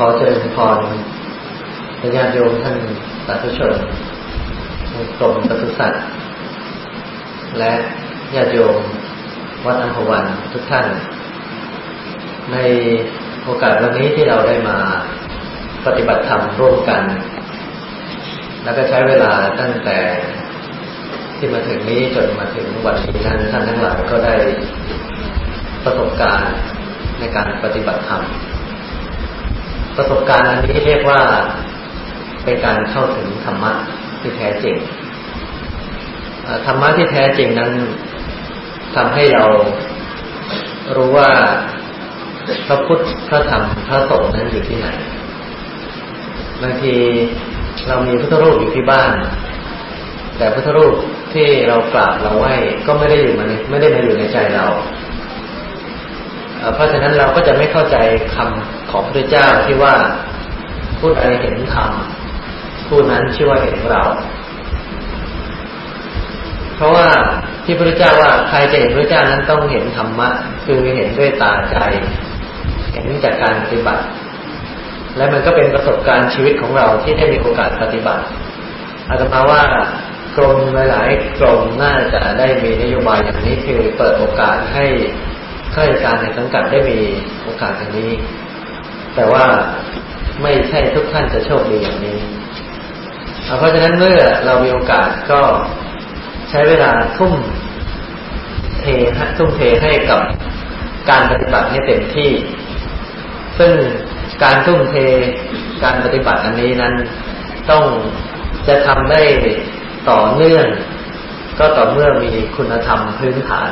ขอเจริญพรญาติโยมท่านสาธุชนกรมปศุสัตว์และญาติโยมวัดอัมพวันทุกท่าน ในโอกาสวันนี้ที่เราได้มาปฏิบัติธรรมร่วมกัน แล้วก็ใช้เวลาตั้งแต่ที่มาถึงนี้จนมาถึงวันนี้นั้นท่านทั้งหลายก็ได้ประสบการณ์ในการปฏิบัติธรรม ประสบการณ์อันนี้เรียกว่าเป็นการเข้าถึงธรรมะที่แท้จริงธรรมะที่แท้จริงนั้นทำให้เรารู้ว่าพระพุทธพระธรรมพระสงฆ์นั้นอยู่ที่ไหนบางทีเรามีพุทธรูปอยู่ที่บ้าน แต่พุทธรูปที่เรากราบเราไหว้ก็ไม่ได้อยู่มาไม่ได้มาอยู่ในใจเรา เพราะฉะนั้นเราก็จะไม่เข้าใจคำ ของพระเจ้าที่ว่าพูดอะไรเห็นธรรมผู้นั้นชื่อว่าเห็นเรา เพราะว่าที่พระเจ้าว่าใครจะเห็นพระเจ้านั้นต้องเห็นธรรมะ คือเห็นด้วยตาใจ เห็นจากการปฏิบัติ และมันก็เป็นประสบการณ์ชีวิตของเราที่ได้มีโอกาสปฏิบัติอาตมาว่ากรมหลายๆกรมน่าจะได้มีนโยบายอย่างนี้คือเปิดโอกาสให้ข้าราชการในสังกัดได้มีโอกาสอย่างนี้ แต่ว่าไม่ใช่ทุกท่านจะโชคดีอย่างนี้เพราะฉะนั้นเมื่อเรามีโอกาสก็ใช้เวลาทุ่มเททุ่มเทให้กับการปฏิบัติให้เต็มที่ ซึ่งการทุ่มเทการปฏิบัติอันนี้นั้น ต้องจะทำได้ต่อเนื่อง ก็ต่อเมื่อมีคุณธรรมพื้นฐาน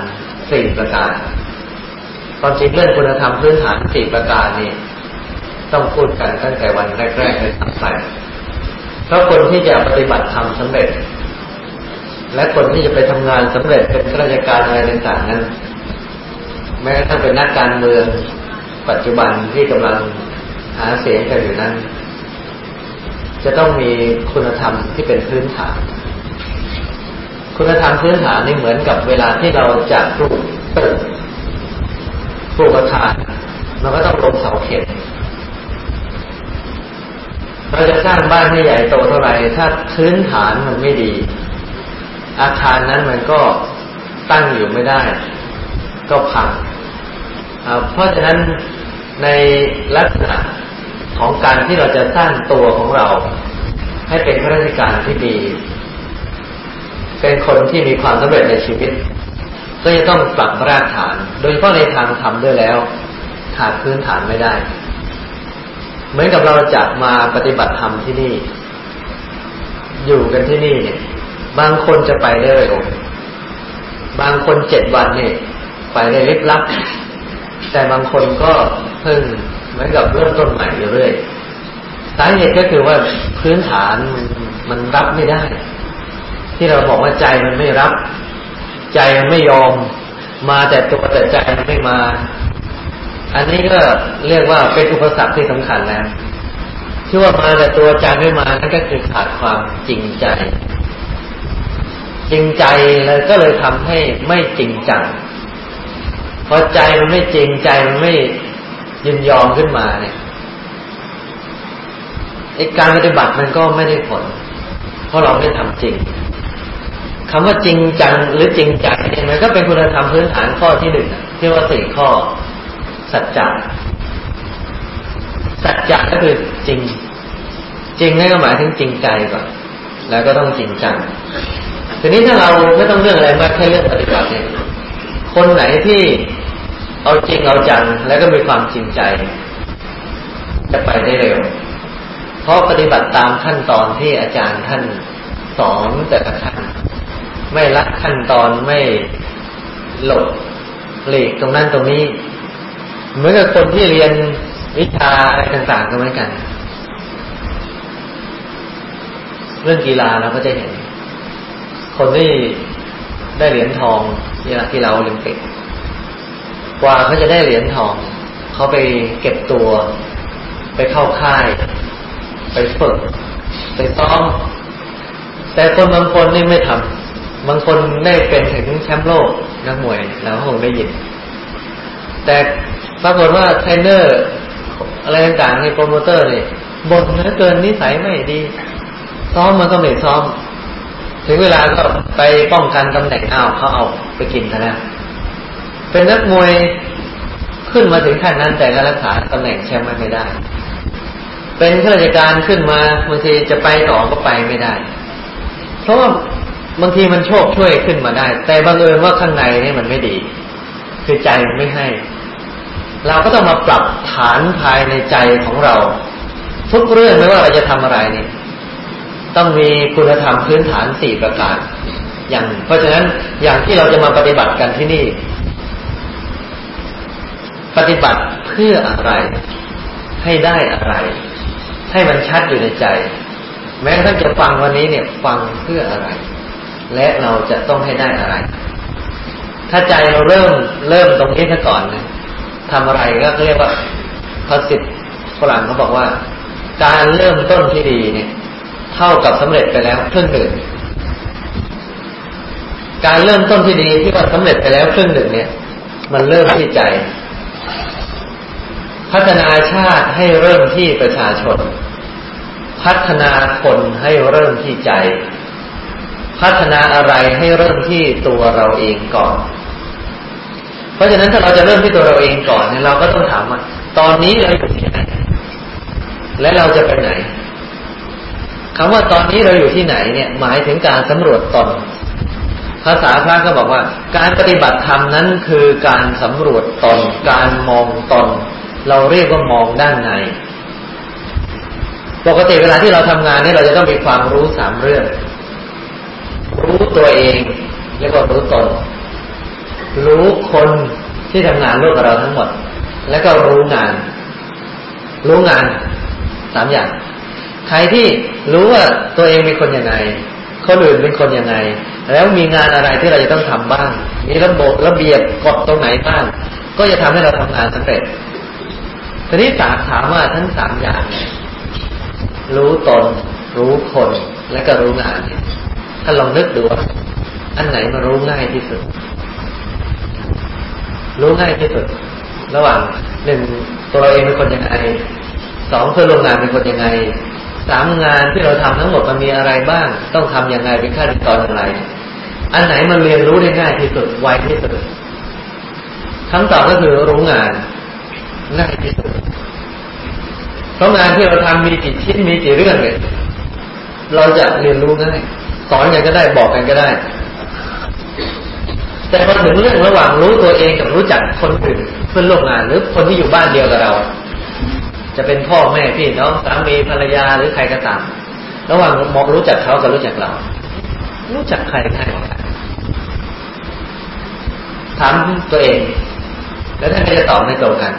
สี่ประการความจริงเรื่องคุณธรรมพื้นฐานสี่ประการนี่ ต้องพูดกันตั้งแต่วันแรกๆเลยทั้งไปเพราะคนที่จะปฏิบัติธรรมสำเร็จ และคนที่จะไปทำงานสำเร็จเป็นข้าราชการอะไรต่างๆนั้น แม้กระทั่งเป็นนักการเมืองปัจจุบันที่กำลังหาเสียงกันอยู่นั้น จะต้องมีคุณธรรมที่เป็นพื้นฐาน คุณธรรมพื้นฐานนี่เหมือนกับเวลาที่เราจะปลูกตึกปลูกอาคารมันก็ต้องลงเสาเข็ม เราจะสร้างบ้านให้ใหญ่โตเท่าไหร่ ถ้าพื้นฐานมันไม่ดี อาคารนั้นมันก็ตั้งอยู่ไม่ได้ ก็พังเพราะฉะนั้นในลักษณะของการที่เราจะสร้างตัวของเรา ให้เป็นข้าราชการที่ดี เป็นคนที่มีความสำเร็จในชีวิต ก็จะต้องปรับรากฐาน โดยเฉพาะในทางธรรมด้วยแล้ว ขาดพื้นฐานไม่ได้ เหมือนกับเราจะมาปฏิบัติธรรมที่นี่ อยู่กันที่นี่เนี่ย บางคนจะไปได้เร็วบางคนเจ็ดวันเนี่ยไปได้ลิบลับ แต่บางคนก็เพิ่งเหมือนกับเริ่มต้นใหม่อยู่เรื่อยสาเหตุก็คือว่าพื้นฐานมันรับไม่ได้ ที่เราบอกว่าใจมันไม่รับ ใจมันไม่ยอม มาแต่ตัวแต่ใจมันไม่มา อันนี้ก็เรียกว่าเป็นอุปสรรคที่สำคัญแล้วที่ว่ามาแต่ตัวใจไม่มานั่นก็คือขาดความจริงใจ จริงใจแล้วก็เลยทำให้ไม่จริงจังพอใจมันไม่จริงใจมันไม่ยินยอมขึ้นมาเนี่ยไอการปฏิบัติมันก็ไม่ได้ผล เพราะเราไม่ทำจริงคำว่าจริงจังหรือจริงใจเนี่ยมันก็เป็นคุณธรรมพื้นฐานข้อที่หนึ่งที่ว่าสี่ข้อ สัจจะสัจจะก็คือจริง จริงนั่นก็หมายถึงจริงใจก่อนแล้วก็ต้องจริงจังทีนี้ถ้าเราไม่ต้องเรื่องอะไรมากแค่เรื่องปฏิบัติเนี่ยคนไหนที่เอาจริงเอาจังแล้วก็มีความจริงใจ จะไปได้เร็ว เพราะปฏิบัติตามขั้นตอนที่อาจารย์ท่านสอนแต่ละขั้นไม่ลักขั้นตอนไม่หลบหลีกตรงนั้นตรงนี้ เหมือนกับคนที่เรียนวิชาอะไรต่างๆก็เหมือนกัน เรื่องกีฬาเราก็จะเห็น คนที่ได้เหรียญทองนี่ะที่เราโอลิมปิกกว่าเขาจะได้เหรียญทอง เขาไปเก็บตัว ไปเข้าค่าย ไปฝึก ไปซ้อม แต่คนบางคนนี่ไม่ทำบางคนได้เป็นถึงแชมป์โลกนักมวยแล้วคงได้ยินแต่ ปรากฏว่าเทรนเนอร์อะไรต่างๆในโปรโมเตอร์เนี่ยบ่นเหลือเกินนิสัยไม่ดี ซ้อมมันก็ไม่ซ้อม ถึงเวลาก็ไปป้องกันตำแหน่งอ้าวเขาเอาไปกินซะแล้วเป็นนักมวยขึ้นมาถึงขั้นนั้นแต่ก็รักษาตำแหน่งแชมป์ไม่ได้ เป็นข้าราชการขึ้นมาบางทีจะไปต่อก็ไปไม่ได้ เพราะว่าบางทีมันโชคช่วยขึ้นมาได้ แต่บังเอิญว่าข้างในนี่มันไม่ดี คือใจมันไม่ให้ เราก็ต้องมาปรับฐานภายในใจของเรา ทุกเรื่องไม่ว่าเราจะทำอะไรนี่ต้องมีคุณธรรมพื้นฐานสี่ประการ อย่าง เพราะฉะนั้นอย่างที่เราจะมาปฏิบัติกันที่นี่ ปฏิบัติเพื่ออะไร ให้ได้อะไร ให้มันชัดอยู่ในใจ แม้กระทั่งจะฟังวันนี้เนี่ย ฟังเพื่ออะไร และเราจะต้องให้ได้อะไร ถ้าใจเราเริ่มเริ่มตรงนี้ซะก่อนนะ ทำอะไรก็เรียกว่าภาษิตฝรั่งเขาบอกว่า การเริ่มต้นที่ดีเนี่ย เท่ากับสำเร็จไปแล้วครึ่งหนึ่งการเริ่มต้นที่ดีที่ว่าสำเร็จไปแล้วครึ่งหนึ่งเนี่ย มันเริ่มที่ใจ พัฒนาชาติให้เริ่มที่ประชาชน พัฒนาคนให้เริ่มที่ใจ พัฒนาอะไรให้เริ่มที่ตัวเราเองก่อน เพราะฉะนั้นถ้าเราจะเริ่มที่ตัวเราเองก่อนเนี่ยเราก็ต้องถามว่าตอนนี้เราอยู่ที่ไหนและเราจะไปไหนคำว่าตอนนี้เราอยู่ที่ไหนเนี่ย หมายถึงการสำรวจตน ภาษาพระก็บอกว่า การปฏิบัติธรรมนั้นคือการสำรวจตน การมองตน เราเรียกว่ามองด้านในปกติเวลาที่เราทำงานเนี่ยเราจะต้องมีความรู้สามเรื่อง รู้ตัวเองแล้วก็รู้ตน รู้คนที่ทำงานร่วมกับเราทั้งหมด แล้วก็รู้งาน รู้งานสามอย่าง ใครที่รู้ว่าตัวเองเป็นคนยังไงคนอื่นเป็นคนยังไง แล้วมีงานอะไรที่เราจะต้องทำบ้าง มีระบบระเบียบกฎตรงไหนบ้าง ก็จะทำให้เราทำงานสำเร็จทีนี้สามถามว่าทั้งสามอย่าง รู้ตน รู้คน และก็รู้งานเนี่ยถ้าลองนึกดูอันไหนมารู้ง่ายที่สุด รู้ง่ายที่สุด ระหว่างหนึ่งตัวเราเองเป็นคนยังไงสองเพื่อนร่วมงานเป็นคนยังไงสามงานที่เราทำทั้งหมดมันมีอะไรบ้าง ต้องทํำยังไงเป็นขั้นตอนอย่างไร อันไหนมันเรียนรู้ได้ง่ายที่สุดไวที่สุดคำตอบก็คือรู้งานง่ายที่สุดเพราะงานที่เราทำมีกี่ชิ้นมีกี่เรื่องเนี่ยเราจะเรียนรู้ง่ายสอนกันก็ได้บอกกันก็ได้ แต่พอถึงเรื่องระหว่างรู้ตัวเองกับรู้จักคนอื่นเพื่อนร่วมงานหรือคนที่อยู่บ้านเดียวกับเรา จะเป็นพ่อแม่พี่น้องสามีภรรยาหรือใครก็ตาม ระหว่างมองรู้จักเขากับรู้จักเรา รู้จักใครง่ายกว่ากันถามตัวเอง แล้วท่านก็จะตอบไม่ตรงกัน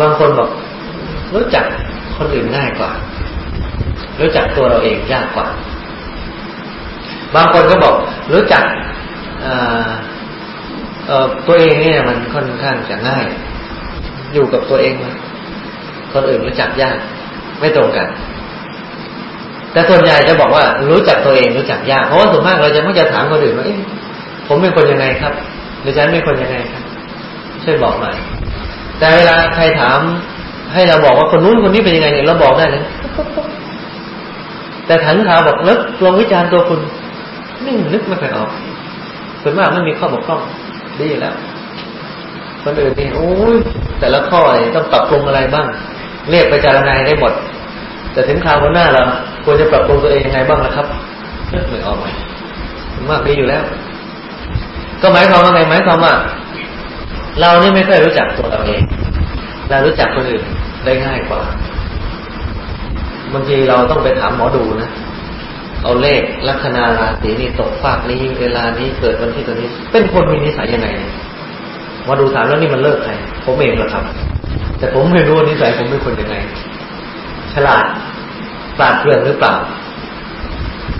บางคนบอก รู้จักคนอื่นง่ายกว่า รู้จักตัวเราเองยากกว่า บางคนก็บอก รู้จัก ตัวเองเนี่ยมันค่อนข้างจะง่าย อยู่กับตัวเองมาคนอื่นรู้จักยาก ไม่ตรงกัน แต่ส่วนใหญ่จะบอกว่ารู้จักตัวเองรู้จักยากเพราะว่าส่วนมากเราจะไมักจะถามคนอื่นว่าผมเป็นคนยังไงครับหรือฉันเป็นคนยังไงครับช่วยบอกหน่อยแต่เวลาใครถามให้เราบอกว่าคนนู้นคนนี้เป็นยังไงเนี่ยเราบอกได้เลยแต่ถังข่าวบอกนึกลองวิจารณ์ตัวคุณนี่นึกไม่ค่อยออก ส่วนมากไม่มีข้อบกพร่องดีแล้วคนอื่นนี่โอ้ยแต่ละข้อต้องปรับปรุงอะไรบ้าง เรียกไปจารณาได้หมด แต่ถึงคราววันหน้าเราควรจะปรับปรุงตัวเองยังไงบ้างนะครับเลือกไม่ออกไหมมากดีอยู่แล้ว ก็หมายความว่าไงหมายความว่าเรานี่ไม่ค่อยรู้จักตัวเราเอง เรารู้จักคนอื่นได้ง่ายกว่าบางทีเราต้องไปถามหมอดูนะ เอาเลขลัคนาราศีนี่ตกฟากนี้เวลานี้เกิดวันที่ตัวนี้ เป็นคนมีนิสัยยังไงมอดูถามแล้วนี่มันเลิกใครผมเองเหรอครับ แต่ผมไม่รู้นิสัยผมเป็นคนยังไง ฉลาดปราดเปรื่องหรือเปล่า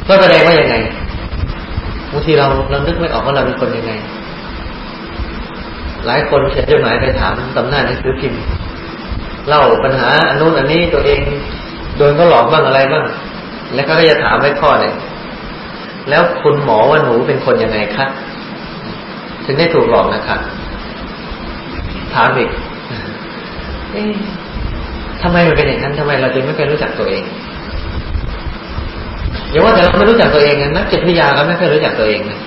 ก็แสดงว่ายังไงบางทีเราเรานึกไม่ออกว่าเราเป็นคนยังไง หลายคนเขียนจดหมายไปถามตำหน้าหนังสือพิมพ์เล่าปัญหาอันนู้นอันนี้ตัวเองโดนเขาหลอกบ้างอะไรบ้าง แล้วก็จะถามไว้ข้อหนึ่งแล้วคุณหมอว่าหนูเป็นคนยังไงคะถึงได้ถูกหลอกนะคะถามอีกทำไมมันเป็นอย่างนั้นทำไมเราจึงไม่เคยรู้จักตัวเองอย่าว่าแต่เราไม่รู้จักตัวเองนะนักจิตวิทยาก็ไม่เคยรู้จักตัวเองนะ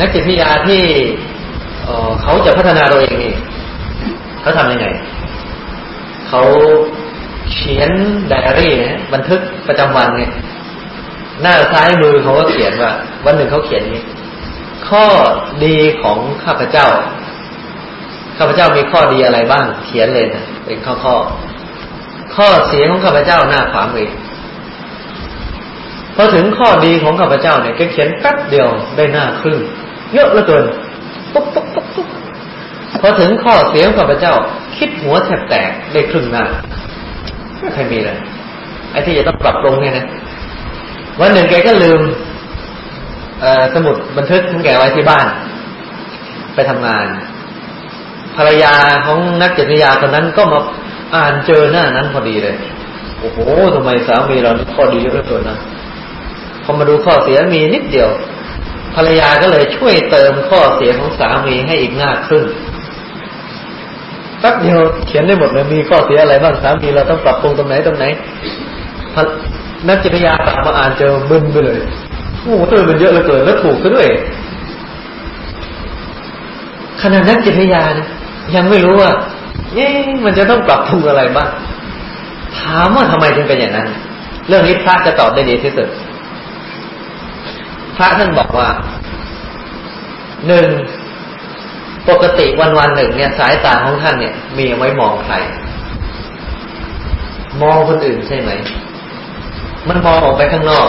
นักจิตวิทยาที่เขาจะพัฒนาตัวเองนี่เขาทำยังไงเขา เขียนไดอารี่บันทึกประจำวันเนี่ยหน้าซ้ายมือเขาก็เขียนว่า วันหนึ่งเขาเขียนนี้ข้อดีของข้าพเจ้า ข้าพเจ้ามีข้อดีอะไรบ้าง เขียนเลยนะเป็นข้อข้อ ข้อเสียของข้าพเจ้าหน้าขวามือพอถึงข้อดีของข้าพเจ้าเนี่ยแกเขียนแป๊บเดียวได้หน้าครึ่งเยอะเหลือเกินปุ๊บปุ๊บปุ๊บปุ๊บพอถึงข้อเสียของข้าพเจ้า คิดหัวแทบแตกได้ครึ่งหน้า ไม่เคยมีเลยไอ้ที่จะต้องปรับปรุงเนี่ยนะวันหนึ่งแกก็ลืมสมุดบันทึกของแกไว้ที่บ้าน ไปทำงาน ภรรยาของนักจิตวิทยาคนนั้นก็มาอ่านเจอหน้านั้นพอดีเลย โอ้โหทำไมสามีเราข้อดีเยอะเหลือเกินนะพอมาดูข้อเสียมีนิดเดียว ภรรยาก็เลยช่วยเติมข้อเสียของสามีให้อีกหน้าครึ่ง แป๊บเดียวเขียนได้หมดเลยมีข้อเสียอะไรบ้างสามีเราต้องปรับปรุงตรงไหนตรงไหนนักจิตวิทยากลับมาอ่านเจอบึนไปเลยโอ้โหตัวมันเยอะเหลือเกินแล้วถูกซะด้วยขณะนักจิตวิทยานะยังไม่รู้ว่าเอ๊มันจะต้องปรับปรุงอะไรบ้างถามว่าทำไมถึงเป็นอย่างนั้น เรื่องนี้พระจะตอบได้ดีที่สุดพระท่านบอกว่าหนึ่ง ปกติวันวันหนึ่งเนี่ยสายตาของท่านเนี่ย มีไว้มองใคร มองคนอื่นใช่ไหม มันมองออกไปข้างนอก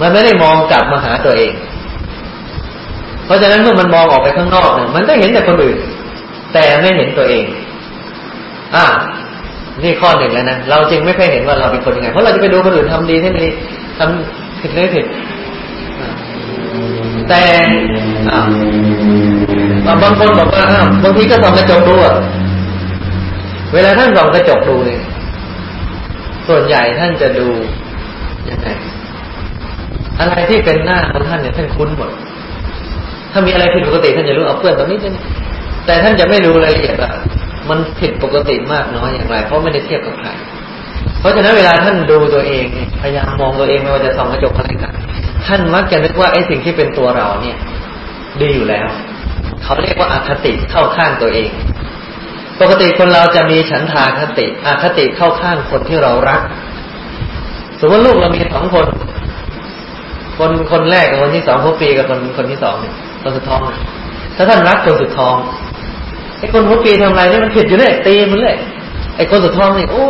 มันไม่ได้มองกลับมาหาตัวเอง เพราะฉะนั้นเมื่อมันมองออกไปข้างนอกเนี่ยมันก็เห็นแต่คนอื่น แต่ไม่เห็นตัวเอง อ่านี่ข้อหนึ่งแล้วนะ เราจึงไม่เคยเห็นว่าเราเป็นคนยังไง เพราะเราจะไปดูคนอื่นทำดีที่ไม่ทำผิดไม่ผิด แต่ บางคนบอกว่าบางทีก็ส่องกระจกดูอะเวลาท่านส่องกระจกดูเนี่ยส่วนใหญ่ท่านจะดูยังไงอะไรที่เป็นหน้าของท่านเนี่ยท่านคุ้นหมด ถ้ามีอะไรผิดปกติท่านจะรู้เอาเพื่อนตรงนี้จะแต่ท่านจะไม่รู้รายละเอียดว่ามันผิดปกติมากน้อยอย่างไร เพราะไม่ได้เทียบกับใครเพราะฉะนั้นเวลาท่านดูตัวเองพยายามมองตัวเองไม่ว่าจะส่องกระจกอะไรกันท่านมักจะนึกว่าไอ้สิ่งที่เป็นตัวเราเนี่ย ดีอยู่แล้ว เขาเรียกว่าอาคติเข้าข้างตัวเอง ปกติคนเราจะมีฉันทาคติอาคติเข้าข้างคนที่เรารัก สมมติลูกเรามีสองคน คนคนแรกกับคนที่สองหัวปีกับคนคนที่สองเนี่ยคนสุดท้องถ้าท่านรักคนสุดท้องไอ้คนหัวปีทำอะไรเนี่ยมันผิดอยู่เลยตีมันเลยไอ้คนสุดท้องนี่โอ้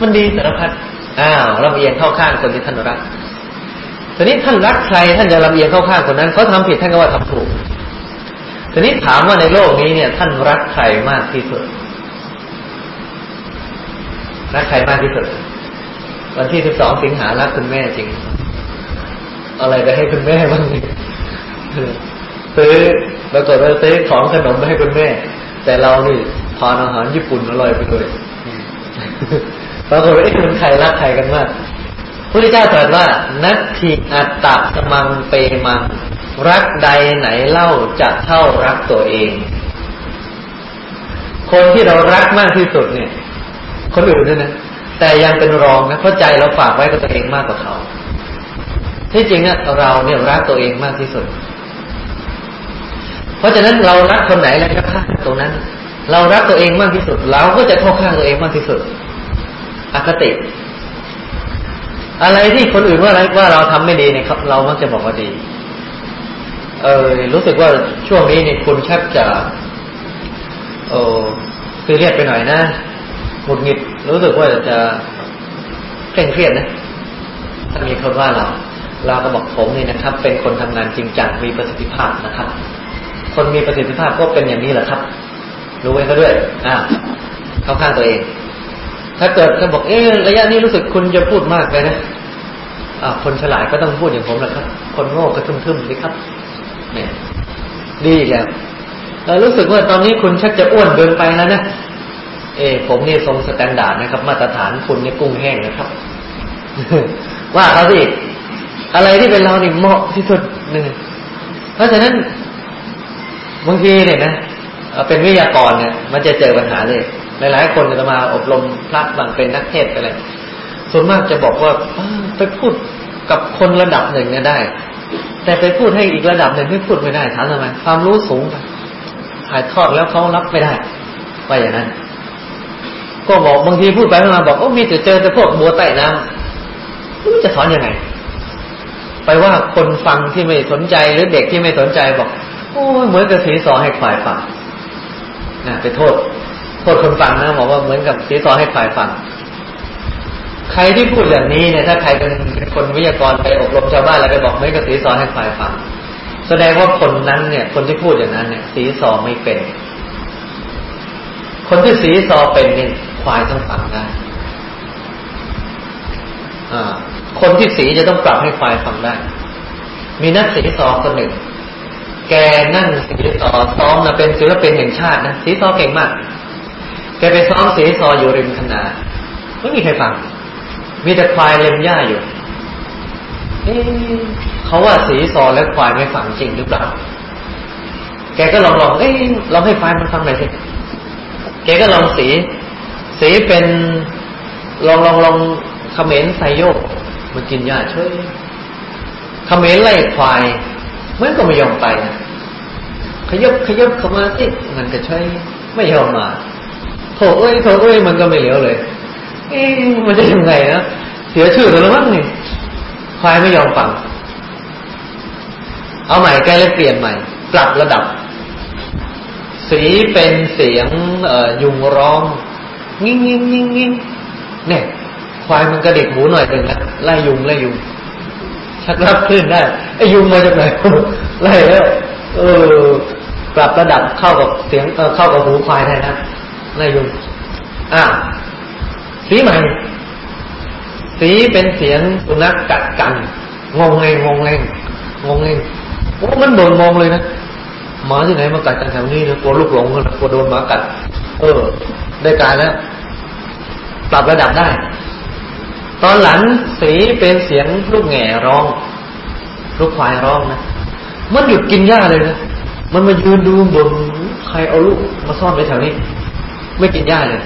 มันดีสารพัดอ้าวลำเอียงเข้าข้างคนที่ท่านรักทีนี้ท่านรักใครท่านจะลำเอียงเข้าข้างคนนั้นเขาทาผิดท่านก็ว่าทำถูก ทีนี้ถามว่าในโลกนี้เนี่ย ท่านรักใครมากที่สุด รักใครมากที่สุด วันที่สิบสองสิงหารักคุณแม่จริง อะไรไปให้คุณแม่บ้างซื้อปรากฏว่าซื้อของขนมไปให้คุณแม่ แต่เรานี่ทานอาหารญี่ปุ่นอร่อยไปเลยปรากฏว่าไอ้คนใครรักใครกันมากพระเจ้าตรัสว่า นัตถิอัตตะสมังเปมัง รักใดไหนเล่าจะเท่ารักตัวเอง คนที่เรารักมากที่สุดเนี่ย คนอื่นด้วยนะแต่ยังเป็นรองนะเพราะใจเราฝากไว้กับตัวเองมากกว่าเขา ที่จริงเนี่ยเราเนี่ยรักตัวเองมากที่สุด เพราะฉะนั้นเรารักคนไหนแล้วก็ฆ่าตรงนั้น เรารักตัวเองมากที่สุด เราก็จะเข้าข้างตัวเองมากที่สุด อคติ อะไรที่คนอื่นว่าอะไรว่าเราทำไม่ดีเนี่ยเรามักจะบอกว่าดี เออรู้สึกว่าช่วงนี้เนี่ยคุณชักจะโอ้คือเรียกไปหน่อยนะหงุดหงิดรู้สึกว่าจะเคร่งเครียดนะถ้ามีคนว่าเรา เราก็บอกผมนี่นะครับ เป็นคนทำงานจริงจังมีประสิทธิภาพนะครับ คนมีประสิทธิภาพก็เป็นอย่างนี้แหละครับ รู้ไว้ก็ด้วย อ่าเข้าข้างตัวเอง ถ้าเกิดเขาบอกเอ๊ระยะนี้รู้สึกคุณจะพูดมากเลยนะอ่าคนฉลาดก็ต้องพูดอย่างผมแหละครับ คนโง่ก็ทึ่มๆเลยครับ เนี่ยดีแล้วเรารู้สึกว่าตอนนี้คุณชักจะอ้วนเกินไปแล้วนะเอผมนี่ทรง standard นะครับ มาตรฐานคุณนี่กุ้งแห้งนะครับ ว่าเขาสิอะไรที่เป็นเราเนี่เหมาะที่สุดหนึ่งเพราะฉะนั้นบางทีเนี่ยนะเป็นวิทยากรเนี่ย มันจะเจอปัญหาเลย หลาย ๆ คนจะมาอบรมพระบางเป็นนักเทศไปเลยส่วนมากจะบอกว่าไปพูดกับคนระดับหนึ่งเนี่ยได้ แต่ไปพูดให้อีกระดับหนึ่งไม่พูดไม่ได้ถามทำไมความรู้สูงถ่ายทอดแล้วเขารับไม่ได้ว่าอย่างนั้น ก็บอกบางทีพูดไปมาบอกโอ้มีแต่เจอแต่พวกบัวใต้น้ำไม่จะสอนยังไง ไปว่าคนฟังที่ไม่สนใจหรือเด็กที่ไม่สนใจบอก โอ้เหมือนกับสีสอให้ควายฟังนะไปโทษ โทษคนฟังนะบอกว่าเหมือนกับสีสอให้ควายฟัง ใครที่พูดอย่างนี้เนี่ยถ้าใครเป็นคนวิทยากรไปอบรมชาวบ้านแล้วไปบอกไม่กระสีสอนให้ฝ่ายฟังแสดงว่าคนนั้นเนี่ย คนที่พูดอย่างนั้นเนี่ย สีสอไม่เป็น คนที่สีสอเป็นเนี่ยควายต้องฟังได้อ่าคนที่สีจะต้องปรับให้ควายฟังได้ มีนักสีสอคนหนึ่ง แกนั่งสีสอซ้อมนะเป็นศิลปินแห่งชาตินะสีสอเก่งมาก แกไปซ้อมสีสออยู่ริมคณาไม่มีใครฟัง มีแต่ควายเล็มหญ้าอยู่เอ๊เขาว่าสีซอและควายไม่ฟังจริงหรือเปล่า แกก็ลองลองเอ๊ลองให้ควายมันฟังหน่อยสิ แกก็ลองสี สีเป็นลองลองลองเขมรไซโยกมันกินหญ้าช่วยเขมรไล่ควายมันก็ไม่ยอมไปนะขยบขยบเข้ามาสิมันก็ช่วยไม่ยอมมาโถเอ้ยโถเอ้ยมันก็ไม่เหลียวเลย เอ๊มันจะยังไงนะเสียชื่อแล้วมั้งนี่ควายไม่ยอมฟัง เอาใหม่แกเลยเปลี่ยนใหม่ ปรับระดับ สีเป็นเสียงเออยุงร้องงิ้งงิ้งงิ้งงิ้งเนี่ยควายมันกระเด็กหมูหน่อยหนึ่งนะไล่ยุงไล่ยุง ชักรับขึ้นได้ไอ้ยุงมาจากไหนไล่แล้วเออปรับระดับเข้ากับเสียงเออเข้ากับหูควายได้นะไล่ยุงอ่า สีใหม่ สีเป็นเสียงสุนัขกัดกัน งงเงงงงเงงงงเงงโอ้มันโดนมองเลยนะหมาที่ไหนมากัดกันแถวนี้นี่ยกลัวลูกหลงกันกลัวโดนหมากัด เออ ได้การแล้วปรับระดับได้ ตอนหลังสีเป็นเสียงลูกแง่ร้อง ลูกควายร้องนะมันหยุดกินหญ้าเลยนะมันมายืนดูบนใครเอาลูกมาซ่อนไว้แถวนี้ ไม่กินหญ้าเลย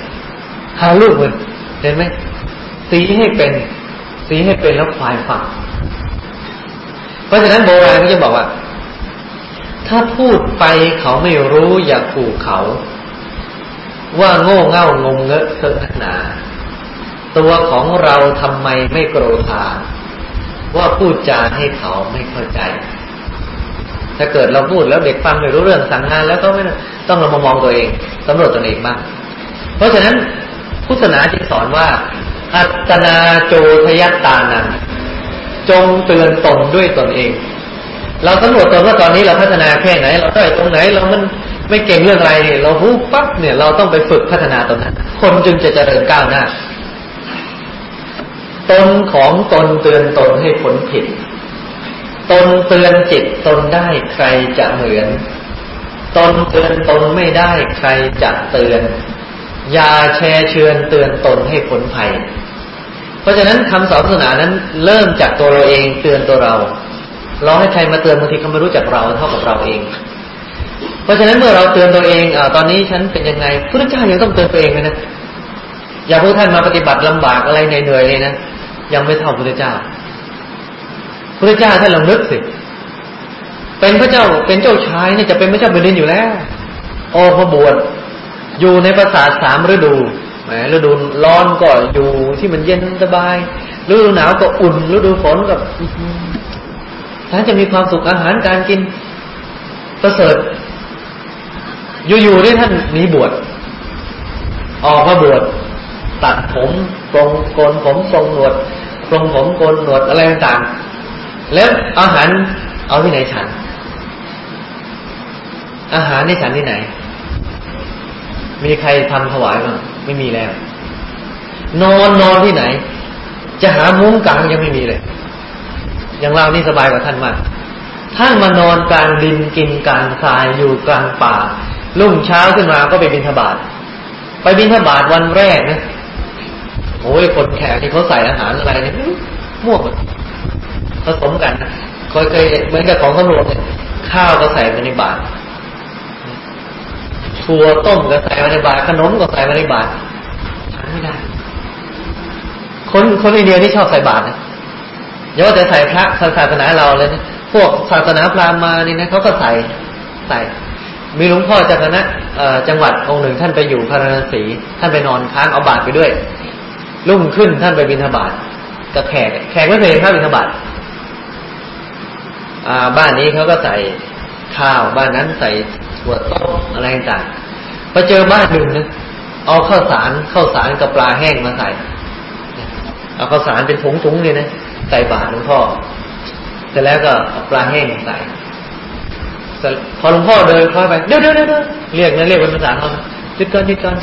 หาลูกมัน เห็นไหมสีให้เป็น สีให้เป็นแล้วควายฟังเพราะฉะนั้นโบราณก็จะบอกว่า ถ้าพูดไปเขาไม่รู้อย่าขู่เขา ว่าโง่เง่างงเงอะเถอะหนา ตัวของเราทำไมไม่โกรธาว่าพูดจาให้เขาไม่เข้าใจ ถ้าเกิดเราพูดแล้วเด็กฟังไม่รู้เรื่องสั่งงาน แล้วก็ไม่ต้องเรามามองตัวเองสำรวจตัวเองบ้าง เพราะฉะนั้น พุทธศาสนาจึงสอนว่า อัตนาโจทยัตตานันจงเตือนตนด้วยตนเอง เราสำรวจตนว่าตอนนี้เราพัฒนาแค่ไหน เราได้ตรงไหนเรามันไม่เก่งเรื่องอะไรเนี่ยเรารู้ปั๊บเนี่ยเราต้องไปฝึกพัฒนาตนนั้นคนจึงจะเจริญก้าวหน้าตนของตนเตือนตนให้ผลผิด ตนเตือนจิตตนได้ใครจะเหมือน ตนเตือนตนไม่ได้ใครจะเตือน ย่าแชร์เชือนเตือนตนให้ผลภัย เพราะฉะนั้นคำสอนศาสนานั้นเริ่มจากตัวเราเองเตือนตัวเราเราให้ใครมาเตือนบางทีเขาไม่รู้จักเราเท่ากับเราเอง เพราะฉะนั้นเมื่อเราเตือนตัวเองอตอนนี้ฉันเป็นยังไงพระเจ้ายังต้องเตือนตัวเองเลยนะอย่าพวกท่านมาปฏิบัติลำบากอะไรเหนื่อยเลยนะยังไม่เท่าพระเจ้าพระเจ้าท่านลองนึกสิเป็นพระเจ้าเป็นเจ้าชายเนี่ยจะเป็นพระเจ้าแผ่นดินอยู่แล้ว โอ้พระบวช อยู่ในประสาทสามฤดูแหมฤดูร้อนก็อยู่ที่มันเย็นสบายฤดูหนาวก็อุ่นฤดูฝนกับท่านจะมีความสุขอาหารการกินประเสริฐ อยู่ๆนี่ท่านมีบวชออกมาบวชตัดผมปรงโกนผมทรงหนวดปรงผมโกนหนวดอะไรต่างๆแล้วอาหารเอาที่ไหนฉัน อาหารในฉันที่ไหน มีใครทำถวายบ้างไม่มีแล้ว นอนนอนที่ไหน จะหามุ้งกลางยังไม่มีเลย อย่างเรานี่สบายกว่าท่านมากท่านมานอนกลางดินกินกลางทรายอยู่กลางป่า ลุ่งเช้าขึ้นมาก็ไปบินทบาทไปบินทบาทวันแรกนะโอ้ยคนแขกที่เขาใส่อาหารอะไรเนี่ยมั่วหมดผสมกันเคยเคยเหมือนกับของตำรวจเนี่ยข้าวก็ใส่ไปในบาท ถั่วต้มก็ใส่มาในบาตรขนมก็ใส่มาในบาตรฉันไม่ได้ คนคนอินเดียนี่ชอบใส่บาตรนะอย่าว่าแต่ใส่พระศาสนาเราเลยนะพวกศาสนาพราหมณ์มานี่นะเขาก็ใส่ใส่มีหลวงพ่อจากคณะจังหวัดองค์หนึ่งท่านไปอยู่พาราณสีท่านไปนอนค้างเอาบาตรไปด้วย รุ่งขึ้นท่านไปบิณฑบาตกับแขกแขกไม่เคยเห็นพระบิณฑบาตบ้านนี้เขาก็ใส่ข้าวบ้านนั้นใส่ ถั่วต้มอะไรต่างไปเจอบ้านหนึ่งนะเอาข้าวสารข้าวสารกับปลาแห้งมาใส่เอาข้าวสารเป็นถุงๆเลยนะใส่บาตรหลวงพ่อเสร็จแล้วก็ปลาแห้งใส่พอหลวงพ่อเดินเข้าไปเดี๋ยวเดี๋ยวเดี๋ยวเรียกนะเรียกเป็นภาษาเขาจิดก่อนจิดก่อน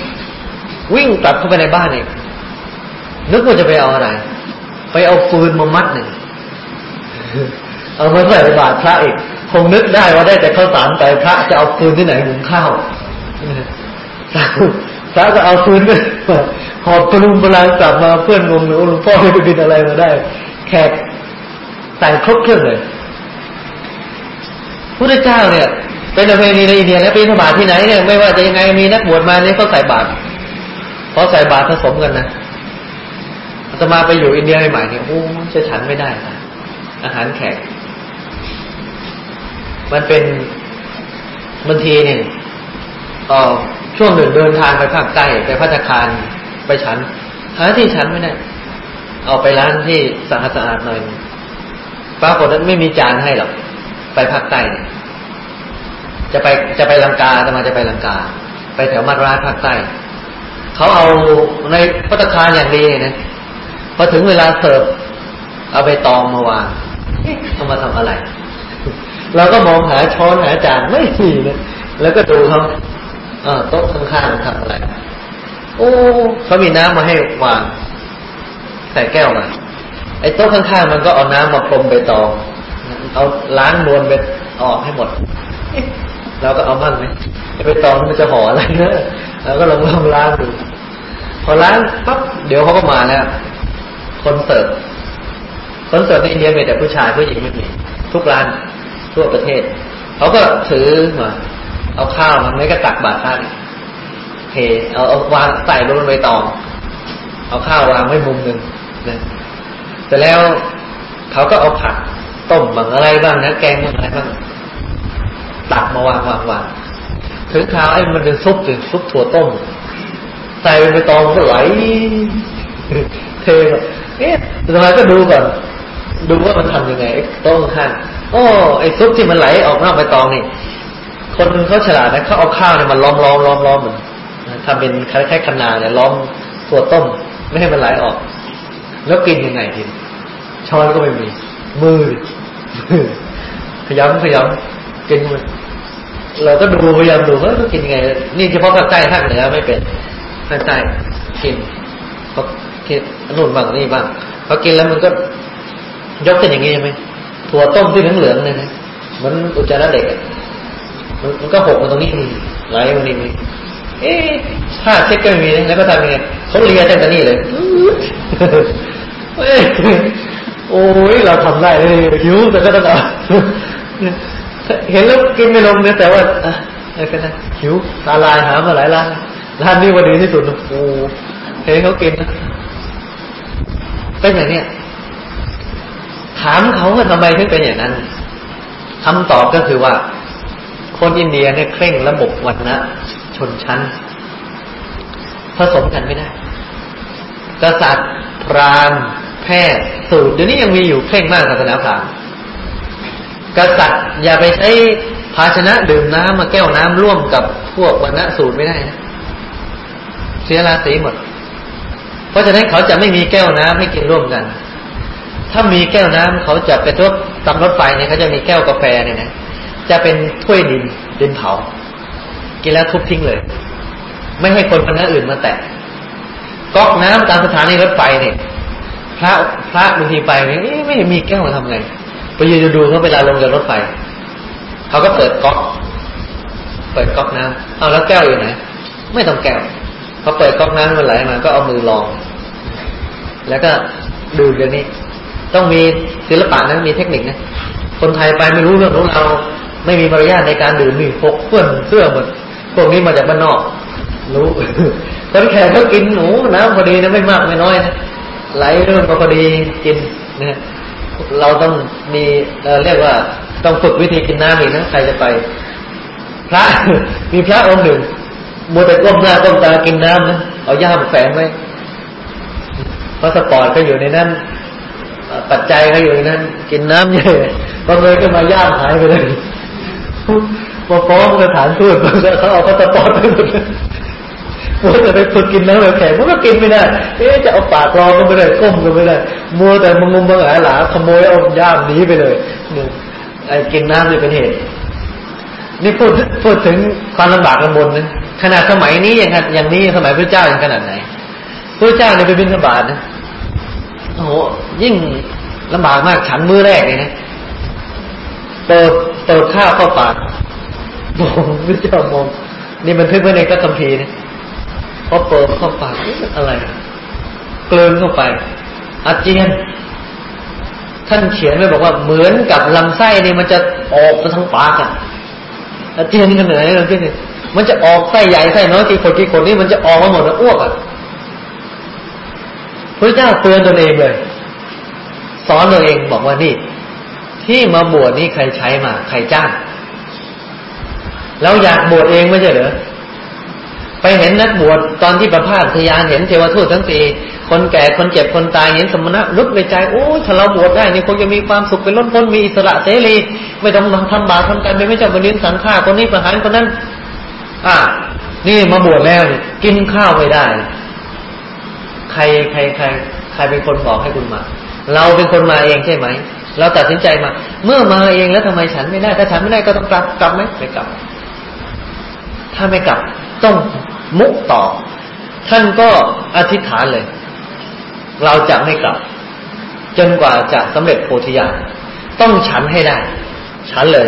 วิ่งกลับเข้าไปในบ้านเอีกนึกว่าจะไปเอาอะไร ไปเอาฟืนมามัดหนึ่งเอามาใส่บาตรพระอีก คงนึกได้ว่าได้แต่ข้าวสารไปพระจะเอาฟืนที่ไหนหุงข้าวพระก็เอาฟืนไปหอบกระลุมพลังกลับมาเพื่อนงงเลยหลวงพ่อไปบินอะไรมาได้ แขกใส่ครบเครื่องเลยพระเจ้าเนี่ยเป็นประเพณีในอินเดียและปีนบาที่ไหนเนี่ยไม่ว่าจะยังไงมีนักบวชมาเนี่ยเขาใส่บาตรเพราะใส่บาตรผสมกันนะจะมาไปอยู่อินเดียใหม่เนี่ยโอ้จะฉันไม่ได้นะอาหารแขก มันเป็นบางทีเนี่ยช่วงหนึ่งเดินทางไปภาคใต้ไปพัฒคารไปฉันหาที่ฉันไม่ได้เอาไปร้านที่สะอาดสะอาดหน่อยปรากฏว่าไม่มีจานให้หรอกไปภาคใต้เนี่ยจะไปจะไปลังกาจะมาจะไปลังกา ไปแถวมาราภาคใต้เขาเอาในพัตคารอย่างดีนะพอถึงเวลาเสิร์ฟเอาไปตองมาวางเอามาทำอะไร เราก็มองหาช้อนหาจานไม่มีนะแล้วก็ดูเขาโต๊ะข้างๆทำอะไร โอ้เขามีน้ำมาให้วางใส่แก้วมาไอ้โต๊ะข้างๆมันก็เอาน้ำมาพรมไปตองเอาล้างนวลไปออกให้หมดเราก็เอามั่งไหมไปตองมันจะห่ออะไรเนอะเราก็ลองลองล้างดูพอล้างปั๊บเดี๋ยวเขาก็มาแล้วคนเสิร์ฟคนเสิร์ฟในอินเดียมีแต่ผู้ชายผู้หญิงไม่มีทุกร้าน ทั่วประเทศเขาก็ถือมาเอาข้าวมาไม่ก็ตักบาตรท่านเทเอาเอาวางใส่ลงไปตอง เอาข้าววางไว้มุมหนึ่งนะแต่แล้วเขาก็เอาผักต้มบางอะไรบ้างนะแกงบางอะไรบ้างตักมาวางวางวางถึงข้าวไอ้มันเป็นซุปถึงซุปถั่วต้ม ใส่ไปตองก็ไหลเทเอ๊ะทำไมก็ดูก่อนดูว่ามันทำยังไงต้องข้าง โอ้ไอ้ซุปที่มันไหลออกนอกไปตองนี่ คนเขาฉลาดนะเขาเอาข้าวเนี่ยมันล้อมล้อมล้อมล้อมเหมือนทำเป็นคล้ายๆคันนาเนี่ยล้อมถั่วต้ม ไม่ให้มันไหลออก แล้วกินยังไงทีช้อนก็ไม่มี มือขยำขยำกินมันเราก็ดูพยายามดูว่ากินยังไง นี่เฉพาะภาคใต้ภาคเหนือไม่เป็นภาคใต้กินพอกินนู่นบ้างนี่บ้างพอกินแล้วมันก็ยกขึ้นอย่างนี้ใช่ไหม ถั่วต้มที่เหลืองๆเนี่ยนะเหมือนอุจจาระเด็กมันก็หกมาตรงนี้ไหลมานี่นี่เอ๊ะผ้าเช็ดก็ไม่มีแล้วก็ทำยังไงเขาเลียตั้งแต่นี่เลยโอ้ยเราทำได้เลยหิวแต่ก็ต้องเอาเห็นแล้วกินไม่ลงเนี่ยแต่ว่าอะไรกันนะหิวตาลายหามาหลายร้านร้านนี้วันดีที่สุดโอ้เห็นเขากินเป็นอย่างเนี้ย ถามเขาว่าทำไมถึงเป็นอย่างนั้นคำตอบก็คือว่า คนอินเดียเนี่ยเคร่งระบบวรรณะชนชั้น ผสมกันไม่ได้ กษัตริย์ พราหมณ์ แพทย์ สูตรเดี๋ยวนี้ยังมีอยู่เคร่งมากศาสนาพราหมณ์กษัตริย์อย่าไปใช้ภาชนะดื่มน้ำมาแก้วน้ำร่วมกับพวกวรรณะสูตรไม่ได้นะเสียราศีหมด เพราะฉะนั้นเขาจะไม่มีแก้วน้ำให้กินร่วมกัน ถ้ามีแก้วน้ำเขาจะเป็นรถตำรถไฟเนี่ยเขาจะมีแก้วกาแฟเนี่ยนะจะเป็นถ้วยดินดินเผา กินแล้วทุบทิ้งเลย ไม่ให้คนคนอื่นมาแตะก๊อกน้ำตามสถานีรถไฟเนี่ยพระพระบางทีไปเนี่ยไม่มีแก้วมาทำไงไปยืนดูเขาเวลาลงจากรถไฟเขาก็เปิดก๊อก เปิดก๊อกน้ำเอาแล้วแก้วอยู่ไหนไม่ต้องแก้วเขาเปิดก๊อกน้ำมันไหลมา ก็เอามือลอง แล้วก็ดูอย่างนี้ ต้องมีศิลปะนะมีเทคนิคนะคนไทยไปไม่รู้เรื่องของเราไม่มีมารยาทในการดื่มมีพกเพื่อนเสื้อหมดพวกนี้มาจากบ้านนอก รู้คนแขกเขากินหนูนะพอดีนะไม่มากไม่น้อยนะไหลเรื่องก็พอดีกินนะเราต้องมีเรียกว่าต้องฝึกวิธีกินน้ำอีกนะใครจะไป พระมีพระองค์หนึ่งมัวแต่ก้มหน้าก้มตากินน้ำนะเอาย่ามแฝงไว้พราสปอร์ตก็อยู่ในนั้น ปัจจัยก็อยู่นั้น กินน้ำเยอะบางเลยก็มาย่ามหายไปเลยพอฟ้องสถานทูตเขาเอาพาสปอร์ตไปหมดเลยมัวแต่ไปฝึกกินน้ำแบบแข็งมันก็กินไม่ได้ เอ๊จะเอาปากรอก็ไม่ได้ก้มก็ไม่ได้ มัวแต่มึงงมมึงหาหลาขโมยเอาย่ามหนีไปเลยเนี่ยไอ้กินน้ำนี่เป็นเหตุ นี่พูดพูดถึงความลำบากลำบนนะขนาดสมัยนี้อย่างอย่างนี้สมัยพระเจ้าอย่างขนาดไหนพระเจ้าเนี่ยไปบิณฑบาตนะ โหยิ่งลำบากมากฉันมือแรกเลยนะเติบเติบข้าวเข้าปากมองพระเจ้ามองนี่มันทึกไว้ในกัคัมภีร์นะพอเปิดเข้าปากอะไรกลืนเข้าไปอาเจียน ท่านเขียนไว้บอกว่าเหมือนกับลำไส้นี่มันจะออกมาทั้งปากอะอาเจียนกันเหนื่อยเลยที่นี่มันจะออกไส้ใหญ่ไส้น้อยกี่คนกี่คนนี่มันจะออกมาหมดแล้วอ้วกอะ พระเจ้าเตือนตัวเองเลย สอนตัวเองบอกว่านี่ ที่มาบวชนี่ใครใช้มา ใครจ้างแล้วอยากบวชเองไม่ใช่เหรอไปเห็นนักบวชตอนที่ประพาสทยานเห็นเทวทูตทั้งสี่คนแก่คนเจ็บคนตายเห็นสมณะลุกในใจโอ้ถ้าเราบวชได้นี่คงจะมีความสุขเป็นล้นพ้นมีอิสระเสรีไม่ต้องทำบาปทำการไม่เจ้าบริสังฆาคนนี้ประหารคนนั้น อ่า นี่มาบวชแล้วกินข้าวไม่ได้ ใครใครใครใครเป็นคนบอกให้คุณมา เราเป็นคนมาเองใช่ไหม เราตัดสินใจมา เมื่อมาเองแล้วทำไมฉันไม่ได้ ถ้าฉันไม่ได้ก็ต้องกลับกลับไหมไม่กลับ ถ้าไม่กลับ ต้องมุกต่อ ท่านก็อธิษฐานเลย เราจะไม่กลับ จนกว่าจะสำเร็จโพธิญาณต้องฉันให้ได้ ฉันเลย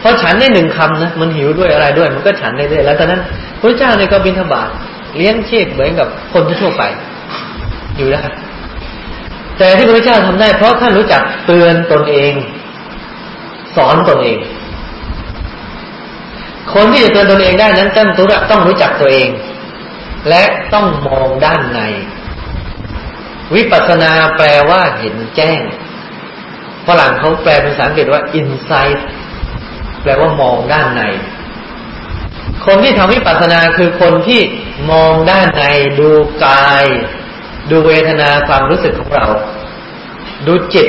เพราะฉันได้หนึ่งคำนะมันหิวด้วยอะไรด้วย มันก็ฉันได้เลยแล้วตอนนั้นพระเจ้าเนี่ยก็บินธบาต เลี้ยงชีพเหมือนกับคนทั่วไป อยู่ได้แต่ที่พระเจ้าทำได้ เพราะท่านรู้จักเตือนตนเอง สอนตนเอง คนที่จะเตือนตนเองได้นั้นต้องตัวต้องรู้จักตัวเอง และต้องมองด้านใน วิปัสสนาแปลว่าเห็นแจ้งฝรั่งเขาแปลเป็นภาษาอังกฤษว่า insight แปลว่ามองด้านใน คนที่ทำวิปัสสนาคือคนที่มองด้านในดูกาย ดูเวทนาความรู้สึกของเรา ดูจิต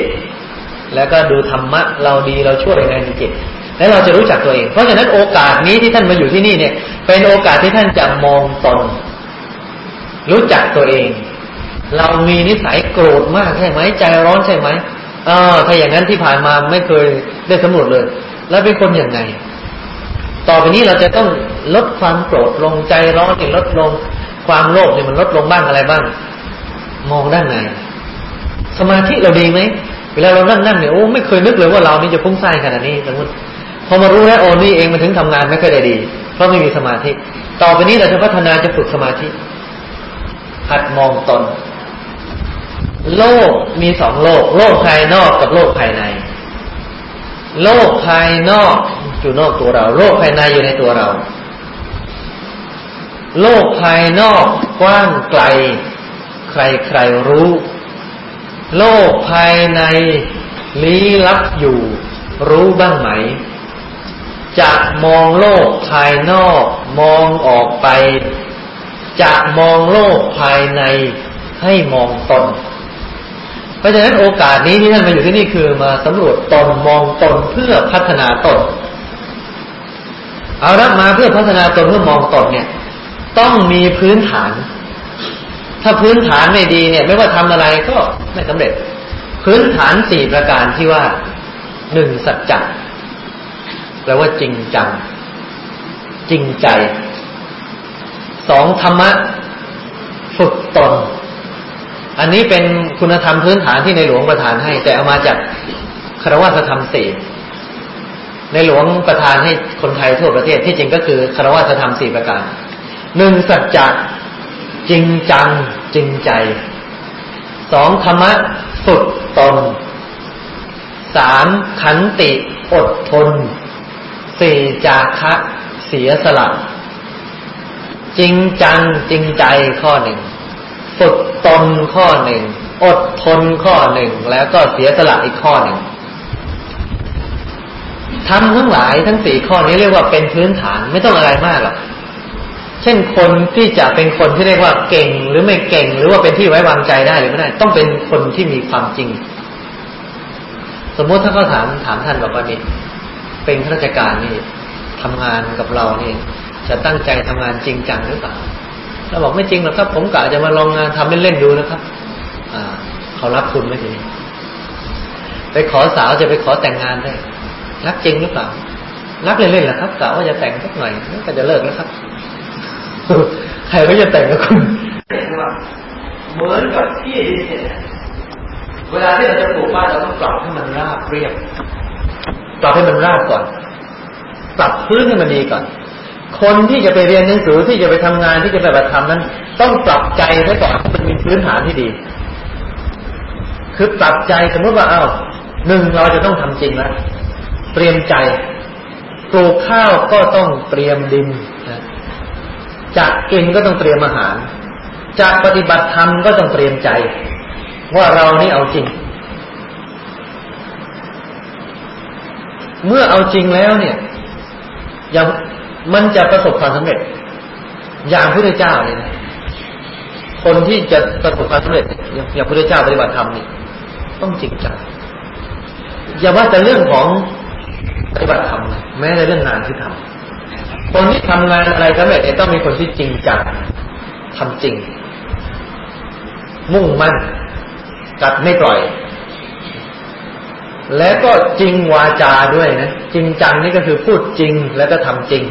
แล้วก็ดูธรรมะ เราดีเราช่วยในจิต และเราจะรู้จักตัวเอง เพราะฉะนั้นโอกาสนี้ที่ท่านมาอยู่ที่นี่เนี่ย เป็นโอกาสที่ท่านจะมองตน รู้จักตัวเอง เรามีนิสัยโกรธมากใช่ไหมใจร้อนใช่ไหมเออถ้าอย่างนั้นที่ผ่านมาไม่เคยได้สำรวจเลย แล้วเป็นคนอย่างไง ต่อไปนี้เราจะต้องลดความโกรธลงใจร้อนนี่ลดลง ความโลภเนี่ยมันลดลงบ้างอะไรบ้าง มองด้านใน สมาธิเราดีไหมเวลาเรานั่งนั่งเนี่ยโอ้ไม่เคยนึกเลยว่าเรานี่จะพุ่งไส้ขนาดนี้สมมติพอมารู้แล้วโอ้นี่เองมันถึงทำงานไม่ค่อยได้ดี เพราะไม่มีสมาธิ ต่อไปนี้เราจะพัฒนาจะฝึกสมาธิหัดมองตน โลกมีสองโลก โลกภายนอกกับโลกภายใน โลกภายนอก อยู่นอกตัวเรา โลกภายในอยู่ในตัวเรา โลกภายนอกกว้างไกล ใครใครรู้ โลกภายในลี้ลับอยู่ รู้บ้างไหมจะมองโลกภายนอก มองออกไป จะมองโลกภายในให้มองตน เพราะฉะนั้นโอกาสนี้ที่ท่านมาอยู่ที่นี่คือมาสำรวจตนมองตนเพื่อพัฒนาตน เอาละมาเพื่อพัฒนาตนเพื่อมองตนเนี่ย ต้องมีพื้นฐาน ถ้าพื้นฐานไม่ดีเนี่ย ไม่ว่าทำอะไรก็ไม่สำเร็จ พื้นฐานสี่ประการที่ว่าหนึ่งสัจจะแปลว่าจริงจัง จริงใจสองธรรมะฝึกตน อันนี้เป็นคุณธรรมพื้นฐานที่ในหลวงประทานให้ แต่เอามาจากคารวะธรรมสี่ ในหลวงประทานให้คนไทยทั่วประเทศที่จริงก็คือคารวะธรรมสี่ประการหนึ่งสัจจะจริงจังจริงใจสองธรรมะฝึกตนสามขันติอดทนสี่จาคะเสียสละ จริงจังจริงใจข้อหนึ่งฝึกตนข้อหนึ่งอดทนข้อหนึ่งแล้วก็เสียสละอีกข้อหนึ่ง ทำทั้งหลายทั้งสี่ข้อนี้เรียกว่าเป็นพื้นฐานไม่ต้องอะไรมากหรอกเช่นคนที่จะเป็นคนที่เรียกว่าเก่งหรือไม่เก่ง หรือว่าเป็นที่ไว้วางใจได้หรือไม่ได้ ต้องเป็นคนที่มีความจริง สมมติถ้าเขาถามถามท่านบอกว่านี่เป็นข้าราชการนี่ทำงานกับเรานี่จะตั้งใจทำงานจริงจังหรือเปล่าเราบอกไม่จริงหรอกครับผมกะจะมาลองงานทำเล่นๆดูนะครับ อ่าเขารับคุณไหมทีนี้ไปขอสาวจะไปขอแต่งงานได้ รักจริงหรือเปล่า รักเล่นๆแหละครับกะว่าจะแต่งสักหน่อยก็จะเลิกแล้วครับใครก็จะแต่งกับคุณเหมือนกับที่ดินเนี่ยเวลาที่เราจะปลูกบ้านเราต้องปรับให้มันราบเรียบ ปรับให้มันราบก่อน ปรับพื้นให้มันดีก่อน คนที่จะไปเรียนหนังสือที่จะไปทำงานที่จะไปปฏิบัติธรรมนั้น ต้องปรับใจไว้ก่อนมันมีพื้นฐานที่ดี คือปรับใจสมมติว่าเอา้าหนึ่งเราจะต้องทำจริงแล้ว เตรียมใจปลูกข้าวก็ต้องเตรียมดินจะกินก็ต้องเตรียมอาหารจะปฏิบัติธรรมก็ต้องเตรียมใจ ว่าเรานี่เอาจริง เมื่อเอาจริงแล้วเนี่ยอย่างมันจะประสบความสำเร็จ อย่างพระเจ้าเลยนะคนที่จะประสบความสำเร็จอย่างพระเจ้าปฏิบัติธรรมนี่ต้องจริงจังอย่าว่าแต่เรื่องของ ปฏิบัติธรรมแม้ในเรื่องงานที่ทำคนที่ทำงานอะไรสำเร็จเนี่ยต้องมีคนที่จริงจังทำจริง มุ่งมั่น กัดไม่ปล่อย และก็จริงวาจาด้วยนะจริงจังนี่ก็คือพูดจริงแล้วก็ทำจริง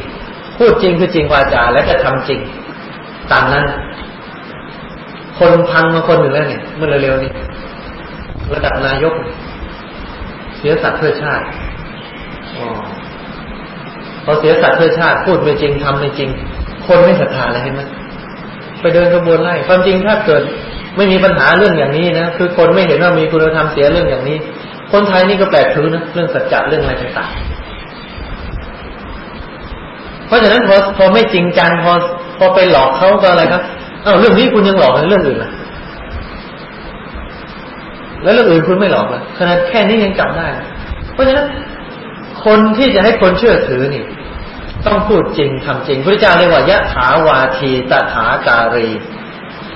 พูดจริงคือจริงวาจาแล้วก็ทำจริงตามนั้น คนพังมาคนหนึ่งแล้วเนี่ยเมื่อเร็วๆนี้ระดับนายก เสียสัตว์เพื่อชาติ พอเสียสัตว์เพื่อชาติพูดไม่จริงทำไม่จริง คนไม่ศรัทธาเลยเห็นไหมไปเดินกระบวนไล่ความจริงถ้าเกิดไม่มีปัญหาเรื่องอย่างนี้นะคือคนไม่เห็นว่ามีคุณธรรมเสียเรื่องอย่างนี้ คนไทยนี่ก็แปลกถือนะเรื่องสัจจะเรื่องอะไรต่างๆเพราะฉะนั้นพอพอไม่จริงจังพอพอไปหลอกเขาก็อะไรครับเอ้าเรื่องนี้คุณยังหลอกเลยเรื่องอื่นล่ะแล้วเรื่องอื่นคุณไม่หลอกเลยขนาดแค่นี้ยังจับได้ เพราะฉะนั้น คนที่จะให้คนเชื่อถือนี่ ต้องพูดจริงทำจริงพระเจ้าเรียกว่ายะถาวาทีตถาการี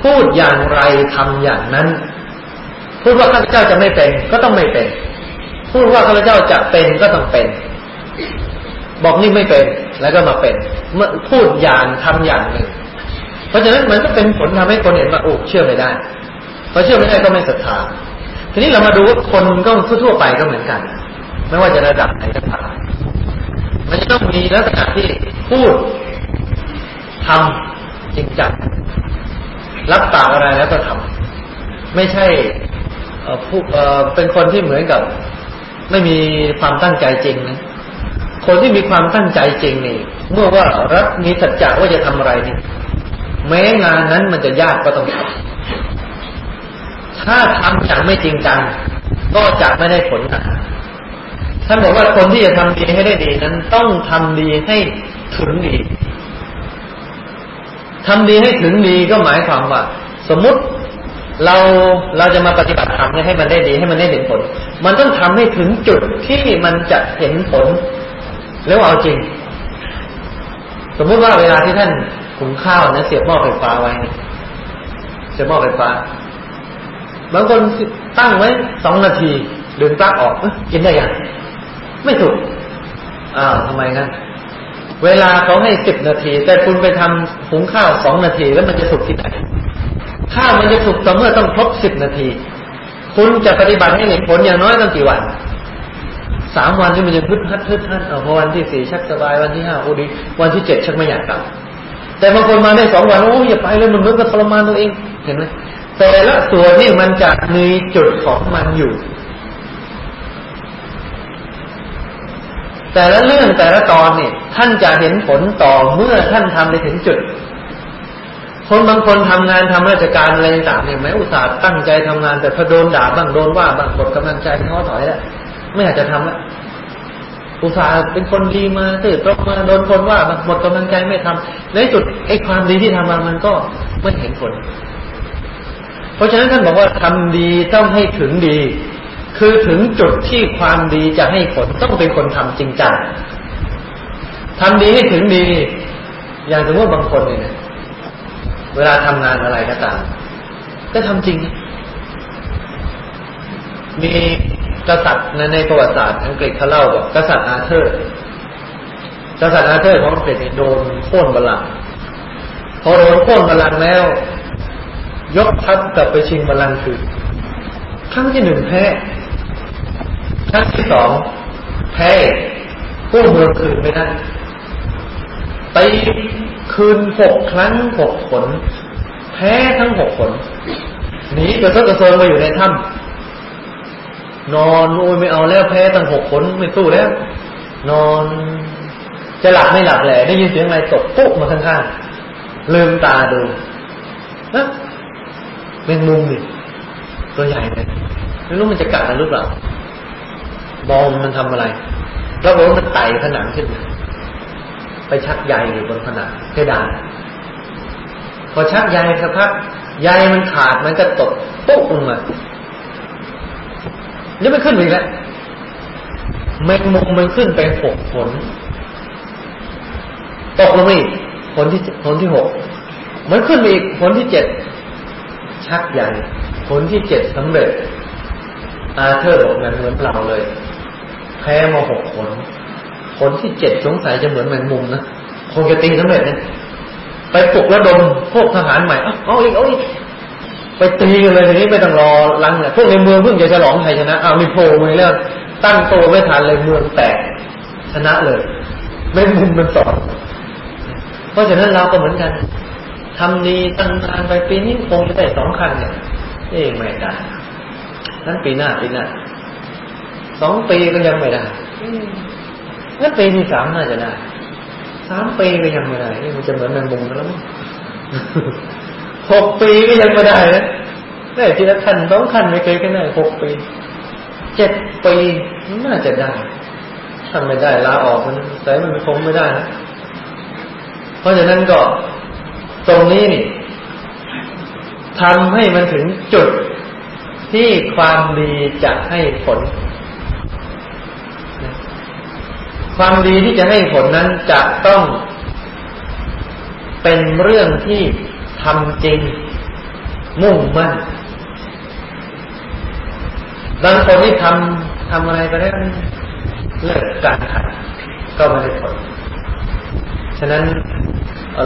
พูดอย่างไรทำอย่างนั้น พูดว่าข้าพเจ้าจะไม่เป็น ก็ต้องไม่เป็น พูดว่าข้าพเจ้าจะเป็นก็ต้องเป็น บอกนี่ไม่เป็นแล้วก็มาเป็น เมื่อพูดอย่างทำอย่างหนึ่ง เพราะฉะนั้นมันก็เป็นผลทำให้คนเห็นว่าโอ้เชื่อไม่ได้พอเชื่อไม่ได้ก็ไม่ศรัทธาทีนี้เรามาดูว่าคนก็ทั่วไปก็เหมือนกัน ไม่ว่าจะระดับไหนก็ตามมันจะต้องมีลักษณะที่พูดทำจริงจังรับปากอะไรแล้วก็ทำไม่ใช่ผู้เป็นคนที่เหมือนกับ ไม่มีความตั้งใจจริงนะคนที่มีความตั้งใจจริงนี่เมื่อว่ารับมีสัจจะว่าจะทำอะไรนี่แม้งานนั้นมันจะยากก็ต้องทำถ้าทำอย่างไม่จริงจังก็จะไม่ได้ผลนะ ท่านบอกว่าคนที่จะทำดีให้ได้ดีนั้นต้องทำดีให้ถึงดีทำดีให้ถึงดีก็หมายความว่า สมมุติเราเราจะมาปฏิบัติธรรมให้มันได้ดีให้มันได้เห็นผล มันต้องทำให้ถึงจุดที่มันจะเห็นผล แล้วเอาจริง สมมุติว่าเวลาที่ท่านหุงข้าวนะเสียบหม้อไฟฟ้าไว้เสียบหม้อไฟฟ้าบางคนตั้งไว้สองนาทีดึงปลั๊กออกกินได้ยัง ไม่ถูกอ้าวทำไมงั้นเวลาเขาให้สิบนาที แต่คุณไปทำหุงข้าวสองนาทีแล้วมันจะสุกที่ไหนข้าวมันจะสุกต่อเมื่อต้องครบสิบนาที คุณจะปฏิบัติให้เห็นผลอย่างน้อยต้องกี่วันสามวันที่มันจะพึดพัดพึดพัดเอาพอวันที่สี่ชักสบายวันที่ห้าโอ้ดีวันที่เจ็ดชักไม่อยากกลับแต่บางคนมาได้สองวันโอ้อย่าไปเลยมันเหมือนกับทรมานตัวเองเห็นไหมแต่ละส่วนนี่มันจะมีจุดของมันอยู่ แต่ละเรื่องแต่ละตอนเนี่ยท่านจะเห็นผลต่อเมื่อท่านทำไปถึงจุด คนบางคนทำงานทำราชการอะไรต่างเนี่ยแม้อุตส่าห์ตั้งใจทำงาน แต่พอโดนด่าบ้างโดนว่าบ้างหมดกำลังใจท้อถอยแล้วไม่อยากจะทำแล้วอุตส่าห์เป็นคนดีมาตื่นตรงมาโดนคนว่าหมดกำลังใจไม่ทำในสุดไอ้ความดีที่ทำมามันก็ไม่เห็นผล เพราะฉะนั้นท่านบอกว่าทำดีต้องให้ถึงดี คือถึงจุดที่ความดีจะให้ผลต้องเป็นคนทำจริงจังทำดีให้ถึงดี อย่างสมมติบางคนเนี่ยเวลาทำงานอะไรก็ตามก็ทำจริง มีกษัตริย์ในประวัติศาสตร์อังกฤษเขาเล่าบอกกษัตริย์อาเธอร์กษัตริย์อาเธอร์ของอังกฤษโดนโค่นบัลลังก์พอโดนโค่นบัลลังก์แล้ว ยกทัพกลับไปชิงบัลลังก์คืนครั้งที่หนึ่งแพ้ ครั้งที่สองแพ้กู้เมืองคืนไม่ได้ตีคืนหกครั้งหกผล แพ้ทั้งหกผลหนีกระเซาะกระโซนมาอยู่ในถ้ำนอนโอ้ยไม่เอาแล้วแพ้ตั้งหกผลไม่สู้แล้ว นอนจะหลับไม่หลับแหละได้ยินเสียงอะไรตกปุ๊บมาข้างๆลืมตาดูนะแมงมุมนี่ตัวใหญ่เลยไม่รู้มันจะกัดหรือเปล่า บอมมันทำอะไร แล้วบอกว่ามันไต่ผนังขึ้นมาไปชักใยอยู่บนผนังเพดานพอชักใยสักพักใยมันขาดมันก็ตกปุ๊บลงมานี่มันขึ้นอีกแล้วแมงมุมมันขึ้นไปหกผล ตกลงมาอีกผลที่ผลที่หกมันขึ้นไปอีกผลที่เจ็ดชักใหญ่ผลที่เจ็ดสำเร็จอาเธอร์บอกงั้นเหมือนเราเลย แพ้มาหกผล ผลที่เจ็ดสงสัยจะเหมือนแมงมุมนะคงจะตีสำเร็จเนี่ยไปปลุกระดมพวกทหารใหม่เอาอีกเอาอีกไปตีกันเลยทีนี้ไม่ต้องรอลังเนี่ยพวกในเมืองเพิ่งจะฉลองชัยชนะเอามีโผล่มาแล้วตั้งโตไม่ทันเลยเมืองแตกชนะเลยแมงมุมมันสอนเพราะฉะนั้นเราก็เหมือนกันทำดีตั้งนานไปปีนี้คงจะได้สองคันเนี่ยเองไม่ได้นั้นปีหน้าปีหน้า สองปีก็ยังไม่ได้งั้นปีที่สามน่าจะได้สามปีก็ยังไม่ได้นี่มันจะเหมือนแมงมุมแล้วมั้งหกปีก็ยังไม่ได้นะได้ทีละขั้นสองขั้นไม่เคยกันได้หกปีเจ็ดปีน่าจะได้ถ้าไม่ได้ลาออกมันแต่มันคงไม่ได้นะเพราะฉะนั้นก็ตรงนี้นี่ทำให้มันถึงจุดที่ความดีจะให้ผล ความดีที่จะให้ผลนั้นจะต้องเป็นเรื่องที่ทำจริง มุ่งมั่นบางคนที่ทำทำอะไรไปแล้วเลิกการขัดก็ไม่ได้ผล ฉะนั้น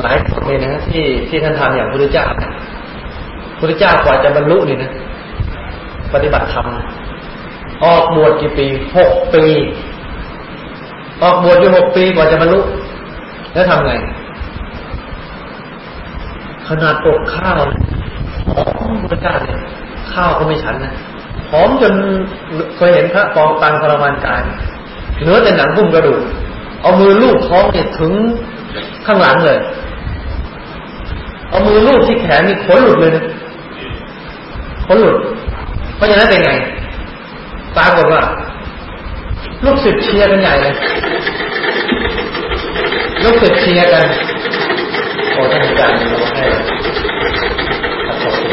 หลายคนเลยนะที่ที่ท่านทำอย่างพระพุทธเจ้าพระพุทธเจ้ากว่าจะบรรลุนี่นะ ปฏิบัติธรรมออกบวชกี่ปีหกปี ออกบวชอยู่หกปีกว่าจะบรรลุ แล้วทำไง ขนาดปกข้าวหอมพระเจ้าเนี่ยข้าวก็ไม่ฉันนะหอมจนเคยเห็นพระปองตังพรมานกายเนื้อแต่หนังหุ้มกระดูกเอามือลูบท้องเนี่ยถึงข้างหลังเลย เอามือลูบที่แขนนี่ขนหลุดเลยนะขนหลุด เพราะฉะนั้นเป็นไงปรากฏว่า ลูกศิษย์เชียร์กันใหญ่เลยลูกศิษย์เชียร์กันโอ้ท่านอาจารย์เราให้พื้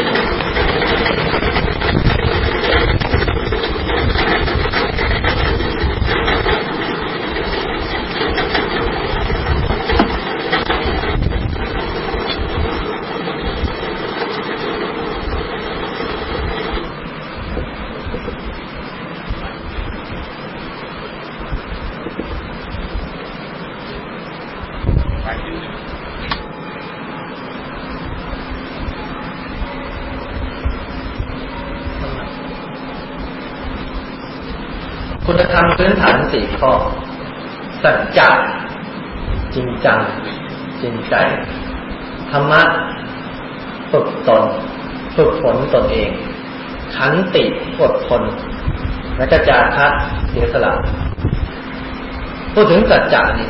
นฐ สี่ข้อ สัจจะจริงจัง จริงใจ ธรรมะฝึกตน ฝึกฝนตนเอง ขันติอดทนและก็จาคะเสียสละพูดถึงสัจจะนี่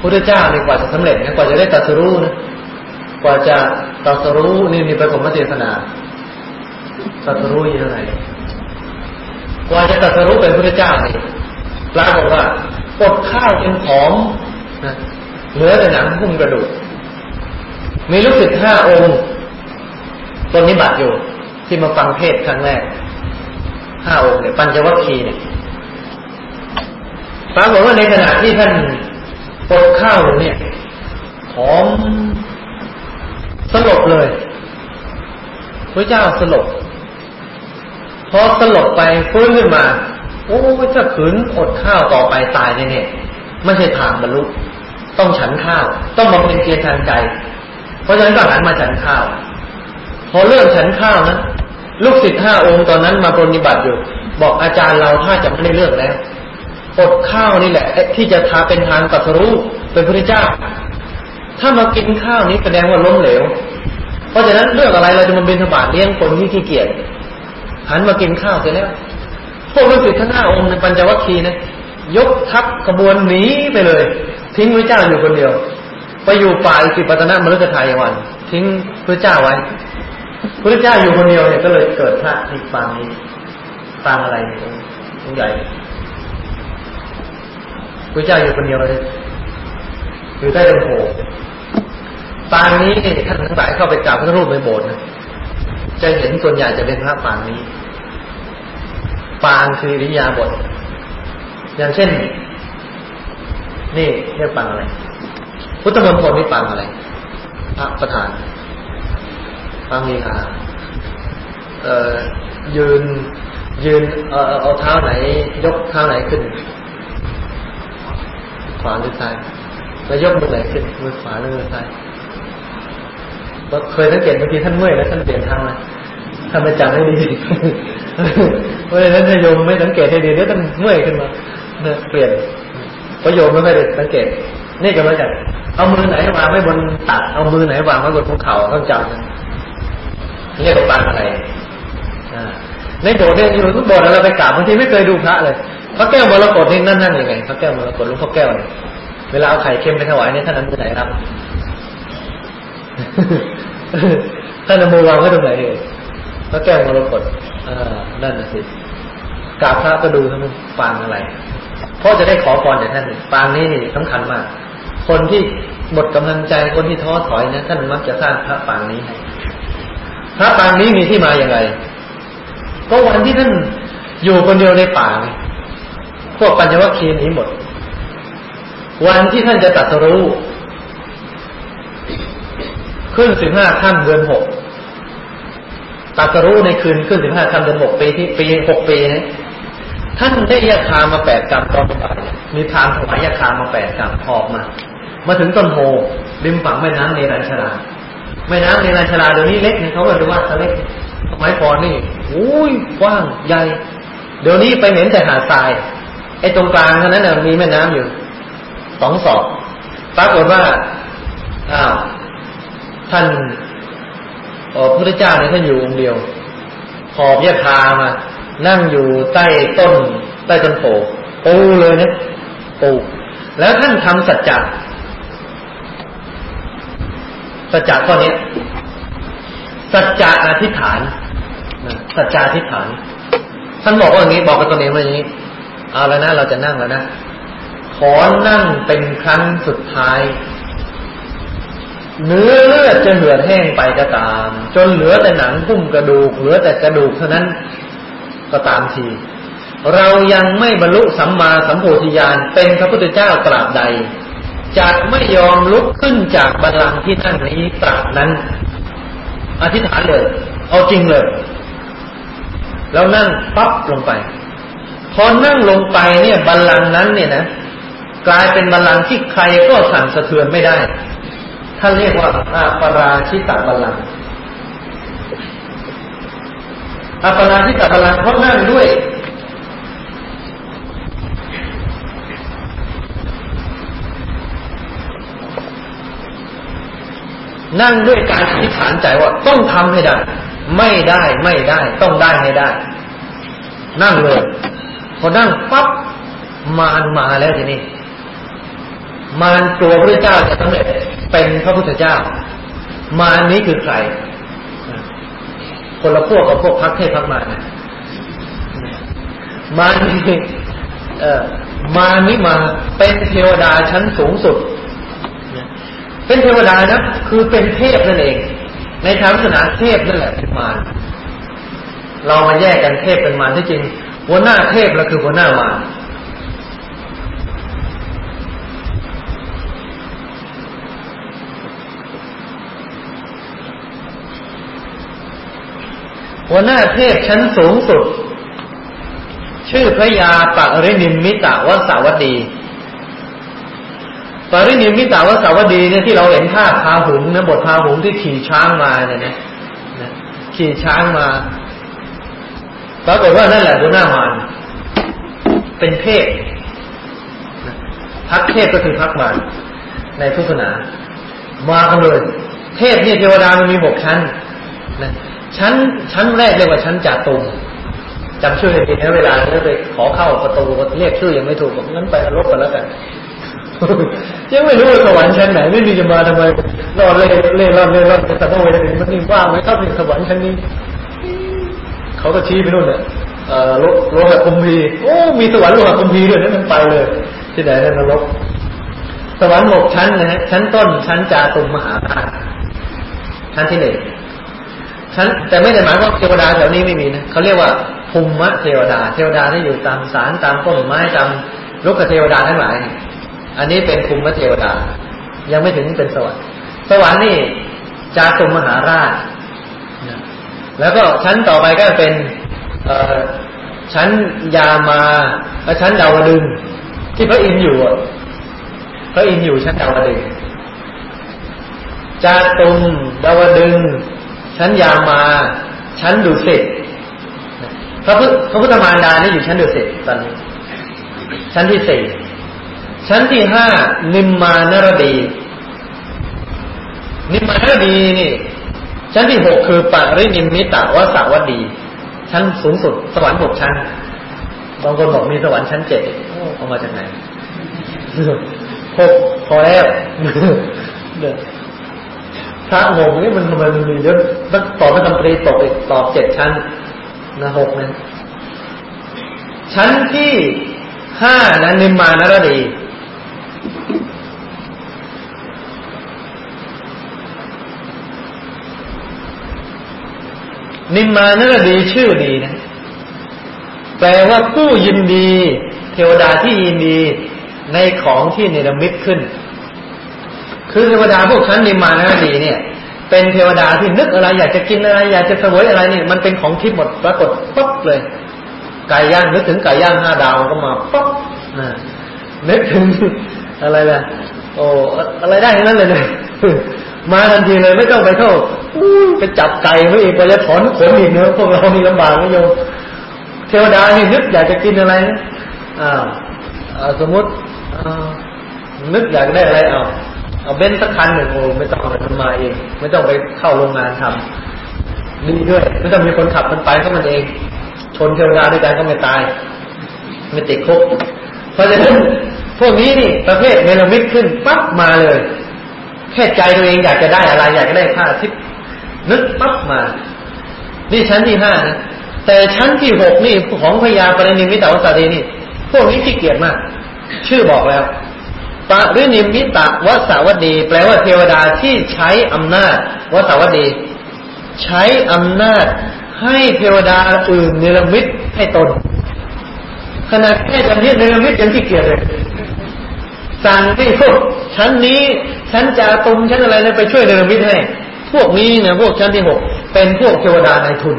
พุทธเจ้านี่กว่าจะสำเร็จนะกว่าจะได้ตัสรู้นะกว่าจะตัสรู้นี่นี่ไปผมมาเทศนาตัสรู้ยังไงกว่าจะตัสรุปเป็นพระเจ้าเนี่ยปรากว่าอดข้าวจนผอมเหลือแต่หนังหุ้มกระดูก มีลูกศิษย์ห้าองค์ตนนิบัติอยู่ ที่มาฟังเทศครั้งแรกห้าองค์เนี่ยปัญจวัคคีย์เนี่ยปรากฏว่าในขณะที่ท่านอดข้าวเนี่ยผอมสลบเลยพระเจ้าสลบพอสลบไปฟื้นขึ้นมา โอ้จะขืนอดข้าวต่อไปตายแน่ๆไม่ใช่ทางบรรลุต้องฉันข้าว ต้องมาเป็นเพียรทางใจ เพราะฉะนั้นก็หันมาฉันข้าว พอเริ่มฉันข้าวนะลูกศิษย์ห้าองค์ตอนนั้นมาปฏิบัติอยู่ บอกอาจารย์เราถ้าจะไม่ได้เลือกแล้วอดข้าวนี่แหละที่จะทาเป็นทางตัสรู้เป็นพระเจ้า ถ้ามากินข้าวนี้แสดงว่าล้มเหลว เพราะฉะนั้นเรื่องอะไรเราจะมาเป็นธบาตเลี้ยงคนที่ขี้เกียจหันมากินข้าวเสร็จแล้ว พวกฤาษีทั้งห้าองค์ในปัญจวัคคีย์นะยกทัพขบวนหนีไปเลย ทิ้งพระเจ้าอยู่คนเดียว ไปอยู่ป่าอิสิปตนมฤคทายวัน ทิ้งพระเจ้าไว้พระเจ้าอยู่คนเดียวเนี่ยก็เลยเกิดพระที่ปางนี้ปางอะไรตรงใหญ่พระเจ้าอยู่คนเดียวเลยอยู่ใต้ต้นโพปางนี้ท่านทั้งหลายเข้าไปกราบพระรูปในโบสถ์นะจะเห็นส่วนใหญ่จะเป็นพระปางนี้ ปางคือริยาบท อย่างเช่น นี่เรียกปางอะไร พุทธมณฑลนี่ปางอะไรพระประธานปางมีคาเอ่อยืน ยืนเอ่อเอาเท้าไหน ยกเท้าไหนขึ้น ขวาหรือซ้ายแล้วยกมือไหนขึ้นมือขวาหรือมือซ้ายเคยสังเกตบางทีท่านเมื่อยแล้วท่านเปลี่ยนทางนะ ท่านไปจับให้ดีเพราะฉะนั้นโยมไม่สังเกตให้ดีเดี๋ยวท่านเมื่อยขึ้นมาเนี่ยเปลี่ยนประโยมไม่ค่อยได้สังเกต นี่ก็มาจากเอามือไหนวางไว้บนตักเอามือไหนวางไว้บนภูเขาต้องจำเรียกว่าปางอะไรในโบสถ์เนี่ยอยู่ทุกโบสถ์เราไปกราบบางทีไม่เคยดูพระเลยพระแก้วมรกตนี่นั่นนั่นยังไงพระแก้วมรกตหลวงพ่อแก้วเนี่ยเวลาเอาไข่เค็มไปถวายเนี่ยท่านนั้นมือไหนครับท่านนโมวางไว้ตรงไหนเอง พระแก้วมรกตอ่านั่นนะสิกราบพระก็ดูทั้งปางอะไร เพราะจะได้ขอพรจากท่านปางนี้นี่สำคัญมาก คนที่หมดกำลังใจคนที่ท้อถอยนะท่านมักจะสร้างพระปางนี้ให้พระปางนี้มีที่มาอย่างไร ก็วันที่ท่านอยู่คนเดียวในป่าพวกปัญญวัคคีย์นี้หมด วันที่ท่านจะตัดรู้ ขึ้นสิบห้าค่ำเดือนหก ตัสรู้ในคืนขึ้นสิบห้าคำเดือนหกปีที่ปีหกปีนะท่านได้ยาคามาแปดกรัมตอนบ่ายมีทานถวายยาคามาแปดกรัมออกมา มาถึงต้นโพริมฝั่งแม่น้ำเนรัญชราแม่น้ำเนรัญชราเดี๋ยวนี้เล็กเนี่ยเขาเรียกว่าเล็กสมัยก่อนนี่อุ้ยกว้างใหญ่เดี๋ยวนี้ไปเห็นแต่หาดทรายไอ้ตรงกลางเท่านั้นน่ะมีแม่น้ำอยู่สองศอกปรากฏว่าอ้าวท่าน พระพุทธเจ้าเนี่ยท่านอยู่องค์เดียวขอบยะคามา นั่งอยู่ใต้ต้น ใต้ต้นโพปูเลยนะปูแล้วท่านทำสัจจะสัจจะข้อนี้สัจจะอธิษฐานสัจจะอธิษฐาน ท่านบอกว่าอย่างนี้บอกกับตัวเองว่าอย่างนี้ เอาแล้วนะเราจะนั่งแล้วนะขอนั่งเป็นครั้งสุดท้าย เนื้อเลือดจะเหือดแห้งไปก็ตาม จนเหลือแต่หนังหุ้มกระดูก เหลือแต่กระดูกเท่านั้นก็ตามที เรายังไม่บรรลุสัมมาสัมโพธิญาณเป็นพระพุทธเจ้าตราบใดจะไม่ยอมลุกขึ้นจากบัลลังก์ที่นั่งนี้ตราบนั้น อธิษฐานเลย เอาจริงเลย แล้วนั่งปั๊บลงไป พอนั่งลงไปเนี่ยบัลลังก์นั้นเนี่ยนะกลายเป็นบัลลังก์ที่ใครก็สั่นสะเทือนไม่ได้ ท่านเรียกว่าอาปราชิตบัลลังอาปราชิตบัลลังเพราะนั่งด้วย นั่งด้วยการอธิษฐานใจว่าต้องทำให้ได้ ไม่ได้ไม่ได้ ต้องได้ให้ได้ นั่งเลย พอนั่งปั๊บมารมาแล้วทีนี้ มารตัวพระเจ้าจะสำเร็จ เป็นพระพุทธเจ้า มานี้คือใคร คนละพวกกับพวกพักเทพพักมานะมานี้เออมานิมาเป็นเทวดาชั้นสูงสุด เป็นเทวดานะคือเป็นเทพนั่นเอง ในทางศาสนาเทพนั่นแหละเป็นมารเรามาแยกกันเทพเป็นมารที่จริง หัวหน้าเทพแล้วคือหัวหน้ามาร หัวหน้าเทพชั้นสูงสุด ชื่อพระยาปารินิมิตาวสาวดีปารินิมิตาวสาวดีเนี่ยที่เราเห็นภาพพาหุงนะบทพาหุงที่ขี่ช้างมาเนี่ยนะขี่ช้างมาปรากฏว่านั่นแหละหัวหน้ามารเป็นเทพพักเทพก็คือพักมารในพุทธศาสนามากันเลย เทพเนี่ยเทวดามันมีหกชั้นนะ ชั้นชั้นแรกเรียกว่าชั้นจ่าตุมจำชื่อให้ดีนะเวลาเราไปขอเข้าประตูเรียกชื่อยังไม่ถูกงั้นไปลบกันแล้วกันยังไม่รู้สวรรค์ชั้นไหนไม่มีจะมาทำไมรอดเล่เล่รอดเล่รอดแต่ต้องเวลามันนี่ว่างไหมครับเป็นสวรรค์ชั้นนี้เขาก็ชี้ไปนู่นเนี่ยโลโลหะคุมพีโอ้มีสวรรค์โลหะคุมพีด้วยนั่นมันไปเลย ที่ไหนนั่นนรกสวรรค์หกชั้นนะฮะชั้นต้นชั้นจาตุมมหาราชชั้นที่หนึ่ง ชั้นแต่ไม่ได้หมายว่าเทวดาแถวนี้ไม่มีนะเขาเรียกว่าภูมิเทวดา เทวดาที่อยู่ตามสารตามต้นไม้ตามลูกเทวดาทั้งหลาย อันนี้เป็นภูมิเทวดา ยังไม่ถึงเป็นสวรรค์ สวรรค์นี่จาตุมมหาราช แล้วก็ชั้นต่อไปก็เป็นชั้นยามาและชั้นดาวดึงที่พระอินทร์อยู่พระอินทร์อยู่ชั้นดาวดึงจาตุมดาวดึง ชั้นยามาชั้นดุสิตพระพุทธพระพุทธมารดานี่อยู่ชั้นดุสิตตอนนี้ ชั้นที่สี่ชั้นที่ห้านิมมานรดี นิมมานรดีนี่ ชั้นที่หกคือปรินิมิตาวสาวดี ชั้นสูงสุดสวรรค์หกชั้นบางคนบอกมีสวรรค์ชั้นเจ็ดเอามาจากไหนหกพอแล้ว พระงงนี่มันทำไมมันมีเยอะต้องตอบไม่ทำปรีตกอีกตอบเจ็ดชั้นนะหกนั้น ชั้นที่ห้านะนิมมานรดีนิมมานรดีชื่อดีนะ แปลว่าผู้ยินดี เทวดาที่ยินดีในของที่เนรมิตขึ้น คือเทวดาพวกชั้นนิมมานะดีเนี่ย เป็นเทวดาที่นึกอะไร อยากจะกินอะไร อยากจะเสวยอะไรเนี่ยมันเป็นของทิพย์หมดปรากฏปั๊บเลยไก่ย่างนึกถึงไก่ย่างห้าดาวก็มาปั๊บนะนึกถึงอะไรล่ะโอ้อะไรได้ทั้งนั้นเลยเลยมาทันทีเลยไม่ต้องไปเข้าไปจับไก่ไม่อีกไปจะถอนขนอีกเนื้อพวกเรานี่ลำบากไม่โยมเทวดานี่นึกอยากจะกินอะไรอ่าสมมตินึกอยากได้อะไรเอา เอาเบนสักคันหนึ่งโอ้ไม่ต้องมันมาเอง ไม่ต้องไปเข้าโรงงานทำดีด้วยไม่ต้องมีคนขับมันไปก็มันเอง ชนเทวดาด้วยกันก็ไม่ตาย ไม่ติดคุกเพราะฉะนั้นพวกนี้นี่ประเภทเนรมิตขึ้นปั๊บมาเลย แค่ใจตัวเองอยากจะได้อะไร อยากจะได้ผ้าทิพนึกปั๊บมา นี่ชั้นที่ห้านะแต่ชั้นที่หกนี่ของพญาปรินิมิตาวสารีนี่ พวกนี้ขี้เกียจมาก ชื่อบอกแล้ว ปะรินิมิตะวสาวดี แปลว่าเทวดาที่ใช้อำนาจวสาวดี ใช้อำนาจให้เทวดาอื่นเนรมิตให้ตนขณะแค่จำเนียเนรมิตยังที่เกียจเลยสั่งให้พวกชั้นนี้ชั้นจาตุมชั้นอะไรเนี่ยไปช่วยเนรมิตให้พวกนี้เนี่ยพวกชั้นที่หกเป็นพวกเทวดานายทุน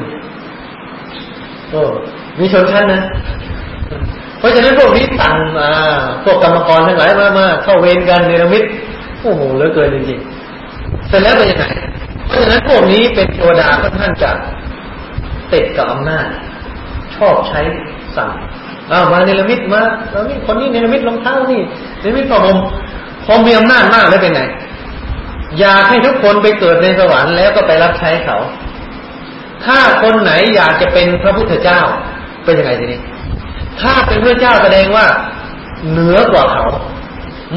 โอ้มีชนชั้นนะ เพราะฉะนั้นพวกนี้สั่งมาพวกกรรมกรทั้งหลายมามาเข้าเวรกันเนรมิตโอ้โหเหลือเกินจริงๆเสร็จแล้วเป็นยังไงเพราะฉะนั้นพวกนี้เป็นเทวดาค่อนข้างจะติดกับอำนาจ ชอบใช้สั่งอ้าวมาเนรมิตมาแล้วนี่คนนี้เนรมิตรองเท้านี่เนรมิตพระผมพอมีอำนาจมากแล้วเป็นไงอยากให้ทุกคนไปเกิดในสวรรค์แล้วก็ไปรับใช้เขา ถ้าคนไหนอยากจะเป็นพระพุทธเจ้าเป็นยังไงทีนี้ ถ้าเป็นพระเจ้าแสดงว่าเหนือกว่าเขา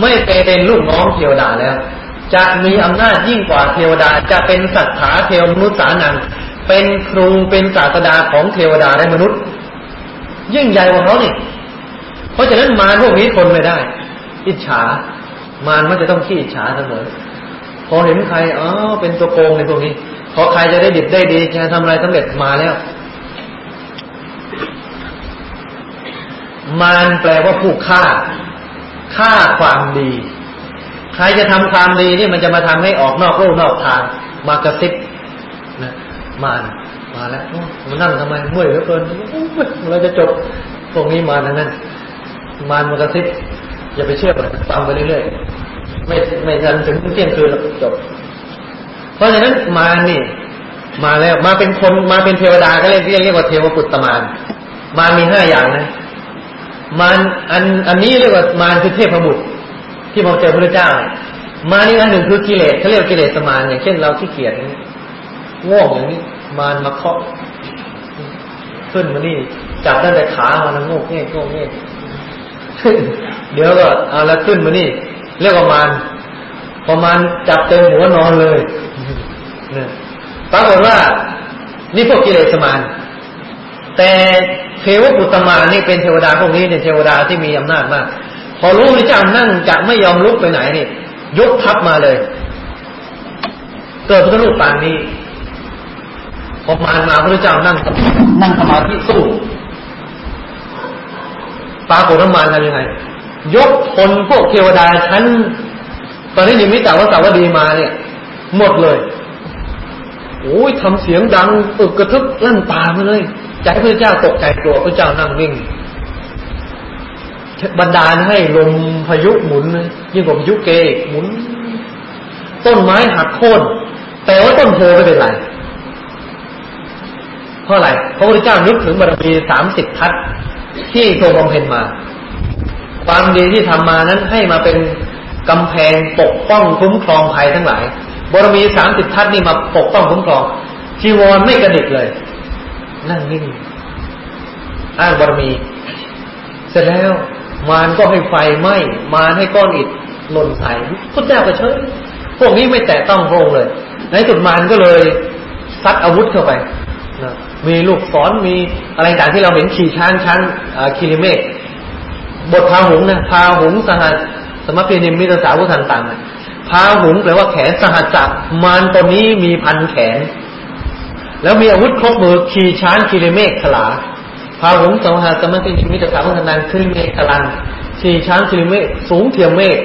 ไม่เป็นลูกน้องเทวดาแล้ว จะมีอำนาจยิ่งกว่าเทวดา จะเป็นสัตถาเทวมนุษย์สานัง เป็นครูเป็นศาสดาของเทวดาและมนุษย์ ยิ่งใหญ่กว่าเขานี่เพราะฉะนั้นมารพวกนี้ทนไม่ได้ อิจฉามารมันจะต้องขี้อิจฉาเสมอพอเห็นใครอ๋อเป็นตัวโกงในพวกนี้พอใครจะได้ดิบได้ดีจะทำอะไรสำเร็จมาแล้ว มารแปลว่าผู้ฆ่าฆ่าความดี ใครจะทำความดีนี่มันจะมาทำให้ออกนอกโลกนอกทาง มากระซิบนะมารมาแล้วมานั่งทำไมเมื่อยเหลือเกินเราจะจบพวกนี้มาทั้งนั้นมารมากระซิบอย่าไปเชื่อมันฟังไปเรื่อยๆไม่ไม่ทันถึงเที่ยงคืนจบ เพราะฉะนั้นมานี่ มาแล้วมาเป็นคนมาเป็นเทวดาก็เรียกเรียกว่าเทวปุตตมารมามีห้าอย่างนะ มารอันอันนี้เรียกว่ามารคือเทพบุตรที่เราเจอพระเจ้า มานี่อันหนึ่งคือกิเลสเขาเรียกกิเลสมารอย่างเช่นเราที่เกียจง่วงอย่างนี้ มารมาเคาะขึ้นมานี่จับตั้งแต่ขามาแล้วงกเงี้ยงกเงี้ยเดี๋ยวก็เอาแล้วขึ้นมานี่ เรียกว่ามารพอมารจับเต็มหัวนอนเลยเนี่ยปรากฏว่านี่พวกกิเลสมารแต่ เทวปุตตมานี่เป็นเทวดาพวกนี้เนี่ยเทวดาที่มีอำนาจมาก พอรู้พระเจ้านั่งจะไม่ยอมลุกไปไหนนี่ยกทัพมาเลย เกิดพระรูปปางนี้พอมารมาพระเจ้านั่งนั่งสมาธิสู้ปรากฏว่ามารทำยังไง ยกคนพวกเทวดาชั้น ตอนนี้ยังมิตรว่าสาวดีมาเนี่ย หมดเลยโอ้ยทำเสียงดังอึกกระทึกลั่นป่ามาเลย ใจพระเจ้าตกใจกลัวพระเจ้านั่งนิ่งบรรดาให้ลมพายุหมุนยิ่งกว่าพายุเกหมุน ต้นไม้หักโค่นแต่ว่าต้นโพไม่เป็นไรเพราะอะไรพระพุทธเจ้านึกถึงบารมีสามสิบทัศที่ทรงบำเพ็ญมา ความดีที่ทำมานั้นให้มาเป็นกำแพงปกป้องคุ้มครองภัยทั้งหลายบารมีสามสิบทัศนี่มาปกป้องคุ้มครองจีวรไม่กระดิกเลย นั่งนิ่งอ้างบารมี เสร็จแล้วมารก็ให้ไฟไหม้มารให้ก้อนอิฐหล่นใส่พุทธเจ้าก็เฉยพวกนี้ไม่แตะต้องพระองค์เลย ในสุดมารก็เลยซัดอาวุธเข้าไปนะมีลูกศรมีอะไรต่างที่เราเห็นขี่ช้างช้างคิริเมกบทพาหุงนะพาหุงสหัสสมพีนิมิตสาวุธันตังพาหุงแปลว่าแขนสหัสจักมารตัวนี้มีพันแขน แล้วมีอาวุธครบมือขี่ช้างคิริเมกขลาพาหงสหัสสมพีนิมิตสาวุธันตังคิริเมกขลันขี่ช้างคิริเมกสูงเทียมเมฆ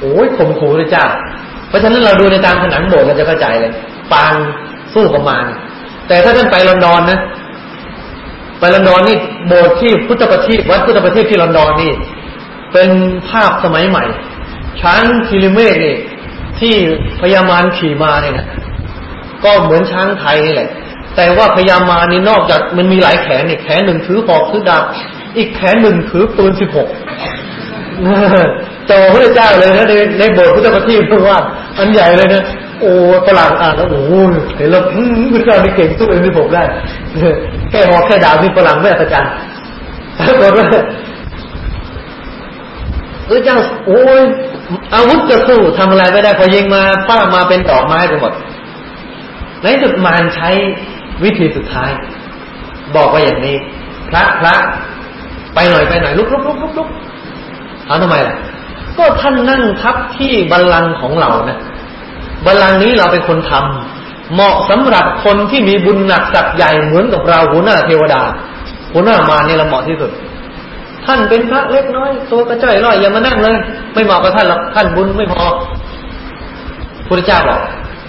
โอ้ยข่มขู่พระเจ้า เพราะฉะนั้นเราดูในตามผนังโบสถ์เราจะเข้าใจเลยปางสู้กับมารแต่ถ้าท่านไปลอนดอนนะไปลอนดอนนี่โบสถ์ที่พุทธประทีปวัดพุทธประทีปที่ลอนดอนนี่ เป็นภาพสมัยใหม่ ช้างคิริเมกนี่ที่พญามารขี่มาเนี่ยนะ ก็เหมือนช้างไทยแหละ แต่ว่าพญามานี่นอกจากมันมีหลายแขนอีกแขนหนึ่งถือหอกถือดาบอีกแขนหนึ่งถือปืนสิบหกจอพระเจ้าเลยนะในในโบสถ์พุทธประทีปเพราว่า อันใหญ่เลยนะโอ้ฝรั่งอ่านแล้วโอ้เห็นแล้วพระเจ้านี่เก่งสู้เองที่ผมได้แค่หอกแค่ดาบนี่ฝรั่งไม่อัศจรรย์ปรากฏว่าพระเจ้าโอ้ยอาวุธจะสู้ทำอะไรไม่ได้พอยิงมาป้ามาเป็นดอกไม้ไปหมด ในสุดมารใช้วิธีสุดท้าย บอกว่าอย่างนี้ พระพระไปหน่อยไปหน่อยลุกลุกลุกลุกลุกถามทำไมล่ะก็ท่านนั่งทับที่บัลลังก์ของเรานะบัลลังก์นี้เราเป็นคนทำเหมาะสำหรับคนที่มีบุญหนักสักใหญ่เหมือนกับเราหัวหน้าเทวดาหัวหน้ามาเนี่ยเราเหมาะที่สุด ท่านเป็นพระเล็กน้อย ตัวกระจ้อยร่อยอย่ามานั่งเลย ไม่เหมาะกับท่านหรอกท่านบุญไม่พอพระเจ้าบอก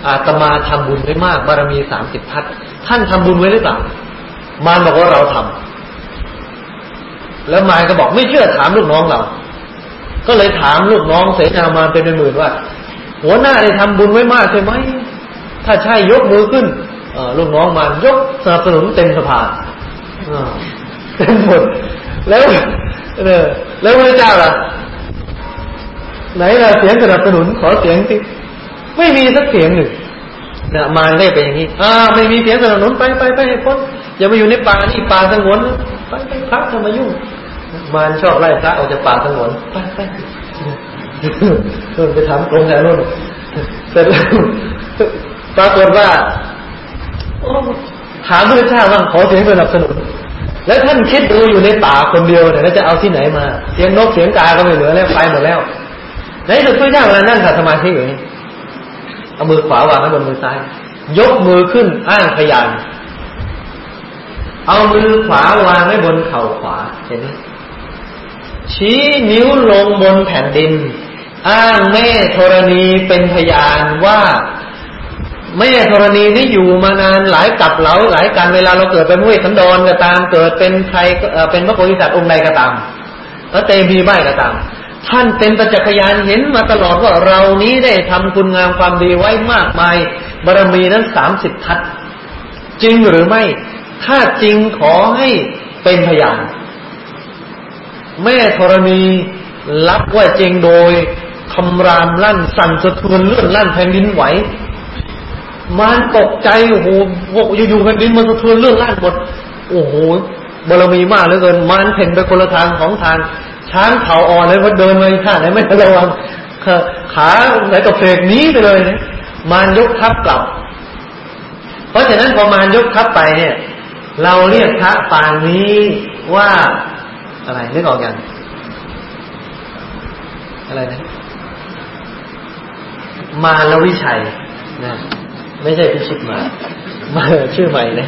อาตมาทำบุญไว้มาก บารมีสามสิบทัศท่านทำบุญไว้หรือเปล่ามารบอกว่าเราทำแล้วมารก็บอกไม่เชื่อถามลูกน้องเรา ก็เลยถามลูกน้องเสนามาเป็นหมื่นว่า หัวหน้าได้ทำบุญไว้มากใช่ไหมถ้าใช่ยกมือขึ้นลูกน้องมายกสนับสนุนเต็มสภาเต็มหมดแล้วเออแล้วพระเจ้าล่ะไหนล่ะเสียงสนับสนุนขอเสียงสิ ไม่มีสักเสียงหนึ่งนะมารได้ไปอย่างนี้อ่าไม่มีเสียงสนับสนุนไปไปไปให้พ้นอย่ามาอยู่ในป่านี่ป่าสงวนไปไปพักทำมายุ่ง มารชอบไล่พระออกจากป่าสงวนไปไปนู่นไปถามกรมแนนู่นเสร็จแล้วปรากฏว่าถามพระเจ้าว่าขอเสียงสนับสนุน แล้วท่านคิดดูอยู่ในป่าคนเดียวเนี่ยแล้วจะเอาที่ไหนมา เสียงนกเสียงกาก็ไม่เหลือแล้วไปหมดแล้วในสุดพระเจ้าเวลานั่งขัดสมาธิอยู่นี่ เอามือขวาวางไว้บนมือซ้าย ยกมือขึ้นอ้างพยาน เอามือขวาวางไว้บนเข่าขวาเห็นไหมชี้นิ้วลงบนแผ่นดิน อ้างแม่ธรณีเป็นพยานว่าแม่ธรณีนี้อยู่มานานหลายกับเหลาหลายการเวลาเราเกิดเป็นมุ้ยสันดอนก็ตาม เกิดเป็นใครเป็นพระโพธิสัตว์องค์ใดก็ตามแล้วเตมีใบก็ตาม ท่านเป็นประจักษ์ยานเห็นมาตลอดว่าเรานี้ได้ทำคุณงามความดีไว้มากมายบารมีนั้นสามสิบทัศจริงหรือไม่ ถ้าจริงขอให้เป็นพยานแม่ธรณีรับว่าจริงโดยคำรามลั่นสั่นสะเทือนเลื่อนลั่นแผ่นดินไหวมารตกใจโอ้โหวกอยู่ๆกันดินมันสะเทือนเรื่องล่างหมดโอ้โหบารมีมากเหลือเกินมารเพ่นไปคนละทางของทาง ช้างเขาอ่อนเลยว่าเดินมาท่าไหนไม่ระวังขาไหนก็เพลกนี้ไปเลยนะมารยกทัพกลับ เพราะฉะนั้นพอมารยกทัพไปเนี่ย เราเรียกพระปางนี้ว่าอะไรนึกออกยังอะไรนะมาลวิชัยนะไม่ใช่พิชิตมามาชื่อใหม่นะ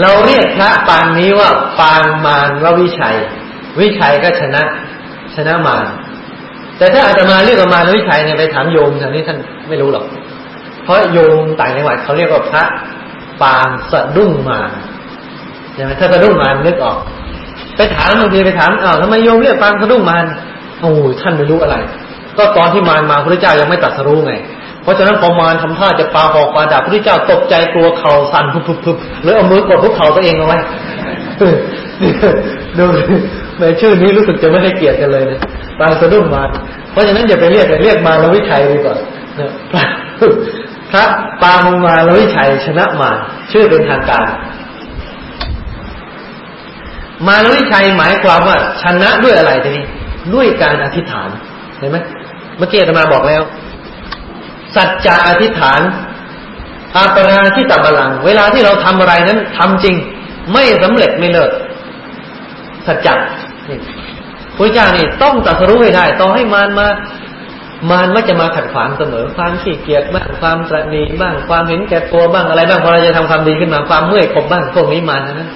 เราเรียกพระปางนี้ว่าปางมารววิชัย วิชัยก็ชนะ ชนะมารแต่ถ้าอาจจะมาเรียกว่ามารวิชัยเนี่ยไปถามโยมทางนี้ท่านไม่รู้หรอก เพราะโยมต่างจังหวัดเขาเรียกว่าพระปางสะดุ้งมารใช่ไหมถ้าสะดุ้งมารนึกออก ไปถามบางทีไปถามอ้าวทำไมโยมเรียกปางสะดุ้งมารโอ้ท่านไม่รู้อะไร ก็ตอนที่มารมาพระเจ้ายังไม่ตรัสรู้ไง เพราะฉะนั้นพอมารทำท่าจะปาหอกปาดาบพระเจ้าตกใจกลัวเข่าสั่นพุบๆเลยเอามือกดพวกเข่าตัวเองเอาไว้ดูในชื่อนี้รู้สึกจะไม่ให้เกียรติกันเลยนะปางสะดุ้งมารเพราะฉะนั้นอย่าไปเรียกเรียกมาแล้ววิชัยดีกว่าพระปางมาแล้ววิชัยชนะมารชื่อเป็นทางการ มาแล้ววิชัยหมายความว่าชนะด้วยอะไรทีนี้ด้วยการอธิษฐานเห็นไหมเมื่อกี้อาตมาบอกแล้ว สัจจะอธิษฐานอาปราที่ตับลัง เวลาที่เราทำอะไรนั้นทำจริง ไม่สำเร็จไม่เลิก สัจจะพระเจ้านี่ต้องตรัสรู้ให้ได้ต้องให้มารมามารไม่จะมาขัดขวางเสมอ ความขี้เกียจบ้างความตรณีบ้างความเห็นแก่ตัวบ้างอะไรบ้างพอเราจะทำความดีขึ้นมาความเมื่อยขบบ้างพวกนี้มารนะ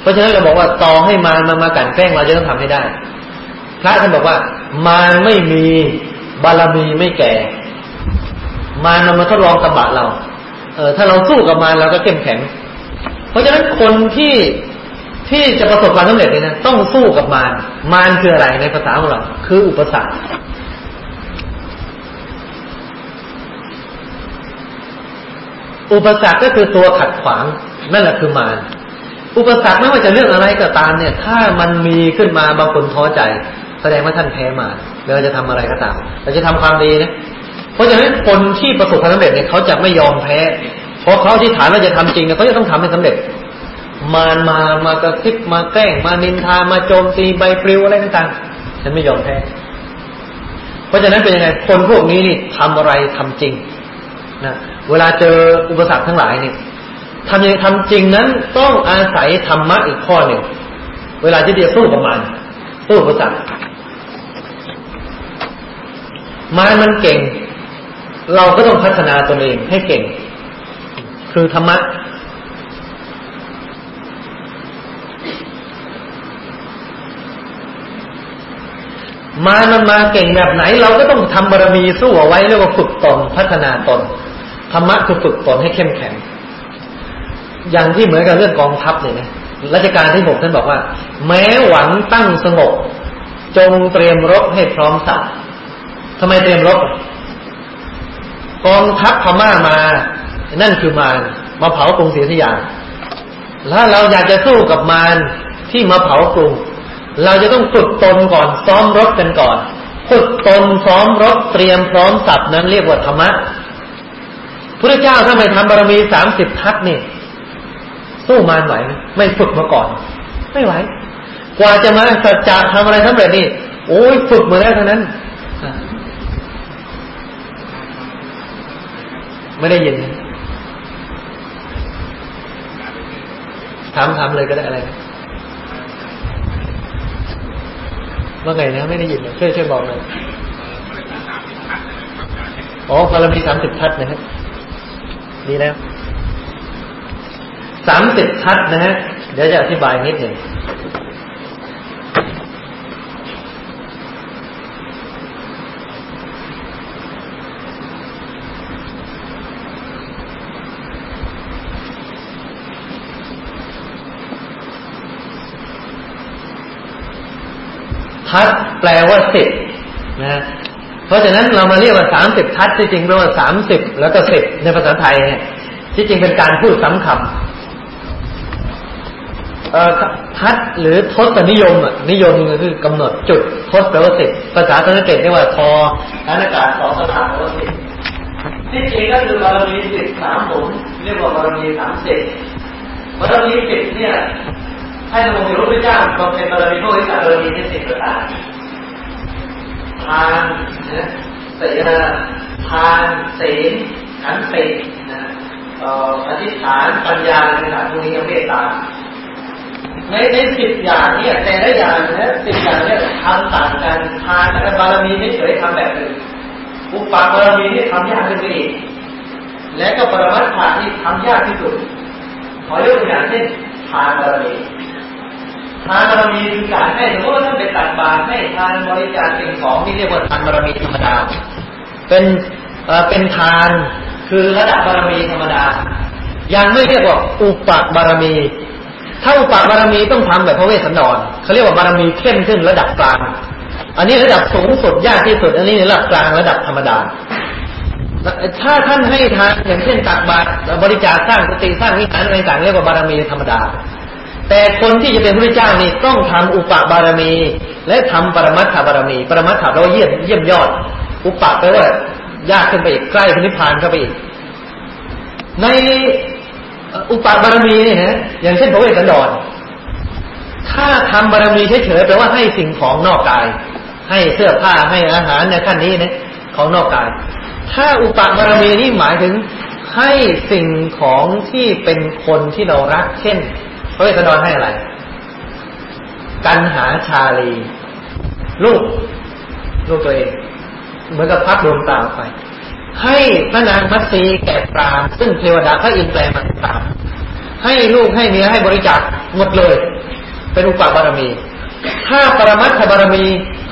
เพราะฉะนั้นเราบอกว่าต่อให้มารมามากันแกล้งเราจะต้องทำให้ได้พระท่านบอกว่ามารไม่มีบารมีไม่แก่ มารนมาทดลองตบะเรา เออถ้าเราสู้กับมารเราก็เข้มแข็ง เพราะฉะนั้นคนที่ที่จะประสบความสำเร็จเนี่ยนะต้องสู้กับมาร มารคืออะไรในภาษาของเรา คืออุปสรรคอุปสรรคก็คือตัวขัดขวางนั่นแหละคือมารอุปสรรคไม่ว่าจะเรื่องอะไรก็ตามเนี่ย ถ้ามันมีขึ้นมาบางคนท้อใจ แสดงว่าท่านแพ้มาเราจะทำอะไรก็ตาม เราจะทำความดีนะ เพราะฉะนั้นคนที่ประสบความสำเร็จเนี่ยเขาจะไม่ยอมแพ้ เพราะเขาที่ฐานว่าจะทำจริงเนี่ยเขาจะต้องทำให้สำเร็จ มารมามากระซิบมาแกล้งมานินทามาโจมตีใบปลิวอะไรต่างๆฉันไม่ยอมแพ้ เพราะฉะนั้นเป็นยังไงคนพวกนี้นี่ทำอะไรทำจริงนะเวลาเจออุปสรรคทั้งหลายเนี่ยทำยังไงทำจริงนั้นต้องอาศัยธรรมะอีกข้อหนึ่งเวลาที่เดียวสู้กับมันสู้อุปสรรคไม้มันเก่ง เราก็ต้องพัฒนาตนเองให้เก่ง คือธรรมะ มามันมาเก่งแบบไหน เราก็ต้องทำบารมีสู้เอาไว้เรียกว่าฝึกตนพัฒนาตนธรรมะคือฝึกตนให้เข้มแข็ง อย่างที่เหมือนกับเรื่องกองทัพเลยนะรัชการที่หกท่านบอกว่า แม้หวังตั้งสงบ จงเตรียมรบให้พร้อมสับทำไมเตรียมรบ กองทัพพม่ามา นั่นคือมารมาเผากรุงศรีอยุธยาแล้วเราอยากจะสู้กับมารที่มาเผากรุง เราจะต้องฝึกตนก่อนซ้อมรบกันก่อนฝึกตนซ้อมรบเตรียมพร้อมสับนั้นเรียกว่าธรรมะพระเจ้าถ้าไม่ทำบารมีสามสิบทัศนี่สู้มารไหวไม่ฝึกมาก่อน ไม่ไหว กว่าจะมาสัจจะทำอะไรสำเร็จนี่โอ้ยฝึกมาแล้วเท่านั้น ไม่ได้ยินถามถามเลยก็ได้อะไรว่าไงนะไม่ได้ยินช่วยช่วยบอกหน่อยอ๋อบารมีสามสิบทัศนะฮะดีแล้วสามสิบทัศนะฮะเดี๋ยวจะอธิบายนิดหนึ่ง ทัศแปลว่าสิบนะเพราะฉะนั้นเรามาเรียกว่าสามสิบทัศที่จริงแปลว่าสามสิบแล้วก็สิบในภาษาไทยเนี่ยที่จริงเป็นการพูดซ้ำคำทัศหรือทศนิยมนิยมก็คือกำหนดจุดทศแปลว่าสิบภาษาสันสกฤตเรียกว่าทอนันอากาศสองสถานแปลว่าสิบที่จริงก็คือบารมีสิบสามผลเรียกว่าบารมีสามสิบบารมีสิบเนี่ย ให้สมุทรพระเจ้าบำเพ็ญบารมีพระวิสาบารมีที่สิบประการทานนะศีลทานศีลขันตินะอธิษฐานปัญญาในขณะพวกนี้เมตตาในในสิบอย่างเนี่ยแต่ละอย่างนะสิบอย่างเนี่ยทำต่างกันทานและบารมีไม่เฉยทำแบบอื่นอุปาบารมีนี่ทำยากขึ้นไปอีกและก็ปรมัตถาที่ทำยากที่สุดขอยกตัวอย่างเช่นทานบารมี ทานบารมีคือการให้สมมติว่าท่านไปตักบาตรให้ทานบริจาคสิ่งของที่เรียกว่าทานบารมีธรรมดา เป็นเป็นทานคือระดับบารมีธรรมดา ยังไม่เรียกว่าอุปบารมี ถ้าอุปบารมีต้องทำแบบพระเวสสันดรเขาเรียกว่าบารมีเข้มขึ้นระดับกลาง อันนี้ระดับสูงสุดยากที่สุด อันนี้ระดับกลางระดับธรรมดา ถ้าท่านให้ทานอย่างเช่นตักบาตรบริจาคสร้างสติสร้างวิหารอะไรต่างเรียกว่าบารมีธรรมดา แต่คนที่จะเป็นพระเจ้านี่ต้องทำอุปบารมี และทำปรมัตถบารมี ปรมัตถแปลว่าเยี่ยมเยี่ยมยอด อุปแปลว่ายากขึ้นไปอีกใกล้พระนิพพานเข้าไปอีก ในอุปบารมีเนี่ยนะอย่างเช่นพระเวสสันดรถ้าทำบารมีเฉยๆแปลว่าให้สิ่งของนอกกาย ให้เสื้อผ้าให้อาหารในขั้นนี้นะของนอกกาย ถ้าอุปบารมีนี่หมายถึงให้สิ่งของที่เป็นคนที่เรารัก เช่น พระเวสสันดรให้อะไร กันหาชาลีลูกลูกตัวเองเหมือนกับพักดวงตาไป ให้พระนางมัตสีแก่ปราม ซึ่งเทวดาพระอินทร์แปลมาตามให้ลูกให้เมียให้บริจาคหมดเลย เป็นอุปบารมี ถ้าปรมัตถบารมี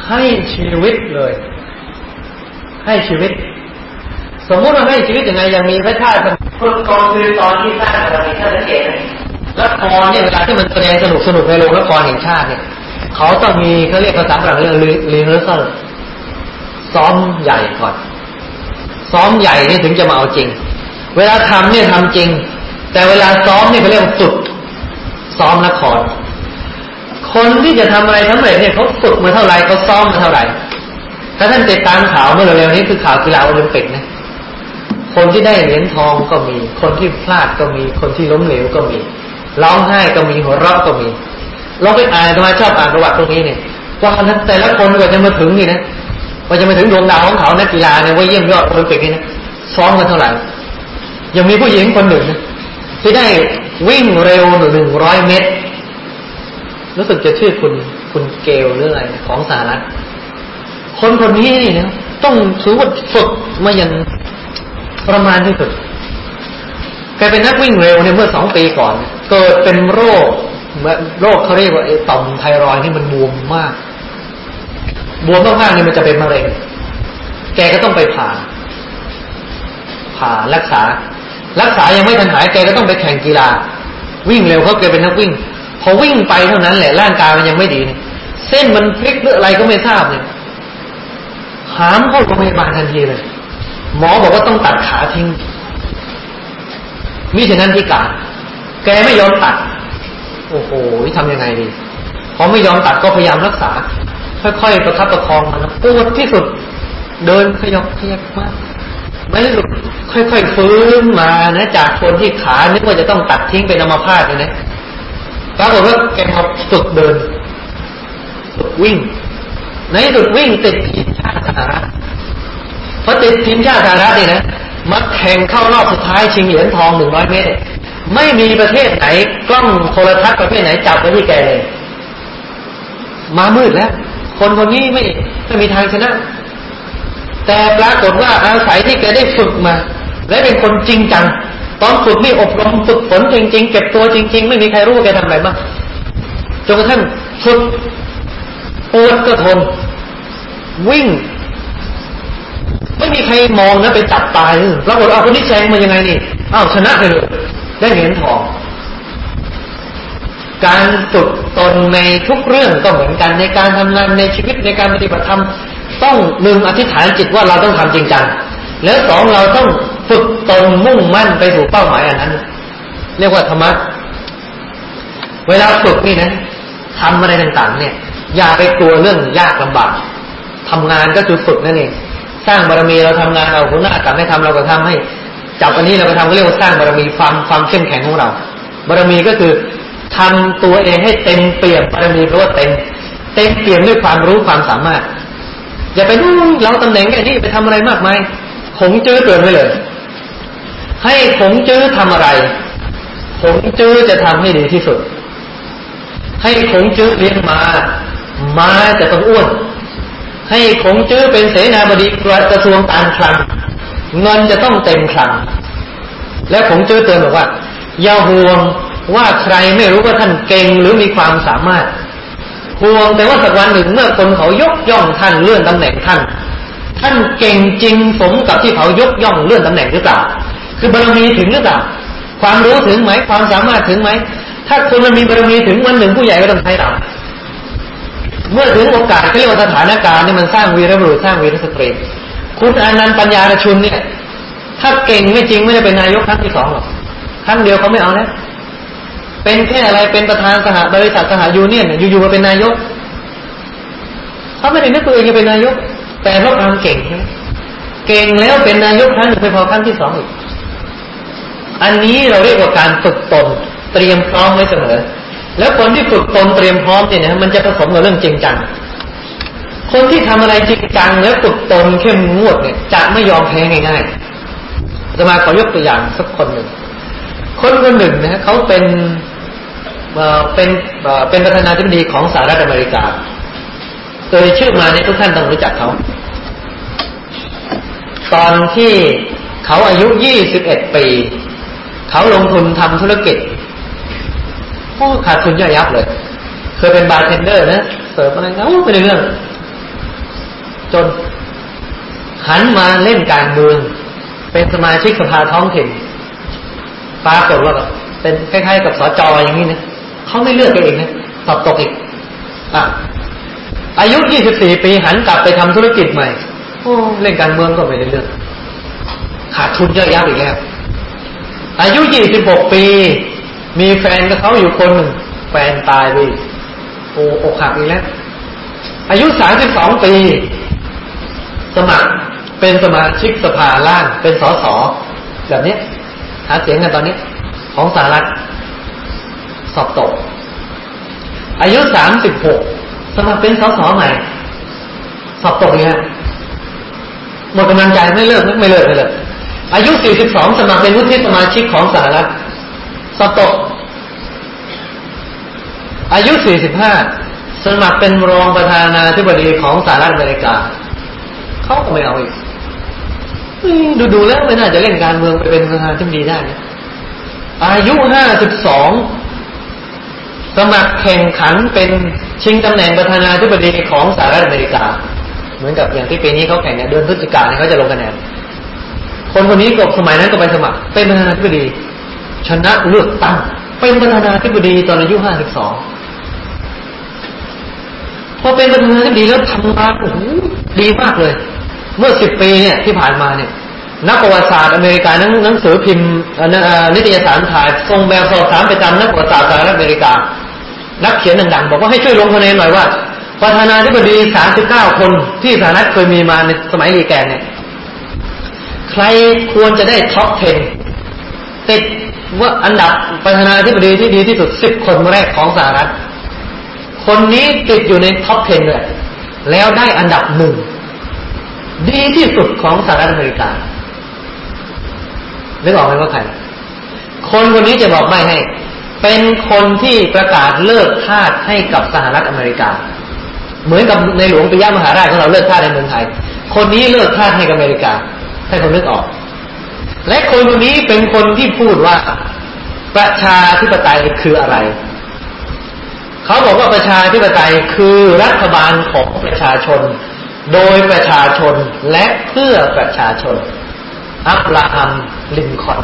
ให้ชีวิตเลย ให้ชีวิต สมมุติว่าให้ชีวิตยังไงยังมีพระชาติตอนคือตอนที่สร้างบารมีท่านสังเกตไหม ละครเนี่ยเวลาที่มันแสดงสนุกสนุกในโรงละครแห่งชาติเนี่ยเขาต้องมีเขาเรียกภาษาฝรั่งเรียกรีเฮอร์ซัลซ้อมใหญ่ก่อน ซ้อมใหญ่นี่ถึงจะมาเอาจริง เวลาทำเนี่ยทำจริง แต่เวลาซ้อมเนี่ยเขาเรียกฝึกซ้อมละคร คนที่จะทำอะไรสำเร็จเนี่ยเขาฝึกมาเท่าไหร่เขาซ้อมมาเท่าไหร่ ถ้าท่านติดตามข่าวเมื่อเร็วๆนี้คือข่าวกีฬาโอลิมปิกนะคนที่ได้เหรียญทองก็มี คนที่พลาดก็มี คนที่ล้มเหลวก็มี ร้องไห้ก็มีหัวเราะก็มีเราไปอ่านมาชอบอ่านประวัติตรงนี้เนี่ยว่าแต่ละคนกว่าจะมาถึงนี่นะกว่าจะมาถึงดวงดาวของเขานักกีฬาเนี่ยว่าเยี่ยมยอดโอลิมปิกนี่นะซ้อมกันเท่าไหร่ยังมีผู้หญิงคนหนึ่งนะที่ได้วิ่งเร็วหนึ่งร้อยเมตร รู้สึกจะชื่อคุณคุณเกลหรืออะไรของสหรัฐ คนคนนี้นี่นะต้องถือว่าฝึกมาอย่างประมาณที่สุด แกเป็นนักวิ่งเร็วเนี่ยเมื่อสองปีก่อน เกิดเป็นโรคโรคเขาเรียกว่าไอ้ต่อมไทรอยที่มันบวมมาก บวมมากๆเนี่ยมันจะเป็นมะเร็ง แกก็ต้องไปผ่า ผ่ารักษา รักษายังไม่ทันหายแกก็ต้องไปแข่งกีฬา วิ่งเร็วเขาแกเป็นนักวิ่ง พอวิ่งไปเท่านั้นแหละร่างกายมันยังไม่ดีเนี่ยเส้นมันพลิกหรืออะไรก็ไม่ทราบเนี่ยหามเข้าโรงพยาบาลทันทีเลย หมอบอกว่าต้องตัดขาทิ้ง มิฉะนั้นพิการ แกไม่ยอมตัด โอ้โหทำยังไงดีพอไม่ยอมตัดก็พยายามรักษา ค่อยๆประคับประคองมันปวดที่สุด เดินขยับขยับมากไม่หลุดค่อยๆฟื้นมานะจากคนที่ขานึกว่าจะต้องตัดทิ้งเป็นอัมพาตเลยนะปรากฏว่าแกมาฝึกเดินฝึกวิ่ง ในสุดวิ่งติดทีมชาติสหรัฐพอติดทีมชาติสหรัฐเนี่ยนะ มาแข่งเข้ารอบสุดท้ายชิงเหรียญทองหนึ่งร้อยเมตรไม่มีประเทศไหน กล้องโทรทัศน์ประเภทไหนจับไปที่แกเลย มามืดแล้ว คนคนนี้ไม่ไม่มีทางชนะ แต่ปรากฏว่าอาศัยที่แกได้ฝึกมา และเป็นคนจริงจัง ตอนฝึกนี่อบรมฝึกฝนจริง ๆ เก็บตัวจริง ๆ ไม่มีใครรู้ว่าแกทำอะไรบ้างจนกระทั่งฝึกปวดก็ทน วิ่ง ไม่มีใครมองนะไปจับตายปรากฏว่าคนนี้แซงมายังไงนี่อ้าวชนะไปเลยได้เหรียญทอง การฝึกตนในทุกเรื่องก็เหมือนกันในการทำงานในชีวิตในการปฏิบัติธรรมต้องหนึ่งอธิษฐานจิตว่าเราต้องทำจริงจังแล้วสองเราต้องฝึกตนมุ่งมั่นไปสู่เป้าหมายอันนั้น เรียกว่าธรรมะเวลาฝึกนี่นะทำอะไรต่างๆ เนี่ย อย่าไปกลัวเรื่องยากลำบากทำงานก็คือฝึกนั่นเอง สร้างบารมีเราทำงานเราหัวหน้าสั่งให้ทำเราก็ทำให้ จับอันนี้เราก็ทำก็เรียกว่าสร้างบารมีความความเข้มแข็งของเรา บารมีก็คือทำตัวเองให้เต็มเปี่ยมบารมีเพราะว่าเต็มเต็มเปี่ยมด้วยความรู้ความสามารถ อย่าไปนู่นเราตำแหน่งแค่นี้ไปทำอะไรมากมายขงจื้อเตือนไว้เลย ให้ขงจื้อทำอะไรขงจื้อจะทำให้ดีที่สุด ให้ขงจื้อเลี้ยงมามาจะต้องอ้วน ให้ขงจื้อเป็นเสนาบดีกระทรวงการคลังเงินจะต้องเต็มคลัง และขงจื้อเตือนบอกว่า อย่าห่วงว่าใครไม่รู้ว่าท่านเก่งหรือมีความสามารถห่วงแต่ว่าสักวันหนึ่งเมื่อคนเขายกย่องท่านเลื่อนตำแหน่งท่าน ท่านเก่งจริงสมกับที่เขายกย่องเลื่อนตำแหน่งหรือเปล่า คือบารมีถึงหรือเปล่า ความรู้ถึงไหมความสามารถถึงไหม ถ้าคนมันมีบารมีถึงวันหนึ่งผู้ใหญ่ก็ต้องใช้เรา เมื่อถึงโอกาสเขาเรียกว่าสถานการณ์นี่มันสร้างวีรบุรุษสร้างวีรสตรี คุณอนันต์ปัญญาชุนเนี่ย ถ้าเก่งไม่จริงไม่ได้เป็นนายกครั้งที่สองหรอกครั้งเดียวเขาไม่เอาแล้วเป็นแค่อะไรเป็นประธานสหบริษัทสหยูเนี่ยนอยู่ๆมาเป็นนายกเขาไม่ได้นึกตัวเองจะเป็นนายก แต่เพราะความเก่งเก่งแล้วเป็นนายกครั้งหนึ่งไปพอครั้งที่สองอีกอันนี้เราเรียกว่าการฝึกตนเตรียมพร้อมไว้เสมอ แล้วคนที่ฝึกตนเตรียมพร้อมเนี่ยนะมันจะผสมกับเรื่องจริงจัง คนที่ทำอะไรจริงจังแล้วฝึกตนเข้มงวดเนี่ยจะไม่ยอมแพ้ง่ายๆจะมาขอยกตัวอย่างสักคนหนึ่ง คนคนหนึ่งนะเขาเป็นเป็นเป็นประธานาธิบดีของสหรัฐอเมริกาโดยชื่อมาเนี่ยทุกท่านต้องรู้จักเขา ตอนที่เขาอายุยี่สิบเอ็ดปี เขาลงทุนทำธุรกิจ โอ้ขาดทุนย่อยยับเลย เคยเป็นบาร์เทนเดอร์นะเสิร์ฟอะไรนะโอ้ไม่ได้เรื่อง จนหันมาเล่นการเมือง เป็นสมาชิกสภาท้องถิ่นปรากฏว่าแบบเป็นคล้ายๆกับสจอย่างนี้นะเขาไม่เลือกเองนะสอบตกอีกอะอายุ 24 ปีหันกลับไปทำธุรกิจใหม่ โอ้เล่นการเมืองก็ไม่ได้เลือกขาดทุนเยอะแยะอีกแล้วอายุ 26 ปี มีแฟนกับเขาอยู่คนหนึ่ง แฟนตายไปโอ้อกหักอีกแล้ว อายุสามสิบสองปี สมัครเป็นสมาชิกสภาล่าง เป็นสสแบบนี้หาเสียงกันตอนนี้ ของสหรัฐสอบตก อายุสามสิบหกสมัครเป็นสสใหม่ สอบตกเนี่ยหมดกำลังใจไม่เลิกไม่เลิกไม่เลิกอายุสี่สิบสองสมัครเป็นวุฒิสมาชิกของสหรัฐ สตกอายุ 45 สมัครเป็นรองประธานาธิบดีของสหรัฐอเมริกา เขาก็ไม่เอาอีก ดูดูแล้วไม่น่าจะเล่นการเมืองไปเป็นประธานาธิบดีได้นะอายุ 52 สมัครแข่งขันเป็นชิงตำแหน่งประธานาธิบดีของสหรัฐอเมริกา เหมือนกับอย่างที่ปีนี้เขาแข่งเนี่ยเดือนพฤศจิกายนเขาจะลงคะแนน คนคนนี้ก็สมัยนั้นก็ไปสมัครเป็นประธานาธิบดี ชนะเลือกตั้งเป็นประธานาธิบดีตอนอายุห้าสิบสองพอเป็นประธานาธิบดีแล้วทำงานโอ้โหดีมากเลย เมื่อสิบปีเนี่ยที่ผ่านมาเนี่ยนักประวัติศาสตร์อเมริกาหนังสือพิมพ์นิตยสารถ่ายส่งแบบสอบถามไปตามนักประวัติศาสตร์สหรัฐอเมริกา นักเขียนดังๆบอกว่าให้ช่วยลงคะแนนหน่อยว่าประธานาธิบดีสามสิบเก้าคนที่สหรัฐเคยมีมาในสมัยรีแกนเนี่ย ใครควรจะได้ท็อป 10 ติด ว่าอันดับประธานาธิบดีที่ดีที่สุดสิบคนแรกของสหรัฐ คนนี้ติดอยู่ในท็อป 10 เลย แล้วได้อันดับหนึ่งดีที่สุดของสหรัฐอเมริกานึกออกไหมว่าใคร คนคนนี้จะบอกไม่ให้ เป็นคนที่ประกาศเลิกทาสให้กับสหรัฐอเมริกา เหมือนกับในหลวงปิยมหาราชของเราเลิกทาสในเมืองไทย คนนี้เลิกทาสให้กับอเมริกา ให้คนนึกออก และคนคนนี้เป็นคนที่พูดว่าประชาธิปไตยคืออะไร เขาบอกว่าประชาธิปไตยคือรัฐบาลของประชาชน โดยประชาชนและเพื่อประชาชน อับราฮัมลินคอน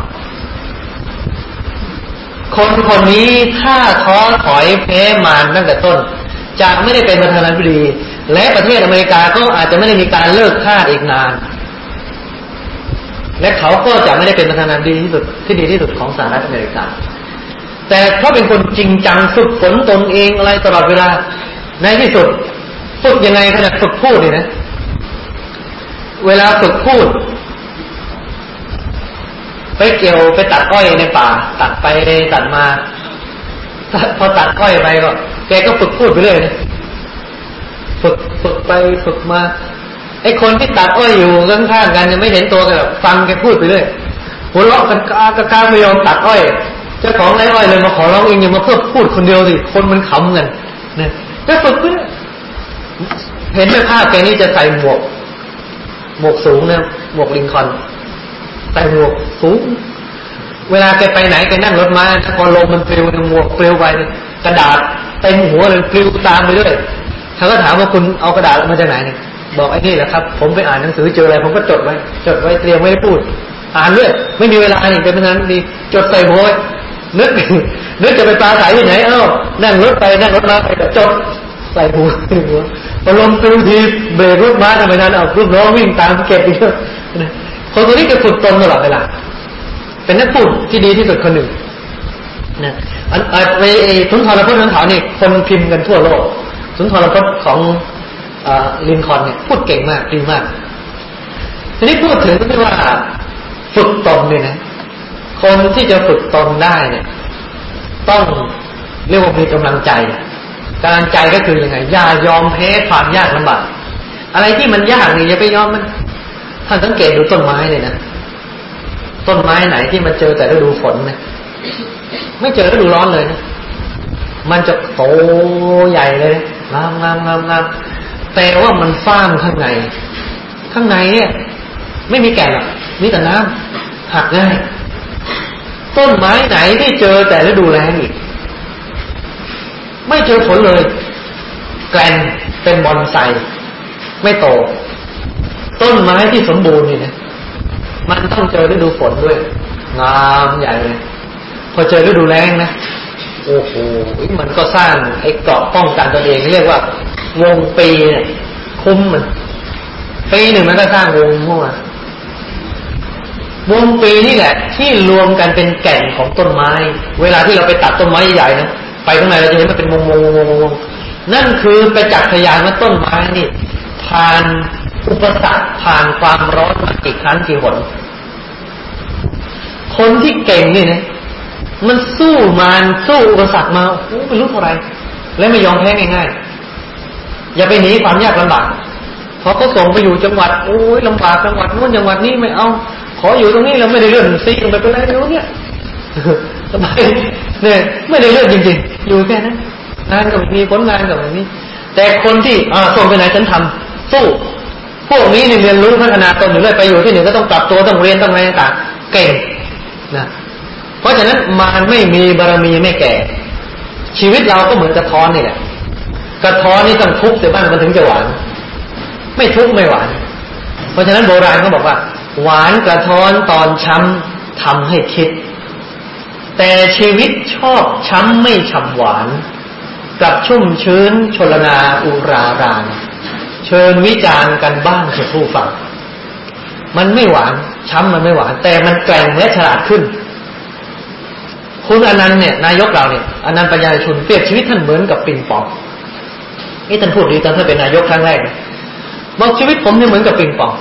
คนคนนี้ถ้าท้อถอยแพ้มารตั้งแต่ต้นจะไม่ได้เป็นประธานาธิบดี และประเทศอเมริกาก็อาจจะไม่ได้มีการเลิกทาสอีกนาน และเขาก็จะไม่ได้เป็นประธานาธิบดีที่สุดที่ดีที่สุดของสหรัฐอเมริกา แต่เขาเป็นคนจริงจังฝึกฝนตนเองอะไรตลอดเวลา ในที่สุดฝึกยังไงขนาดฝึกพูดนี่นะ เวลาฝึกพูด ไปเกี่ยวไปตัดอ้อยในป่า ตัดไปตัดมา พอตัดอ้อยไปก็แกก็ฝึกพูดไปเรื่อยนะฝึกฝึกไปฝึกมา ไอ้คนที่ตัดอ้อยอยู่ข้างๆกันยังไม่เห็นตัวกันฟังแกพูดไปเรื่อยหัวเราะกันกากากาไม่ยอมตัดอ้อยเจ้าของไรอ้อยเลยมาขอร้องเองอย่ามาเพิ่มพูดคนเดียวสิคนมันขำกันเนี่ยก็ฝึกไปเห็นไหมภาพแกนี่จะใส่หมวก หมวกสูงเนี่ยหมวกลิงคอนใส่หมวกสูง เวลาแกไปไหนแกนั่งรถมาถ้าพอลมมันปลิวหมวกปลิวไปกระดาษเต็มหัวเลยปลิวตามไปด้วยเขาก็ถามว่าคุณเอากระดาษมาจากไหนเนี่ย บอกไอ้นี่แหละครับ ผมไปอ่านหนังสือเจออะไร ผมก็จดไว้ จดไว้เตรียมไว้พูด อ่านด้วยไม่มีเวลานี่เป็นเพราะนั้นดีจดใส่หัวนึกนึกจะไปปลาใสที่ไหนเอ้านั่งรถไปนั่งรถมาไปจดใส่หัวหัวพอลมปลิวทีเบรกรถมาทำไมนั้นเอาลูกน้องวิ่งตามเก็บอีกคนคนนี้จะฝึกตนตลอดเวลาเป็นนักพูดที่ดีที่สุดคนหนึ่งนะอันไอ้สุนทรพจน์นันถานี่คนพิมพ์กันทั่วโลกสุนทรพจน์ของ ลินคอนเนี่ยพูดเก่งมากดีมาก ทีนี้พูดถึงที่ว่าฝึกตนเนี่ยนะ คนที่จะฝึกตนได้เนี่ย ต้องเรียกว่ามีกำลังใจกำลังใจก็คือยังไงอย่ายอมแพ้ความยากลำบากอะไรที่มันยากนี่อย่าไปยอมมันท่านสังเกตดูต้นไม้เลยนะต้นไม้ไหนที่มันเจอแต่ฤดูฝนนะไม่เจอฤดูร้อนเลยนะมันจะโตใหญ่เลยงามงามงามงาม แต่ว่ามันฟ้ามข้างใน ข้างในเนี่ย ไม่มีแก่นหรอกมีแต่น้ำหักง่าย ต้นไม้ไหนที่เจอแต่ฤดูแล้งอีก ไม่เจอฝนเลย แกลนเป็นบอนไซไม่โต ต้นไม้ที่สมบูรณ์นี่นะมันต้องเจอฤดูฝนด้วย งามใหญ่เลย พอเจอฤดูแล้งนะ โอ้โหมันก็สร้างไอ้เกราะป้องกันตัวเองเรียกว่า วงปีเนี่ยคุ้มมันปีหนึ่งมันก็สร้างวงมั่ววงปีนี่แหละ ที่รวมกันเป็นแก่นของต้นไม้ เวลาที่เราไปตัดต้นไม้ใหญ่นะไปข้างในเราจะเห็นมันเป็นวงวงวงวงนั่นคือไปจักพยานว่าต้นไม้นี่ผ่านอุปสรรคผ่านความร้อนมากี่ครั้งกี่หนคนที่เก่งนี่นะ มันสู้มารสู้อุปสรรคมาโอ้ไม่รู้เท่าไรและไม่ยอมแพ้ง่ายๆอย่าไปหนีความยากลำบากพอเขาส่งไปอยู่จังหวัดโอ้ยลำบากจังหวัดนู้นจังหวัดนี้ไม่เอา ขออยู่ตรงนี้เราไม่ได้เลื่อนซีลงไปเป็นไรไม่รู้เนี่ยสบายเนี่ยไม่ได้เลื่อนจริง ๆ อยู่แค่นั้นงานก็ไม่มีผลงานก็ไม่มีแต่คนที่อ่าส่งไปไหนฉันทำสู้พวกนี้เนี่ยเรียนรู้พัฒนาตนอยู่เลยไปอยู่ที่หนึ่งก็ต้องปรับตัวต้องเรียนต้องอะไรต่างเก่งนะ ราะฉะนั้นมารไม่มีบารมีไม่แก่ ชีวิตเราก็เหมือนกระท้อนนี่แหละกระท้อนนี่ต้องทุบเสียบ้างมันถึงจะหวาน ไม่ทุบไม่หวาน เพราะฉะนั้นโบราณเขาบอกว่า หวานกระท้อนตอนช้ำทำให้คิด แต่ชีวิตชอบช้ำไม่ฉ่ำหวานกับชุ่มชื้นชลนาอุรารานเชิญวิจารณ์กันบ้างเถอะผู้ฟัง มันไม่หวานช้ำมันไม่หวาน แต่มันแกร่งและฉลาดขึ้น คุณอนันต์เนี่ยนายกเราเนี่ยอนันต์ปัญญาชุนเปรียบชีวิตท่านเหมือนกับปิงปองนี่ท่านพูดดีตอนท่านเป็นนายกครั้งแรกบอกชีวิตผมเนี่ยเหมือนกับปิงปอง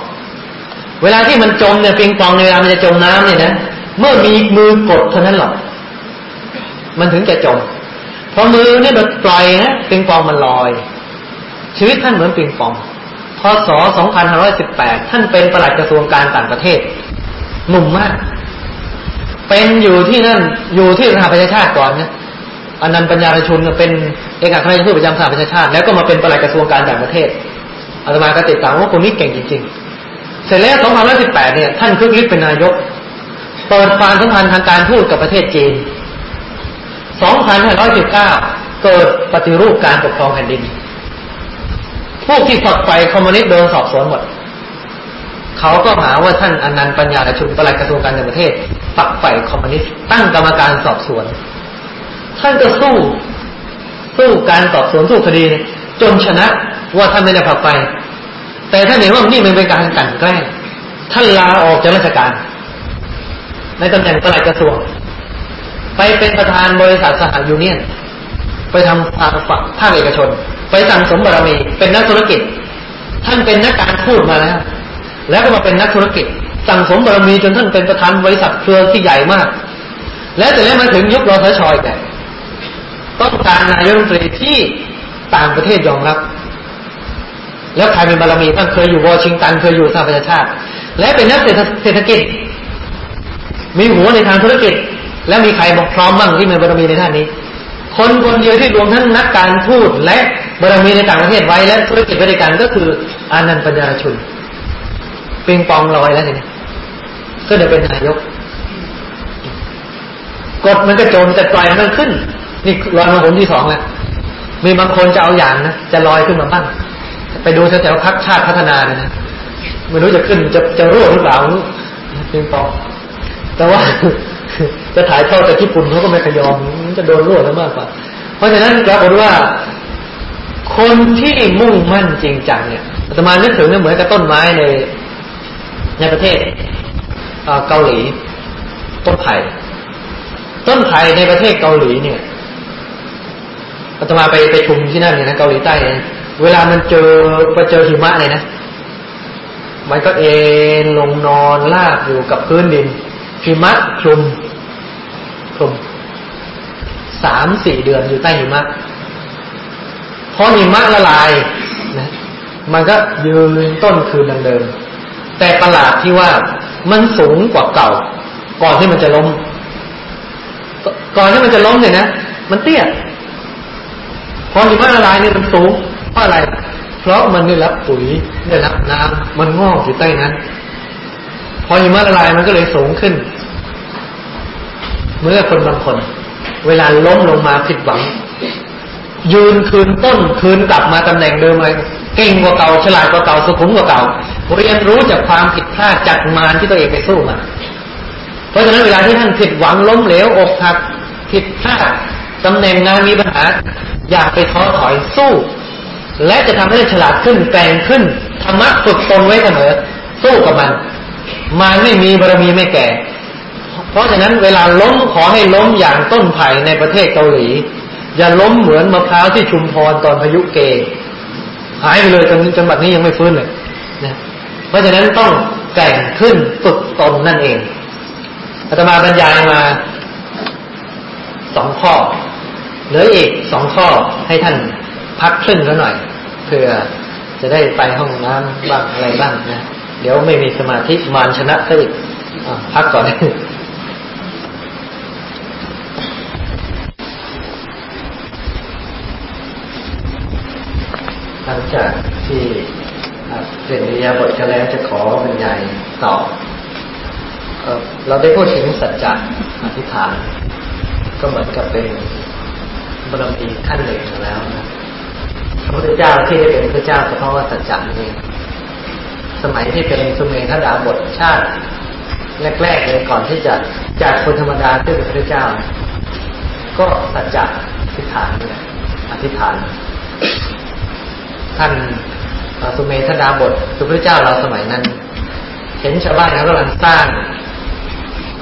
เวลาที่มันจมเนี่ยปิงปองในเวลามันจะจมน้ำเนี่ยนะเมื่อมีมือกดเท่านั้นหรอกมันถึงจะจมพอมือเนี่ยมันปล่อยนะปิงปองมันลอย ชีวิตท่านเหมือนปิงปองพศ2518 ท่านเป็นประหลัดกระทรวงการต่างประเทศหนุ่มมาก เป็นอยู่ที่นั่นอยู่ที่สหประชาชาติก่อนนะอนันต์ปัญญาชนเป็นเอกอัครราชทูตประจำสหประชาชาติ แล้วก็มาเป็นประหลัดกระทรวงการต่างประเทศอาตมาก็ติดตามว่าคนนี้เก่งจริง ๆ เสร็จแล้ว2518 เนี่ย ท่านคึกฤทธิ์เป็นนายก เปิดความสัมพันธ์ทางการทูตกับประเทศจีน 2519 เกิดปฏิรูปการปกครองแผ่นดิน พวกที่ฝักใฝ่คอมมิวนิสต์โดนสอบสวนหมด เขาก็หาว่าท่านอนันต์ปัญญาชุนประหลัดกระทรวงการต่างประเทศ ฝักใฝ่คอมมิวนิสต์ตั้งกรรมการสอบสวน ท่านก็สู้ สู้การสอบสวนสู้คดี จนชนะว่าท่านไม่ได้ฝักใฝ่แต่ท่านเห็นว่านี่มันเป็นการกลั่นแกล้งท่านลาออกจากราชการ ในตำแหน่งปลัดกระทรวง ไปเป็นประธานบริษัทสหยูเนียน ไปทำภาคภาคเอกชน ไปสั่งสมบารมีเป็นนักธุรกิจ ท่านเป็นนักการพูดมาแล้ว แล้วก็มาเป็นนักธุรกิจ สั่งสมบารมีจนท่านเป็นประธานบริษัทเครือที่ใหญ่มาก แล้วแต่แล้วมาถึงยุครอสชอยแต่ต้องการนายรัฐมนตรีที่ต่างประเทศยอมรับ แล้วใครเป็นบารมีท่านเคยอยู่วอชิงตันเคยอยู่สหประชาชาติ และเป็นนักเศรษฐกิจ มีหัวในทางธุรกิจ แล้วมีใครบอกพร้อมบ้างที่มีบารมีในท่านนี้ คนคนเดียวที่รวมทั้งนักการทูตและบารมีในต่างประเทศไว้และธุรกิจบริการก็คืออานันต์ปัญญาชุนปิงปองลอยแล้วเนี่ย ก็เดี๋ยวเป็นนายก กดมันก็โจมแต่ปล่อยมันขึ้น นี่ลอยมาผลที่สองแล้วมีบางคนจะเอาอย่างนะจะลอยขึ้นมาบ้างไปดูแถวๆพักชาติพัฒนาเนี่ยนะไม่รู้จะขึ้นจะจะร่วงหรือเปล่าปิงปองแต่ว่าจะถ่ายทอดจากญี่ปุ่นเขาก็ไม่ขยอมจะโดนรั่วแล้วมากกว่า เพราะฉะนั้นปรากฏว่า คนที่มุ่งมั่นจริงจังเนี่ยอาตมานึกถึงเนี่ยเหมือนกับต้นไม้ในในประเทศ เกาหลี ต้นไผ่ต้นไผ่ในประเทศเกาหลีเนี่ยอาตมาไปไปชุมที่นั่นเนี่ยนะเกาหลีใต้เนี่ยเวลามันเจอไปเจอหิมะเลยนะมันก็เอ็นลงนอนลาบอยู่กับพื้นดินหิมะคลุมคลุมสามสี่เดือนอยู่ใต้หิมะพอหิมะละลายนะมันก็ยืนต้นคืนดังเดิม แต่ประหลาดที่ว่า มันสูงกว่าเก่า ก่อนที่มันจะล้ม ก่อนที่มันจะล้มเนี่ยนะมันเตี้ยพอหิมะละลายเนี่ยมันสูงเพราะอะไร เพราะมันได้รับปุ๋ยได้รับน้ำมันงอกอยู่ใต้นั้น พอหิมะละลายมันก็เลยสูงขึ้น เมื่อคนบางคน เวลาล้มลงมาผิดหวัง ยืนคืนต้นคืนกลับมาตำแหน่งเดิมเลยเก่งกว่าเก่าฉลาดกว่าเก่าสุขุมกว่าเก่า เรียนรู้จากความผิดพลาดจากมารที่ตัวเองไปสู้มา เพราะฉะนั้นเวลาที่ท่านผิดหวังล้มเหลวอกหักผิดพลาดตำแหน่งงานมีปัญหา อย่าไปท้อถอยสู้ และจะทำให้ฉลาดขึ้นแกร่งขึ้นธรรมะฝึกตนไว้เสมอ สู้กับมันมันไม่มีบารมีไม่แก่ เพราะฉะนั้นเวลาล้มขอให้ล้มอย่างต้นไผ่ในประเทศเกาหลี อย่าล้มเหมือนมะพร้าวที่ชุมพรตอนพายุเกหายไปเลยจนจนบัดนี้ยังไม่ฟื้นเลย เพราะฉะนั้นต้องแก่งขึ้นฝึกตนนั่นเองอาตมาบรรยายมาสองข้อ เหลืออีกสองข้อให้ท่านพักครึ่งแล้วหน่อยเพื่อจะได้ไปห้องน้ำบ้างอะไรบ้างนะเดี๋ยวไม่มีสมาธิมานชนะซะอีกพักก่อนหลังจากที่ เรียนวิทยาบทกันแล้วจะขอบรรยายต่อเราได้พูดถึงสัจจะอธิษฐาน ก็เหมือนกับเป็นบารมีขั้นหนึ่งแล้วนะพระพุทธเจ้าที่ได้เป็นพระเจ้าก็เพราะว่าสัจจะนี่สมัยที่เป็นสุเมธดาบทชาติแรกๆเลยก่อนที่จะจากคนธรรมดาขึ้นเป็นพระเจ้า ก็สัจจะอธิษฐานนี่แหละอธิษฐานท่าน สุเมธดาบทสุพระเจ้าเราสมัยนั้น เห็นชาวบ้านเขากำลังสร้าง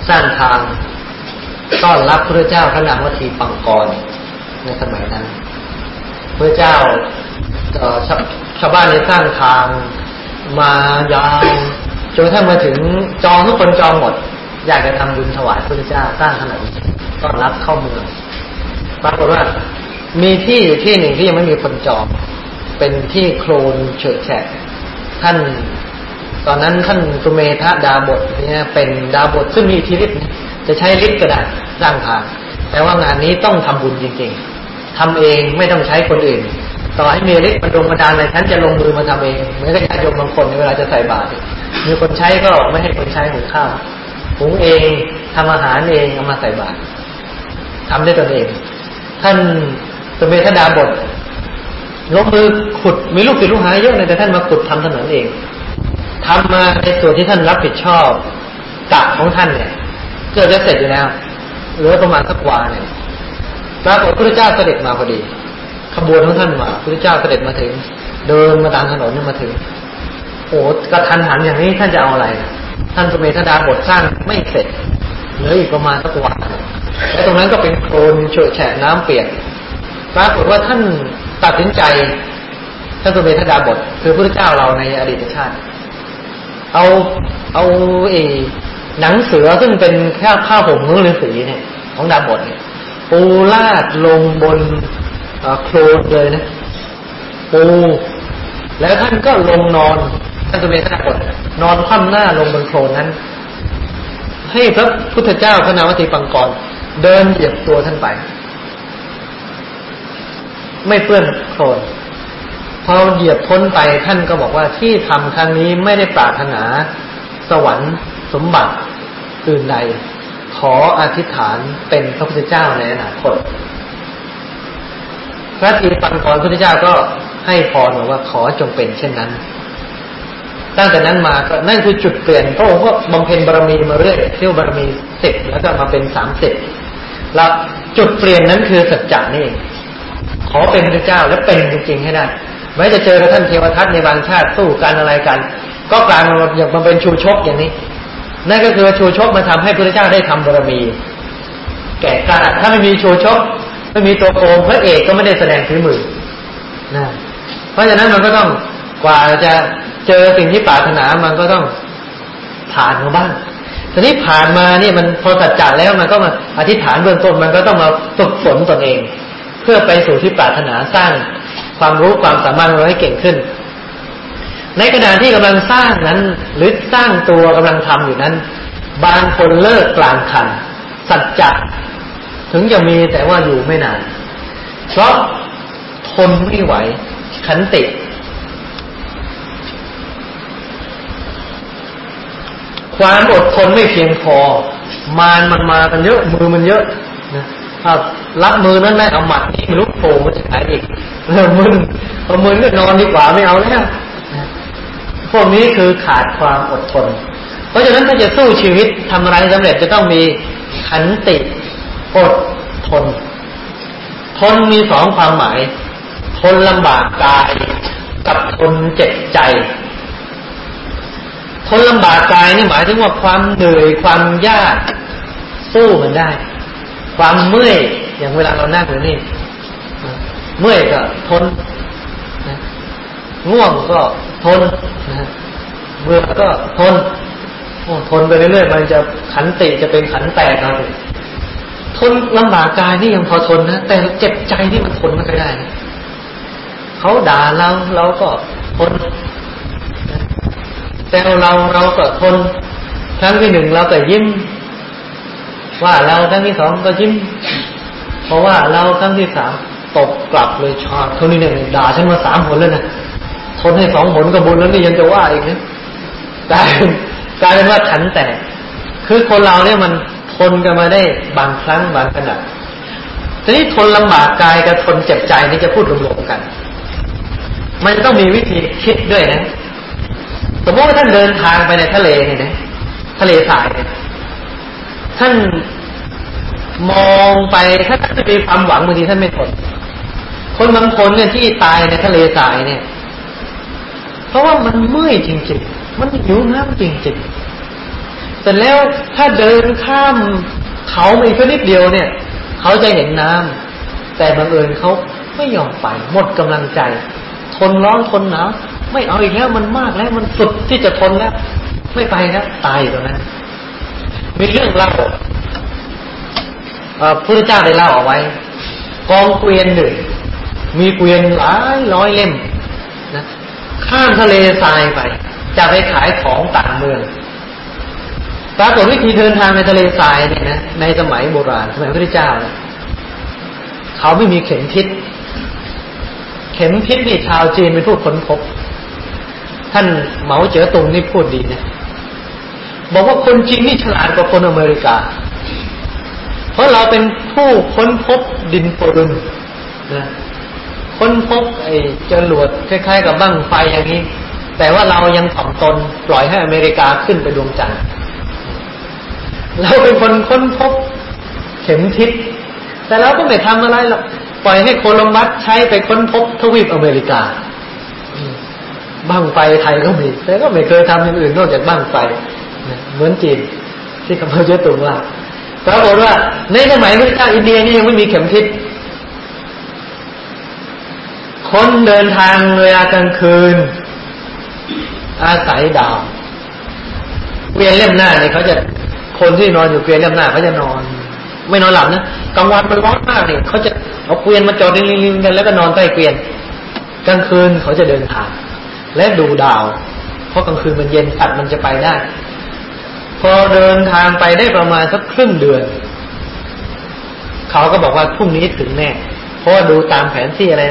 สร้างทางต้อนรับพระเจ้าพระนามวัตถีปังกรในสมัยนั้น พระเจ้าชาวบ้านในสร้างทางมายาวจนถ้ามาถึงจองทุกคนจองหมด อยากจะทำบุญถวายพระเจ้าสร้างถนนต้อนรับเข้าเมืองปรากฏว่ามีที่อยู่ที่หนึ่งที่ยังไม่มีคนจอง เป็นที่โคลนเฉอะแฉะท่าน ตอนนั้นท่านสุเมธาดาบทเนี่ยเป็นดาบทซึ่งมีทีฤทธิ์จะใช้ลิฟต์ก็ได้สร้างทาง แต่ว่างานนี้ต้องทำบุญจริง ๆทำเองไม่ต้องใช้คนอื่น ต่อให้มีลิฟต์มันดงบันดาลอะไรฉันจะลงมือมาทำเองเหมือนกับญาติโยมบางคนในเวลาจะใส่บาตรมีคนใช้ก็ไม่ให้คนใช้หุงข้าวหุงเองทำอาหารเองเอามาใส่บาตรทำได้ตนเอง ท่านสมเด็จทดาบท ลงมือขุดมีลูกศิษย์ลูกหาเยอะเลยแต่ท่านมาขุดทำถนนเองทำมาในส่วนที่ท่านรับผิดชอบกะของท่านเนี่ยเกือบจะเสร็จอยู่แล้วเหลือประมาณสักวาเนี่ยปรากฏพระเจ้าเสด็จมาพอดี ขบวนของท่านมาพระเจ้าเสด็จมาถึง เดินมาตามถนนนี่มาถึงโอ้กระทันหันอย่างนี้ท่านจะเอาอะไร ท่านสมัยธดาบทสร้างไม่เสร็จเหลืออีกประมาณสักวาแล้วตรงนั้นก็เป็นโคลนเฉอะแฉะน้ำเปียก ปรากฏว่าท่านตัดสินใจท่านสมเด็จทดาบท คือพระเจ้าเราในอดีตชาติ เอาเอาเอหนังเสือซึ่งเป็นแค่ผ้าห่มของฤาษีเนี่ย ของดาบทเนี่ยปูลาดลงบนโคลนเลยนะปูแล้วท่านก็ลงนอนท่านสมเด็จทดาบทนอนคว่ำหน้าลงบนโคลนนั้น ให้พระพุทธเจ้าพระนามติปังกรเดินเหยียบตัวท่านไป ไม่เปื้อนโคลนพอเหยียบพ้นไปท่านก็บอกว่าที่ทำครั้งนี้ไม่ได้ปรารถนา สวรรค์สมบัติอื่นใด ขออธิษฐานเป็นพระพุทธเจ้าในอนาคตพระทีปังกรพระพุทธเจ้าก็ให้พรบอกว่าขอจงเป็นเช่นนั้น ตั้งแต่นั้นมาก็นั่นคือจุดเปลี่ยนพระองค์ก็บำเพ็ญบารมีมาเรื่อยเที่ยวบารมีสิบแล้วก็มาเป็นสามสิบแล้วจุดเปลี่ยนนั้นคือสัจจานี่ องขอเป็นพระเจ้าและเป็นจริงๆให้ได้แม้จะเจอกับท่านเทวทัตในบางชาติสู้กันอะไรกัน ก็กลายมาอย่างมาเป็นชูชกอย่างนี้ นั่นก็คือชูชกมาทำให้พระเจ้าได้ทำบารมี แก่กล้าถ้าไม่มีชูชกไม่มีตัวโกงพระเอกก็ไม่ได้แสดงฝีมือนะเพราะฉะนั้นมันก็ต้องกว่าจะเจอสิ่งที่ปรารถนามันก็ต้องผ่านมาบ้างทีนี้ผ่านมาเนี่ยมันพอสัจจะแล้วมันก็มาอธิษฐานเบื้องต้นมันก็ต้องมาฝึกฝนตนเอง เพื่อไปสู่ที่ปรารถนาสร้างความรู้ความสามารถเราให้เก่งขึ้น ในขณะที่กำลังสร้างนั้น หรือสร้างตัวกำลังทำอยู่นั้น บางคนเลิกกลางคัน สัจจะถึงจะมีแต่ว่าอยู่ไม่นาน เพราะทนไม่ไหว ขันติความอดทนไม่เพียงพอ มานมันมากันเยอะ มือมันเยอะ นะถ้ารับมือนั้นได้เอาหมัดนี่มันลุกโผล่มาจากไหนอีกเริ่มมึนพอมึนก็นอนดีกว่าไม่เอาแล้วพวกนี้คือขาดความอดทน เพราะฉะนั้นถ้าจะสู้ชีวิตทำอะไรสำเร็จจะต้องมีขันติอดทน ทนมีสองความหมาย ทนลำบากกาย กับทนเจ็บใจ ทนลำบากกายนี่หมายถึงว่าความเหนื่อยความยาก สู้มันได้ ความเมื่อยอย่างเวลาเรานั่งอยู่นี่เมื่อยก็ทนนะง่วงก็ทนนะเบื่อก็ทนโอ้ทนไปเรื่อยๆมันจะขันติจะเป็นขันแตกเราทนลำบากกายนี่ยังพอทนนะแต่เจ็บใจนี่มันทนไม่ได้นะเขาด่าเราเราก็ทนแต่เราเราก็ทนครั้งที่หนึ่งเราก็ยิ้ม ว่าเราครั้งที่สองก็ยิ้มเพราะว่าเราครั้งที่สามตกกลับเลยชอบเท่านี้เนี่ยด่าฉันมาสามผลแล้วนะทนให้สองผลกับบุญแล้วนี่ยังจะว่าอีกนะกลายเป็นกลายเป็นว่าขันแตกคือคนเราเนี่ยมันทนกันมาได้บางครั้งบางขณะทีนี้ทนลำบากกายกับทนเจ็บใจนี่จะพูดรวมๆกัน มันต้องมีวิธีคิดด้วยนะ สมมติว่าท่านเดินทางไปในทะเลเนี่ยนะทะเลสายเนี่ย ท่านมองไปถ้าท่านมีความหวังบางทีท่านไม่ทนคนบางคนเนี่ยที่ตายในทะเลทรายเนี่ย เพราะว่ามันเมื่อยจริงๆ มันหิวน้ำจริงๆแต่แล้วถ้าเดินข้ามเขาไปแค่นิดเดียวเนี่ย เขาจะเห็นน้ำแต่บังเอิญเขาไม่ยอมไปหมดกำลังใจ ทนร้อนทนหนาวไม่เอาอีกแล้วมันมากแล้วมันสุดที่จะทนแล้ว ไม่ไปแล้วตายตรงนั้น มีเรื่องเล่าพระพุทธเจ้าได้เล่าเอาไว้ กองเกวียนหนึ่งมีเกวียนหลายร้อยเล่มนะข้ามทะเลทรายไป จะไปขายของต่างเมืองปรากฏวิธีเดินทางในทะเลทรายเนี่ยนะในสมัยโบราณสมัยพระเจ้าเนี่ยเขาไม่มีเข็มทิศ เข็มทิศนี่ชาวจีนเป็นผู้ค้นพบ ท่านเหมาเจ๋อตงนี่พูดดีนะ บอกว่าคนจีนนี่ฉลาดกว่าคนอเมริกา เพราะเราเป็นผู้ค้นพบดินปืนนะค้นพบไอ้จรวดคล้ายๆ กับบั้งไฟอย่างนี้ แต่ว่าเรายังถ่อมตนปล่อยให้อเมริกาขึ้นไปดวงจันทร์เราเป็นคนค้นพบเข็มทิศแต่เราก็ไม่ทำอะไรหรอกปล่อยให้โคลัมบัสใช้ไปค้นพบทวีปอเมริกาบ้างไฟไทยก็มีแต่ก็ไม่เคยทำอย่างอื่นนอกจากบ้างไฟ เหมือนจีนที่คำพูดเยอะตุงว่าปรากฏว่าในสมัยพระเจ้าอินเดียนี่ยังไม่มีเข็มทิศคนเดินทางเวลากลางคืน อาศัยดาวเกวียนเล่มหน้าเนี่ยเขาจะคนที่นอนอยู่เกวียนเล่มหน้าเขาจะนอน ไม่นอนหลับนะกลางวันมันร้อนมากเนี่ยเขาจะเอาเกวียนมาจอดริงๆกันแล้วก็นอนใต้เกวียน กลางคืนเขาจะเดินทาง และดูดาว เพราะกลางคืนมันเย็นสัตว์มันจะไปได้ พอเดินทางไปได้ประมาณสักครึ่งเดือน เขาก็บอกว่าพรุ่งนี้ถึงแน่เพราะดูตามแผนที่อะไร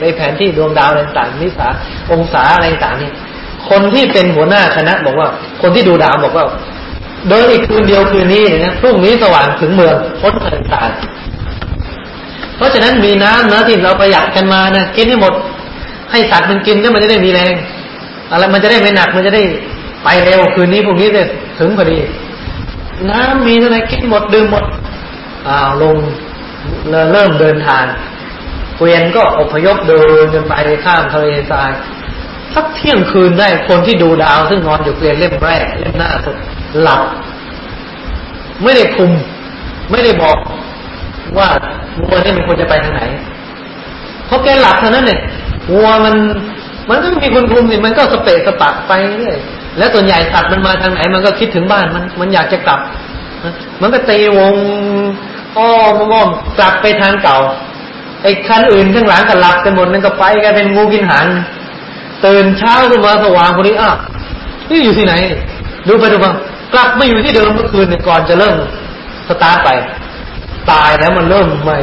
ไอ้แผนที่ดวงดาวอะไรต่างนิสาองศาอะไรต่างนี่คนที่เป็นหัวหน้าคณะบอกว่า คนที่ดูดาวบอกว่าเดินอีกคืนเดียวคืนนี้นะพรุ่งนี้สว่างถึงเมืองพ้นเพลิงตายเพราะฉะนั้นมีน้ำนะที่เราประหยัดกันมานะกินให้หมด ให้สัตว์มันกินก็มันจะได้มีแรงอะไรมันจะได้ไม่หนักมันจะได้ ไปเร็วคืนนี้พรุ่งนี้จะถึงพอดี น้ำมีเท่าไหร่กินหมดดื่มหมดอ้าลงเริ่มเดินทางเกวียนก็อพยพเดินกันไปข้ามทะเลทรายสักเที่ยงคืนได้คนที่ดูดาวซึ่งนอนอยู่เกวียนเล่มแรกเล่มหน้าสุดหลับ ไม่ได้คุม ไม่ได้บอกว่าวัวนี่มันควรจะไปทางไหนเพราะแกหลับเท่านั้นเนี่ยวัวมันมันก็มีคนคุมสิมันก็สเปะสปะไปเรื่อย แล้วส่วนใหญ่สัตว์มันมาทางไหน มันก็คิดถึงบ้านมันมันอยากจะกลับ มันก็ตีวงอ้อมอ้อมกลับไปทางเก่าไอ้คันอื่นข้างหลังก็หลับกันหมดนั่นก็ไปกันเป็นงูกินหางตื่นเช้าขึ้นมาสว่างคนนี้อ้าวนี่อยู่ที่ไหน ดูไปดูมากลับไม่อยู่ที่เดิมเมื่อคืนก่อนจะเริ่มสตาร์ทไป ตายแล้วมันเริ่มใหม่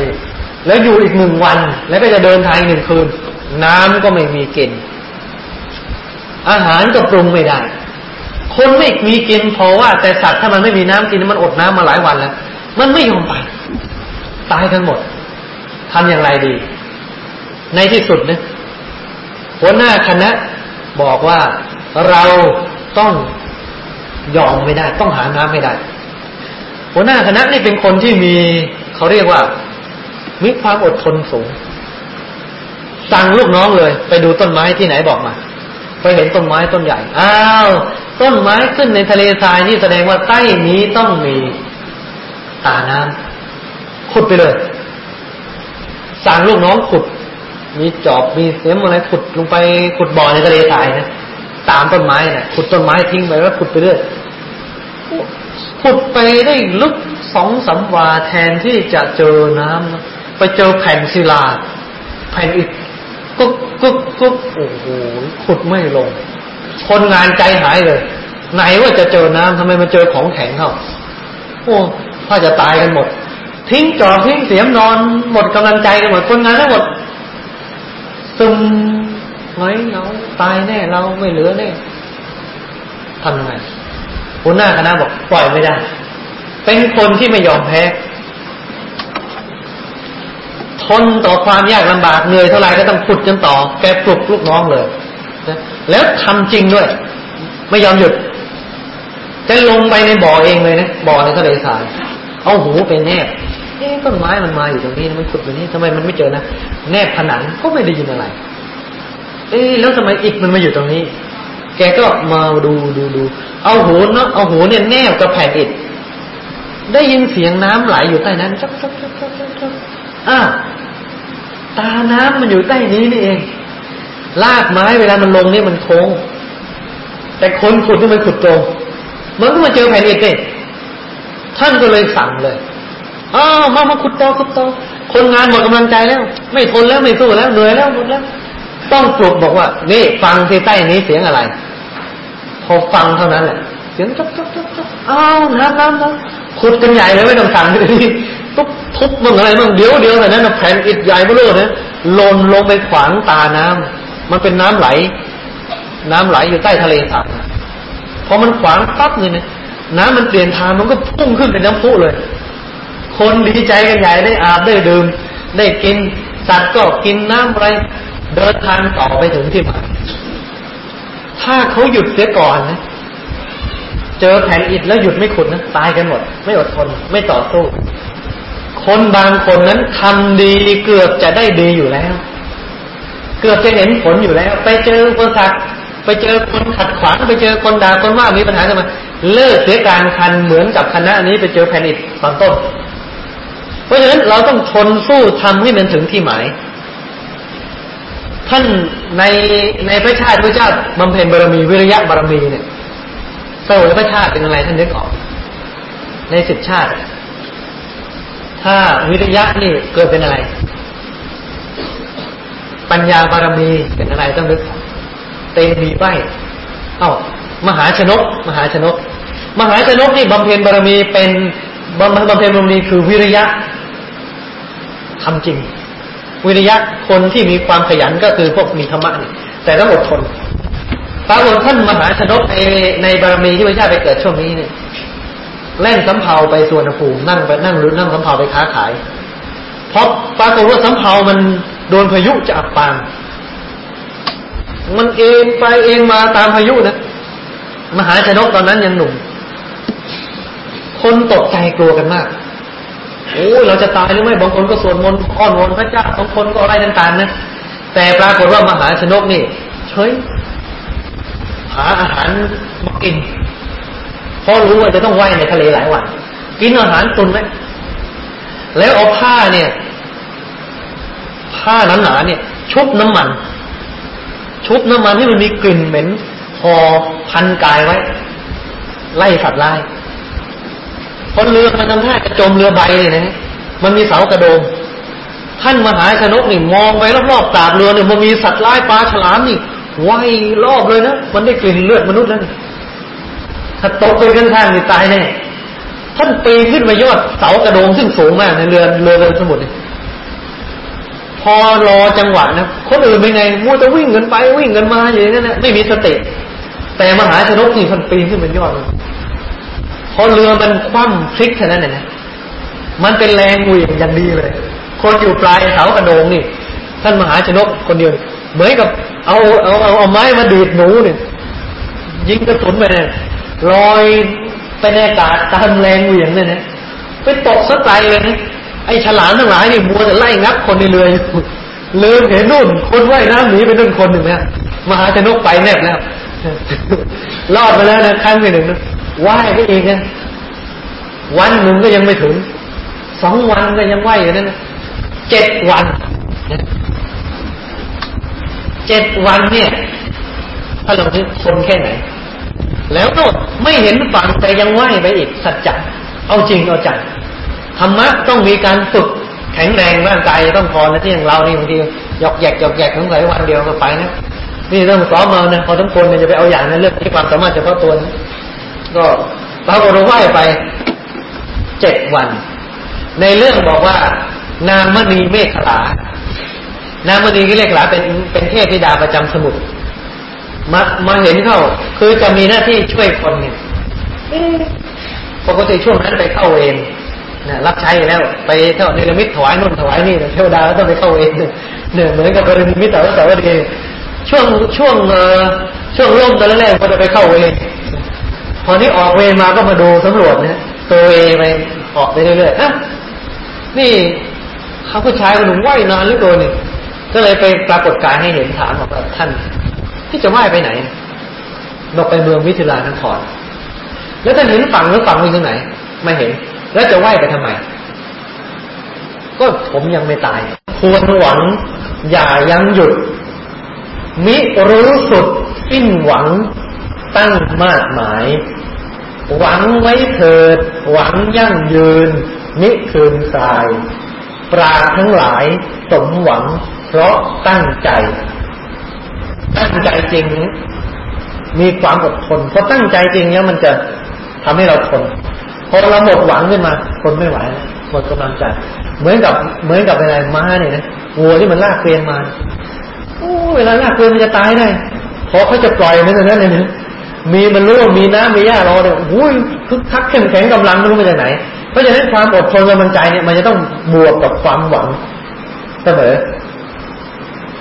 แล้วอยู่อีกหนึ่งวัน แล้วก็จะเดินทางหนึ่งคืน น้ำก็ไม่มีกินอาหารก็ปรุงไม่ได้ คนไม่มีกินเพราะว่า แต่สัตว์ถ้ามันไม่มีน้ำกินมันอดน้ำมาหลายวันแล้ว มันไม่ยอมไป ตายทั้งหมดทำอย่างไรดี ในที่สุดนะหัวหน้าคณะบอกว่าเราต้องยอมไม่ได้ ต้องหาน้ำไม่ได้ หัวหน้าคณะนี่เป็นคนที่มีเขาเรียกว่า มีความอดทนสูง สั่งลูกน้องเลย ไปดูต้นไม้ที่ไหนบอกมา ไปเห็นต้นไม้ต้นใหญ่อ้าว ต้นไม้ขึ้นในทะเลทรายนี่แสดงว่าใต้นี้ต้องมีตาน้ำขุดไปเลย สั่งลูกน้องขุด มีจอบมีเสียมอะไรขุดลงไปขุดบ่อในทะเลทรายนะตามต้นไม้นะ่ะขุดต้นไม้ทิ้งไปแล้วขุดไปเรื่อยขุดไปได้ลึกสองสามวาแทนที่จะเจอน้ำนะไปเจอแผ่นศิลา แผ่นอิฐกุ๊กกุ๊กกุ๊กโอ้โหขุดไม่ลง คนงานใจหายเลย ไหนว่าจะเจอน้ำทำไมมาเจอของแข็งเข้าโอ้ถ้าจะตายกันหมด ทิ้งจอบทิ้งเสียมนอนหมดกำลังใจกันหมดคนงานทั้งหมดซึมไว้เราตายแน่เราไม่เหลือแน่ทำยังไงหัวหน้าคณะบอกปล่อยไม่ได้ เป็นคนที่ไม่ยอมแพ้ทนต่อความยากลำบากเหนื่อยเท่าไรก็ต้องขุดจนต่อ แกปลุกลูกน้องเลยนะ แล้วทำจริงด้วย ไม่ยอมหยุดจะลงไปในบ่อเองเลยนะบ่อในทะเลทรายเอาหูไปแนบเอ๊ต้นไม้มันมาอยู่ตรงนี้มันขุดตรงนี้ทำไมมันไม่เจอนะแนบผนังก็ไม่ได้ยินอะไร เอ๊แล้วทำไมอิฐมันมาอยู่ตรงนี้ แกก็มาดูดูดูเอาหูเนาะเอาหูเนี่ยแนบกับแผ่นอิฐได้ยินเสียงน้ำไหลอยู่ใต้นั้นจับจับจับจับจับอ้าวตาน้ำมันอยู่ใต้นี้นี่เอง ลากไม้เวลามันลงเนี่ยมันโค้ง แต่คนขุดที่มันขุดตรง มันก็มาเจอแผ่นอิฐเนี่ยท่านก็เลยสั่งเลยอ้าวมามาขุดต่อขุดต่อคนงานหมดกำลังใจแล้ว ไม่ทนแล้วไม่สู้แล้วเหนื่อยแล้วหมดแล้ว ต้องปลุกบอกว่า นี่ฟังที่ใต้นี้เสียงอะไร พอฟังเท่านั้นแหละเสียงจ๊บจ๊บจ๊บจ๊บอ้าวน้ำน้ำน้ำขุดกันใหญ่เลยไม่ต้องสั่งเลยทุบทุบมึงอะไรมึงเดี๋ยวเดี๋ยวแต่นั้นแผ่นอิฐใหญ่เบ้อเลยหล่นลงไปขวางตาน้ำ มันเป็นน้ำไหล น้ำไหลอยู่ใต้ทะเลสาบพอมันขวางปั๊บเลยเนี่ยน้ำมันเปลี่ยนทางมันก็พุ่งขึ้นเป็นน้ำพุเลย คนดีใจกันใหญ่ได้อาบได้ดื่มได้กิน สัตว์ก็กินน้ำอะไร เดินทางต่อไปถึงที่หมายถ้าเขาหยุดเสียก่อนนะ เจอแผ่นอิฐแล้วหยุดไม่ขุดนะตายกันหมด ไม่อดทน ไม่ต่อสู้ คนบางคนนั้นทำดีเกือบจะได้ดีอยู่แล้ว เกือบจะเห็นผลอยู่แล้ว ไปเจออุปสรรคไปเจอคนขัดขวางไปเจอคนด่าคนว่ามีปัญหากันมาเลิกเสียการคันเหมือนกับคณะนี้ไปเจอแผ่นอิฐตอนต้น เพราะฉะนั้นเราต้องทนสู้ทำให้มันถึงที่หมาย ท่านในในพระชาติพระเจ้าบำเพ็ญบารมีวิริยะบารมีเนี่ยสวยพระชาติเป็นอะไรท่านนึกออก ในสิบชาติ ถ้าวิริยะนี่เกิดเป็นอะไร ปัญญาบารมีเป็นอะไรต้องนึกเตมีใบเอ้ามหาชนก มหาชนก มหาชนกนี่บำเพ็ญบารมีเป็นบำเพ็ญบารมีคือวิริยะทำจริง วิริยะคนที่มีความขยันก็คือพวกมีธรรมะนี่แต่ต้องอดทนปรากฏท่านมหาชนกในในบารมีที่พระเจ้าไปเกิดช่วงนี้เนี่ยเล่นสำเภาไปสวนภูมินั่งไปนั่งหรือนั่งสำเภาไปค้าขาย เพราะปรากฏว่าสำเภามันโดนพายุจะอับปาง มันเองไปเองมาตามพายุนะมหาชนกตอนนั้นยังหนุ่ม คนตกใจกลัวกันมากโอ้เราจะตายหรือไม่บางคนก็สวดมนต์อ้อนวอนพระเจ้าบางคนก็อะไรต่างๆนะแต่ปรากฏว่ามหาชนกนี่เฉยหาอาหารมากินเพราะรู้ว่าจะต้องว่ายในทะเลหลายวัน กินอาหารตุนไหม แล้วเอาผ้าเนี่ย ผ้าหนาๆเนี่ย ชุบน้ำมัน ชุบน้ำมันให้มันมีกลิ่นเหม็นพอพันกายไว้ ไล่สัตว์ไล่คนเรือมันทำท่าจะจมเรือใบเลยนะมันมีเสากระโดงท่านมหาชนกนี่มองไปรอบๆตาเรือเนี่ยมันมีสัตว์ร้ายปลาฉลามนี่ว่ายรอบเลยนะมันได้กลิ่นเลือดมนุษย์แล้วนี่ถ้าตกไปข้างๆนี่ตายแน่ ท่านปีนขึ้นมายอดเสากระโดงซึ่งสูงมากในเรือเรือเรือสมุทรพอรอจังหวะนะคนอื่นเป็นไงมัวจะวิ่งกันไปวิ่งกันมาอย่างนั้นนะไม่มีสติ แต่มหาชนกนี่ท่านปีนขึ้นมายอดเพอเรือมันคว่ำพลิกแค่นั้นนะมันเป็นแรงเหวี่ยงอย่างดีเลย คนอยู่ปลายเสากระโดงนี่ ท่านมหาชนกคนเดียวเหมือนกับเอาเอาเอาเอาไม้มาดีดหนูเนี่ยยิงกระสุนไปเนี่ยลอย ไปในอากาศตามแรงเหวี่ยงเนี่ยนะไปตกสะใจเลยนะไอ้ฉลามทั้งหลายนี่มัวแต่ไล่งับคนในเรืออยู่ลืมเห็นนู่นคนว่ายน้ำหนีไปนู่นคนหนึ่งนะมหาชนกไปแนบแล้วรอดมาแล้วนะครั้งหนึ่งนะไหว้ไปเองนะวันหนึ่งก็ยังไม่ถึงสองวันก็ยังไหวอยู่นั่นนะเจ็ดวันเจ็ดวันเนี่ยถ้าเราคิดคนแค่ไหน แล้วก็ไม่เห็นฝั่งแต่ยังไหวไปอีกสัจจะเอาจริงเอาจังธรรมะต้องมีการฝึกแข็งแรงร่างกายต้องพอนะที่อย่างเรานี่บางทีหยอกแยกหยอกแยกทั้งหลายวันเดียวก็ไปนะนี่ต้องซ้อมมานะพอทั้งคนเนี่ยจะไปเอาอย่างนั้นเรื่องที่ความสามารถเฉพาะตัวนะก็ปรากฏว่าไหวไปเจ็ดวัน ในเรื่องบอกว่านางมณีเมฆลานางมณีก็เรียกลาเป็นเป็นเทพธิดาประจำสมุทร มามาเห็นเข้า คือจะมีหน้าที่ช่วยคนเนี่ยปกติช่วงนั้นไปเข้าเองนะรับใช้แล้ว ไปเท่าเนรมิตถวายนู่นถวายนี่เทวดาก็ต้องไปเข้าเองเนี่ยเหมือนกับเนรมิตแต่ว่าแต่ว่าดีช่วงช่วงเอ่อช่วงร่มตอนแรกก็จะไปเข้าเองพอนี้ออกเวรมาก็มาดูสำรวจนะตัวเอไปออกไปเรื่อยๆนะนี่เขาผู้ชายคนหนุ่มว่ายนานหรือตัวนี่ก็เลยไปปรากฏกายให้เห็นถามบอกว่าท่าน ที่จะว่ายไปไหนบอกไปเมืองวิทยานคร แล้วท่านเห็นฝั่งหรือฝั่งไปทางไหน ไม่เห็น แล้วจะว่ายไปทำไม ก็ผมยังไม่ตาย ควรหวัง อย่ายังหยุด มิรู้สุดสิ้นหวัง ตั้งมากหมาย หวังไว้เถิด หวังยั่งยืน มิคืนสาย ปราทั้งหลายสมหวัง เพราะตั้งใจ ตั้งใจจริง มีความอดทนพราะตั้งใจจริงเนี่ยมันจะททำให้เราทนพอเราหมดหวังขึ้นมาทนไม่ไหวหมดกำลังใจเหมือนกับเหมือนกับอะไรม้าเนี่ยนะวัวที่มันลากเกวียนมาโอ้เวลาลากเกวียนมันจะตายได้พอเขาจะปล่อยมันตรงนั้นเลยนะมีมันรู้ว่ามีน้ำมีหญ้ารอเนี่ยโอ้ยคึกคักเข้มแข็งกำลังไม่รู้มาจากไหน เพราะฉะนั้นความอดทนกำลังใจเนี่ยมันจะต้องบวกกับความหวังเสมอ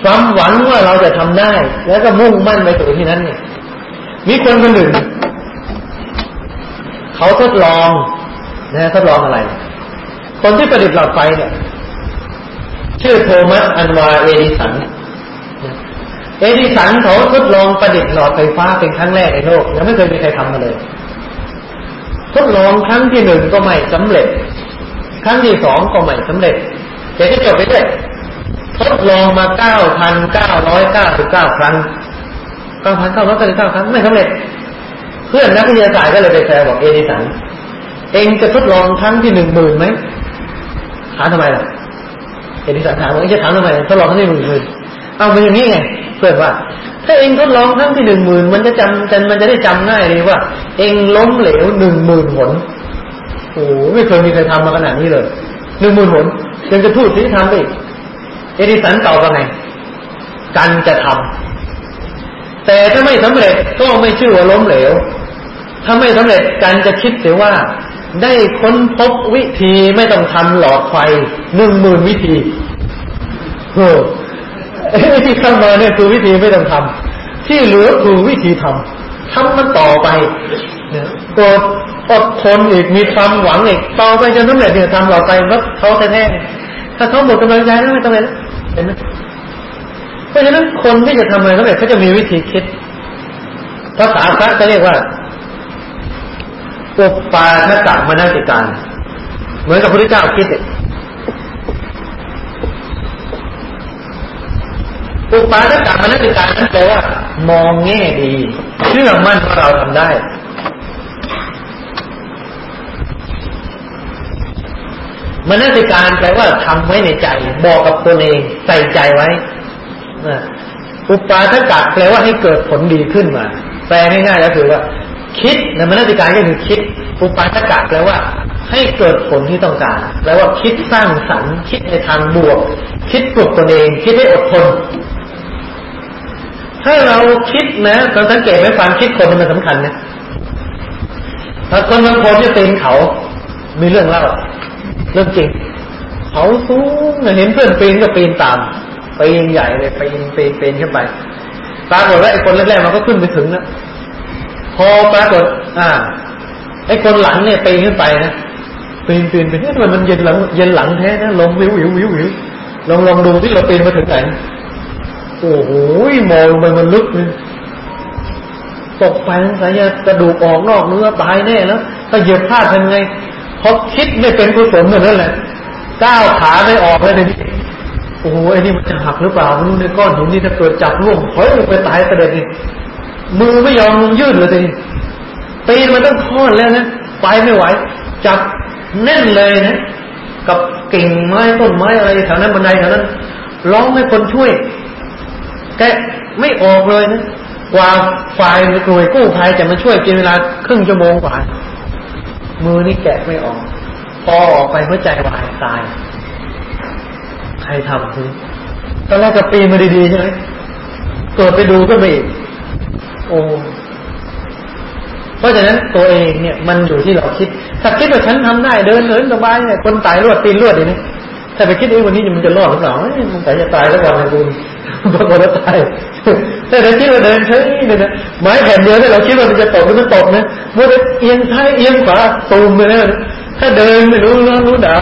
ความหวังว่าเราจะทำได้ แล้วก็มุ่งมั่นไปสู่ที่นั้นเนี่ย มีคนคนหนึ่ง เขาทดลองนะทดลองอะไร คนที่ประดิษฐ์หลอดไฟเนี่ย ชื่อโทมัสอันวาเอดิสันเอดิสันเขาทดลองประดิษฐ์หลอดไฟฟ้าเป็นครั้งแรกในโลกยังไม่เคยมีใครทำมาเลย ทดลองครั้งที่หนึ่งก็ไม่สำเร็จ ครั้งที่สองก็ไม่สำเร็จเดี๋ยวก็จบไปเลย ทดลองมาเก้าพันเก้าร้อยเก้าสิบเก้าครั้งเก้าพันเก้าร้อยเก้าสิบเก้าครั้งไม่สำเร็จ เพื่อนนักวิทยาศาสตร์ก็เลยไปแซวบอกเอดิสันเองจะทดลองครั้งที่หนึ่งหมื่นไหมถามทำไมล่ะเอดิสันถามว่าจะถามทำไมทดลองครั้งที่หนึ่งหมื่นเอาเป็นอย่างนี้ไงเพื่อนว่า ถ้าเองทดลองครั้งที่หนึ่งหมื่นมันจะจำแต่มันจะได้จำง่ายเลยว่า เองล้มเหลวหนึ่งหมื่นหนโอ้ไม่เคยมีใครทำมาขนาดนี้เลยหนึ่งหมื่นหนยังจะพูดที่ทำไป เอดิสันตอบว่าไงกันจะทำแต่ถ้าไม่สำเร็จก็ไม่ชื่อว่าล้มเหลว ถ้าไม่สำเร็จกันจะคิดเสียว่า ได้ค้นพบวิธีไม่ต้องทำหลอดไฟหนึ่งหมื่นวิธีโอ้ที่เข้ามาเนี่ยคือวิธีไม่ต้องทำที่เหลือคือวิธีทำทำมันต่อไปกดอดทนอีกมีความหวังอีกต่อไปจนสำเร็จเนี่ยทำหลอดไฟแล้วเขาแท้ๆถ้าเขาหมดกำลังใจแล้วไม่ต้องเลย เห็นไหมเพราะฉะนั้นคนที่จะทำอะไรสำเร็จเขาจะมีวิธีคิดภาษาพระจะเรียกว่าอุปปาทกะมนสิการ เหมือนกับพระพุทธเจ้าคิดอุปปาทกะมนสิการนั้นแปลว่ามองแง่ดี เชื่อมั่นว่าเราทำได้ มนสิการแปลว่าทำไว้ในใจ บอกกับตนเองใส่ใจไว้อุปาทกะแปลว่าให้เกิดผลดีขึ้นมา แปลง่ายๆก็คือว่า คิดในมนสิการก็คือคิด อุปาทกะแปลว่า ให้เกิดผลที่ต้องการแปลว่าคิดสร้างสรรค์ คิดในทางบวก คิดปลุกตนเอง คิดให้อดทนถ้าเราคิดนะเราสังเกตไหมความคิดคนมันสำคัญนะถ้าคนบางคนที่เป็นเขา มีเรื่องเล่า เรื่องจริงเขาสูงเห็นเพื่อนปีนก็ปีนตามปีนใหญ่เลยปีนปีนปีนขึ้นไปปรากฏว่าไอ้คนแรกๆมันก็ขึ้นไปถึงนะพอปรากฏอ่าไอ้คนหลังเนี่ยปีนขึ้นไปนะปีนปีนไปเฮ้ยมันมันเย็นหลัง เย็นหลังแท้นะลงวิววิววิววิวลองลองดูที่เราปีนมาถึงไหนโอ้โหมองไปมันลึกเลยตกไปสายกระดูกออกนอกเนื้อตายแน่แล้วถ้าเหยียบพลาดทำไง พอคิดไม่เป็นกุศลเหมือนนั่นแหละก้าวขาไม่ออกเลยนี่โอ้โหไอ้นี่มันจะหักหรือเปล่าไม่รู้ในก้อนหินนี่ถ้าเกิดจับล่วงเฮ้ยไปตายกระเด็นนี่มือไม่ยอมยืดเลยทีปีนมันต้องทอดแล้วนะไปไม่ไหว จับแน่นเลยนะกับกิ่งไม้ต้นไม้อะไรแถวนั้นบันไดแถวนั้นร้องให้คนช่วย แกไม่ออกเลยนะกว่าฝ่ายหน่วยกู้ภัยจะมาช่วยกินเวลาครึ่งชั่วโมงกว่า มือนี่แกะไม่ออก พอออกไปหัวใจวายตาย ใครทำคือตอนแรกก็ปีนมาดีๆใช่ไหมเกิดไปดูก็ไม่โอ้เพราะฉะนั้นตัวเองเนี่ยมันอยู่ที่เราคิด ถ้าคิดว่าฉันทำได้เดินเหินสบายเนี่ยคนตายรวดตีนรวดเลยนะถ้าไปคิดว่าวันนี้มันจะรอดหรือเปล่ามันแต่จะตายแล้วก่อนนะคุณ ปรากฏว่าตายแต่ถ้าคิดว่าเดินเฉยเนี่ยนะไม้แผ่นเดียวเนี่ยเราคิดว่ามันจะตกหรือมันตกนะเมื่อเอียงซ้ายเอียงขวาตูมเลยนะถ้าเดินไม่รู้รู้รู้ดาว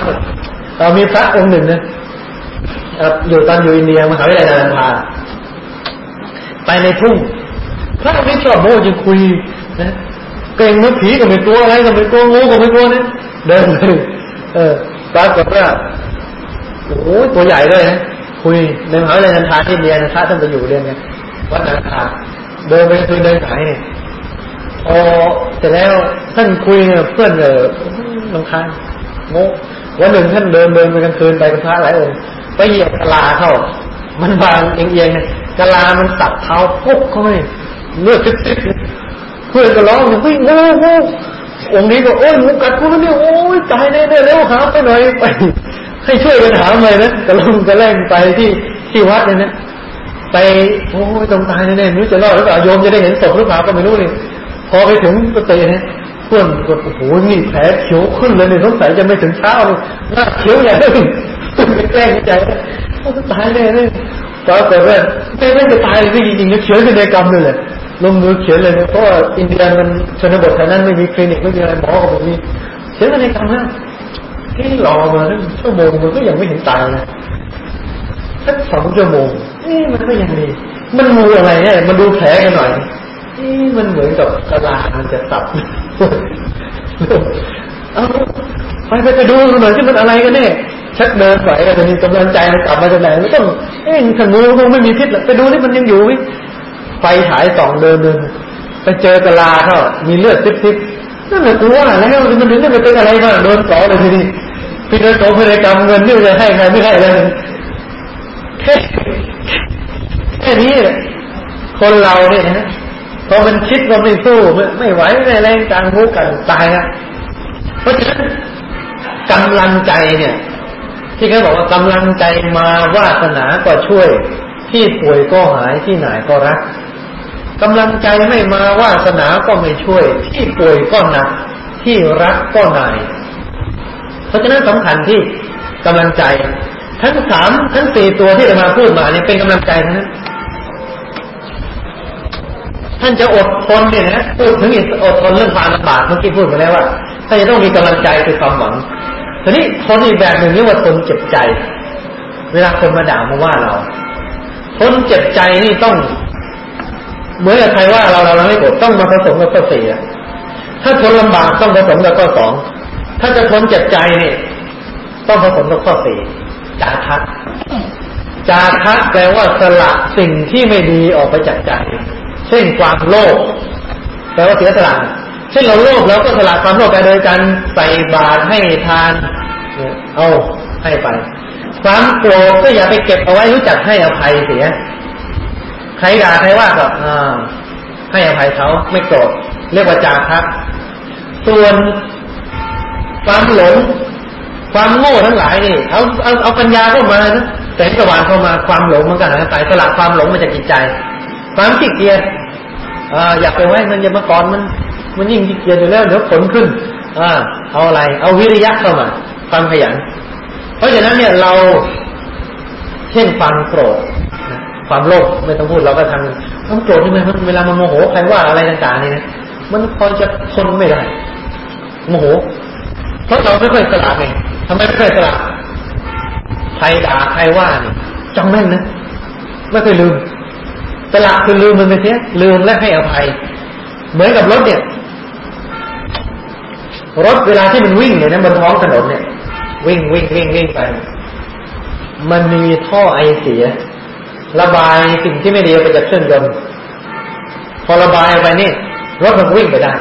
เรามีพระองค์หนึ่งนะอยู่ตอนอยู่อินเดียมหาวิทยาลัยนาราพาไปในทุ่งพระไม่ชอบโม้จะคุยนะเก่งมือผีก็ไม่กลัวอะไรก็ไม่กลัวงูก็ไม่กลัวนะเดินไปเออปรากฏว่าโอ้ตัวใหญ่เลยนะ คุยในมหาวิทยาลัยนันทาที่เรียนนะพระท่านไปอยู่เรียนไงวัดนันทาเดินไปคุยเดินสายเนี่ยพอเสร็จแล้วท่านคุยเพื่อนเออลำคาญโง่วันหนึ่งท่านเดินเดินไปกลางคืนไปกับพระหลายองค์ไปเหยียบกะลาเข้า มันบางเอียงๆเนี่ยกะลามันตัดเท้าปุ๊บเข้าไปเลือดซิบๆเพื่อนก็ร้องวิ่งโง่โง่องค์นี้ก็โอ้ยหมูกัดกูแล้วเนี่ยโอ้ยตายแน่ๆแล้วหาไปหน่อยไป ให้ช่วยกันหาเลยนะกระลงกระแล่งไปที่ที่วัดเนี่ยนะไปโอ้ยต้องตายแน่ๆไม่รู้จะรอดหรือเปล่าโยมจะได้เห็นศพหรือเปล่าก็ไม่รู้เลยพอไปถึงก็เตะนะเพื่อนก็โอ้โหนี่แผลเขียวขึ้นเลยเนี่ยสงสัยจะไม่ถึงเช้าเลยหน้าเขียวอย่างนี้ไปแกล้งใจว่าตายแน่เลยปรากฏว่าไม่ไม่จะตายเลยจริงๆนะเขียวเป็นในกรรมเลยแหละลงมือเขียนเลยนะเพราะว่าอินเดียมันชนบทแถวนั้นไม่มีคลินิกไม่มีอะไรหมอก็บอกมีเขียนในกรรมนะ ที่รอมาตั้งชั่วโมงมันก็ยังไม่เห็นตายนะสักสองชั่วโมงนี่มันก็ยังมีมันมูอะไรเนี่ยมันดูแผลกันหน่อยนี่มันเหมือนกับกระลามันจะสับเอาไปไปไปดูหน่อยที่มันอะไรกันแน่ชักเดินไหวกันจะมีกำลังใจมันกลับมาจากไหนไม่ต้องเอ๊ะถ้างูคงไม่มีพิษหรอกไปดูนี่มันยังอยู่ไหมไฟฉายสองเดินเดินไปเจอกระลาเขามีเลือดซิบๆ นั่นแหละกูว่าแล้วมันถึงได้ไปเป็นอะไรมางโดนต่อเลยทีนี้พี่โดนต่อพิธีกรรมเงินนี่จะให้ใครไม่ให้เลยแค่แค่นี้คนเราเนี่ยนะพอมันคิดว่าไม่สู้ไม่ไหวไม่แรงกลางมุกกันตายอะเพราะฉะนั้นกำลังใจเนี่ย ที่เขาบอกว่ากำลังใจมาวาสนาก็ช่วย ที่ป่วยก็หายที่ไหนก็รัก กำลังใจไม่มาวาสนาก็ไม่ช่วย ที่ป่วยก็หนัก ที่รักก็นายเพราะฉะนั้นสำคัญที่กำลังใจ ทั้งสามทั้งสี่ตัวที่จะมาพูดมาเนี่ยเป็นกำลังใจทั้งนั้นท่านจะอดทนเนี่ยนะพูดถึงอดทนเรื่องความลำบากเมื่อกี้พูดมาแล้วว่าท่านจะต้องมีกำลังใจคือความหวังทีนี้ทนอีกแบบหนึ่งนี่ว่าทนเจ็บใจ เวลาคนมาด่ามาว่าเราทนเจ็บใจนี่ต้อง เหมือนกับใครว่าเราเราไม่โกรธต้องมาผสมกับข้อสี่ถ้าทนลำบากต้องผสมกับข้อสองถ้าจะทนเจ็บใจนี่ต้องผสมกับข้อสี่จาคะจาคะแปลว่าสละสิ่งที่ไม่ดีออกไปจากใจเช่นความโลภแปลว่าเสียสละเช่นเราโลภแล้วก็สละความโลภไปโดยการใส่บาตรให้ทาน เอาให้ไปความโกรธก็อย่าไปเก็บเอาไว้รู้จักให้อภัยเสีย ใครด่าใครว่าก็ให้อภัยเขาไม่โกรธเรียกว่าจาคะส่วนความหลงความโง่ทั้งหลายนี่เอาเอาเอาปัญญาเข้ามานะแสงสว่างเข้ามาความหลงมันก็หายไปสละความหลงมาจากจิตใจ ความขี้เกียจอยากไปไว้มันจะมาก่อนมัน มันยิ่งขี้เกียจอยู่แล้วเดี๋ยวผลขึ้นอเอาอะไร เอาวิริยะเข้ามาความขยัน เพราะฉะนั้นเนี่ยเราเช่นความโกรธ ความโลภไม่ต้องพูดเราก็ทำความโกรธนี่มันเวลามันโมโหใครว่าอะไรต่างๆนี่นะมันพอจะทนไม่ได้โมโหเพราะเราไม่ค่อยสละไงทำไมไม่ค่อยสละใครด่าใครว่านี่จำแม่นนะไม่เคยลืมสละคือลืมมันไปเสียลืมและให้อภัย เหมือนกับรถเนี่ย รถเวลาที่มันวิ่งเนี่ยนะบนท้องถนนเนี่ย วิ่งวิ่งวิ่งวิ่งไปมันมีท่อไอเสีย ระบายสิ่งที่ไม่ดีไปจากเครื่องยนต์พอระบายไปนี่รถมันวิ่งไปได้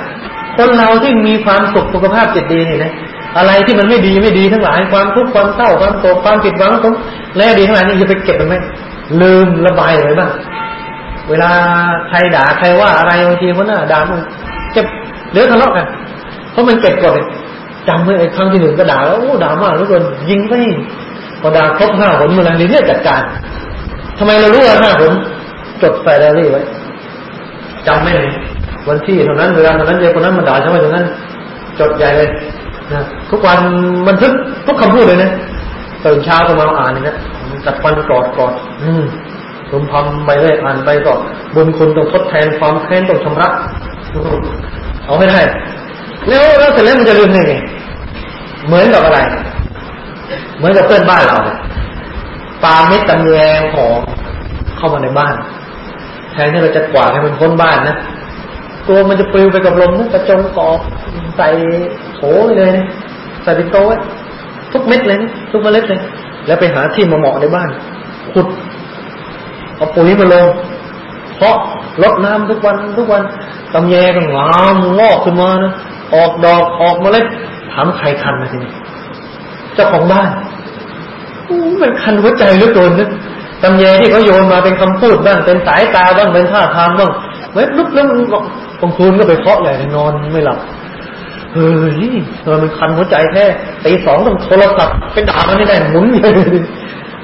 คนเราที่มีความสุขสุขภาพจิตดีนี่นะอะไรที่มันไม่ดีไม่ดีทั้งหลายความทุกข์ความเศร้าความโศกความผิดหวังของและดีทั้งหลายนี่จะไปเก็บมันไหมลืมระบายเลยบ้างเวลาใครด่าใครว่าอะไรบางทีคนน่ะด่ามันเจ็บเดี๋ยวทะเลาะกันเพราะมันเก็บกดจำไว้ไอ้ครั้งที่หนึ่งก็ด่าแล้วโอ้ด่ามากทุกคนยิงไปพอด่าครบห้าผลเมื่อไรเนี่ยจัดการ ทำไมเรารู้ว่าห้าผลจดไฟไดรี่ไว้จำไม่เลยวันที่เท่านั้นเวลาเท่านั้นเยคนนั้นมาด่าฉันไว้ตรงนั้น จดใหญ่เลยนะทุกวันบันทึกทุกคำพูดเลยนะตื่นเช้าก็มาอ่านเลยนะจัดฟันกอดกอด อืมลมพำไปเรื่อยอ่านไปก็บุญคุณต้องทดแทนความแค้นต้องชำระเอาไม่ได้แล้วแล้วเสร็จแล้วมันจะลืมได้ไงเหมือนกับอะไร เหมือนกับเพื่อนบ้านเรา ปาเม็ดตำแยงของเข้ามาในบ้าน แทนที่เราจะกวาดให้มันพ้นบ้านนะตัวมันจะปลิวไปกับลมนะกระจงกอบใส่โถเลยนะใส่ป็นโต๊ะทุกเม็ดเลยนะทุกเมล็ดเลย แล้วไปหาที่มาเหมาะในบ้าน ขุด เอาปุ๋ยมาลง เพราะลดน้ำทุกวันทุกวันตำแยก็งามงอกขึ้นมานะออกดอกออกเมล็ดถามใครคันมาทีนี้เจ้าของบ้าน มันคันหัวใจเหลือเกินนะตำแยที่เขาโยนมาเป็นคำพูดบ้างเป็นสายตาบ้างเป็นท่าทางบ้างเว็บลุกแล้วบอกบางคืนก็ไปเคาะใหญ่นอนไม่หลับเฮ้ยเธอมันคันหัวใจแท้ตีสองต้องโทรศัพท์ไปด่ามันไม่ได้หมุนเลย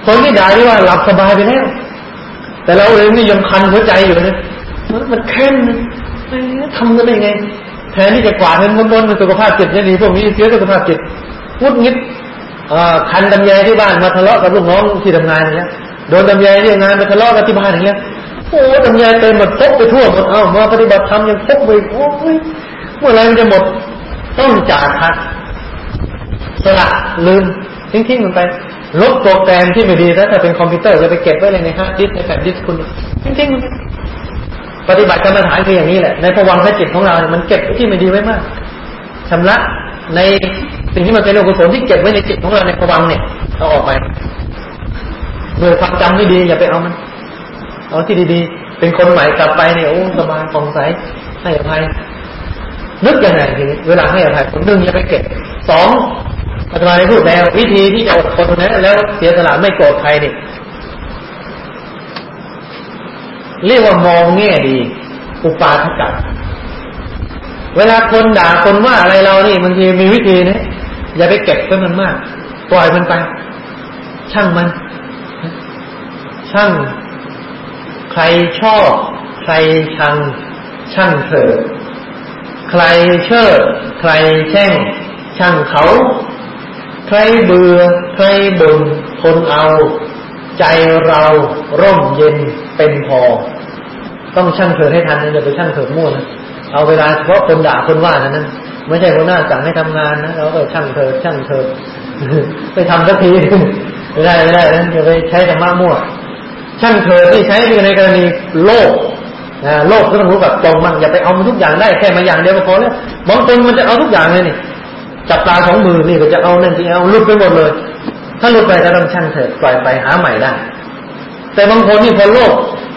คนที่ด่าที่ว่าหลับสบายไปแล้วแต่เราเองนี่ยังคันหัวใจอยู่นะมันมันแค้นนทำกันได้ไงแทนที่จะกวาดเงินบนบนสุขภาพจิตจะดีพวกนี้เสียสุขภาพจิตพุดงิด คันดำยายที่บ้านมาทะเลาะกับลูกน้องที่ทำงานอย่างเงี้ยโดนดำยายที่ทำงานมาทะเลาะกับที่บ้านอย่างเงี้ยโอ้ดำยายเต็มหมดพกไปทั่วหมดเอ้ามาปฏิบัติธรรมยังพกไปโอ้ยเมื่อไรมันจะหมดต้องจากครับสละลืมทิ้งๆมันไป ลบโปรแกรมที่ไม่ดีแล้วถ้าเป็นคอมพิวเตอร์จะไปเก็บไว้เลยในฮาร์ดดิสในแผ่นดิสคุณทิ้งๆมันปฏิบัติกรรมฐานคืออย่างนี้แหละในภวังคจิตของเราเนี่ยมันเก็บที่ไม่ดีไว้มากชำระใน สิ่งที่มันเป็นอกุศลที่เก็บไว้ในจิตของเราในภวังเนี่ยเอาออกไปเมื่อความจำไม่ดีอย่าไปเอามันเอาที่ดีๆเป็นคนใหม่กลับไปเนี่ยโอ้สบายฟองใสให้อภัยนึกยังไงทีนี้เวลาให้อภัยคนหนึ่งอย่าไปเก็บสองอาจารย์พูดแล้ววิธีที่จะอดทนนะแล้วเสียสละไม่โกรธใครเนี่ยเรียกว่ามองแง่ดี อุปาทกัเวลาคนด่าคนว่าอะไรเรานี่บางทีมีวิธีนะ อย่าไปเก็บไว้มันมาก ปล่อยมันไป ช่างมัน ช่าง ใครชอบ ใครชัง ช่างเถอะใครเชิดใครแช่ง ช่างเขา ใครเบื่อใครบ่นทนเอา ใจเราร่มเย็นเป็นพอ ต้องช่างเถิดให้ทันนะอย่าไปช่างเถิดมั่วนะเอาเวลาเพราะคนด่าคนว่านั้น ไม่ใช่คนหน้าสั่งให้ทำงานนะเราก็ช่างเถิดช่างเถิดไปทำสักทีไม่ได้ไม่ได้นะอย่าไปใช้ธรรมะมั่ว ช่างเถิดที่ใช้ในกรณีโลกนะโลกก็ต้องรู้แบบตรงมันอย่าไปเอามันทุกอย่างได้แค่มาอย่างเดียวก็พอแล้วบางคนมันจะเอาทุกอย่างเลยนี่จับตาของมือนี่ก็จะเอานั่นที่เอาลุดไปหมดเลย ถ้าลุดไปก็ต้องช่างเถิดปล่อยไปหาใหม่ได้ แต่บางคนนี่พอโลก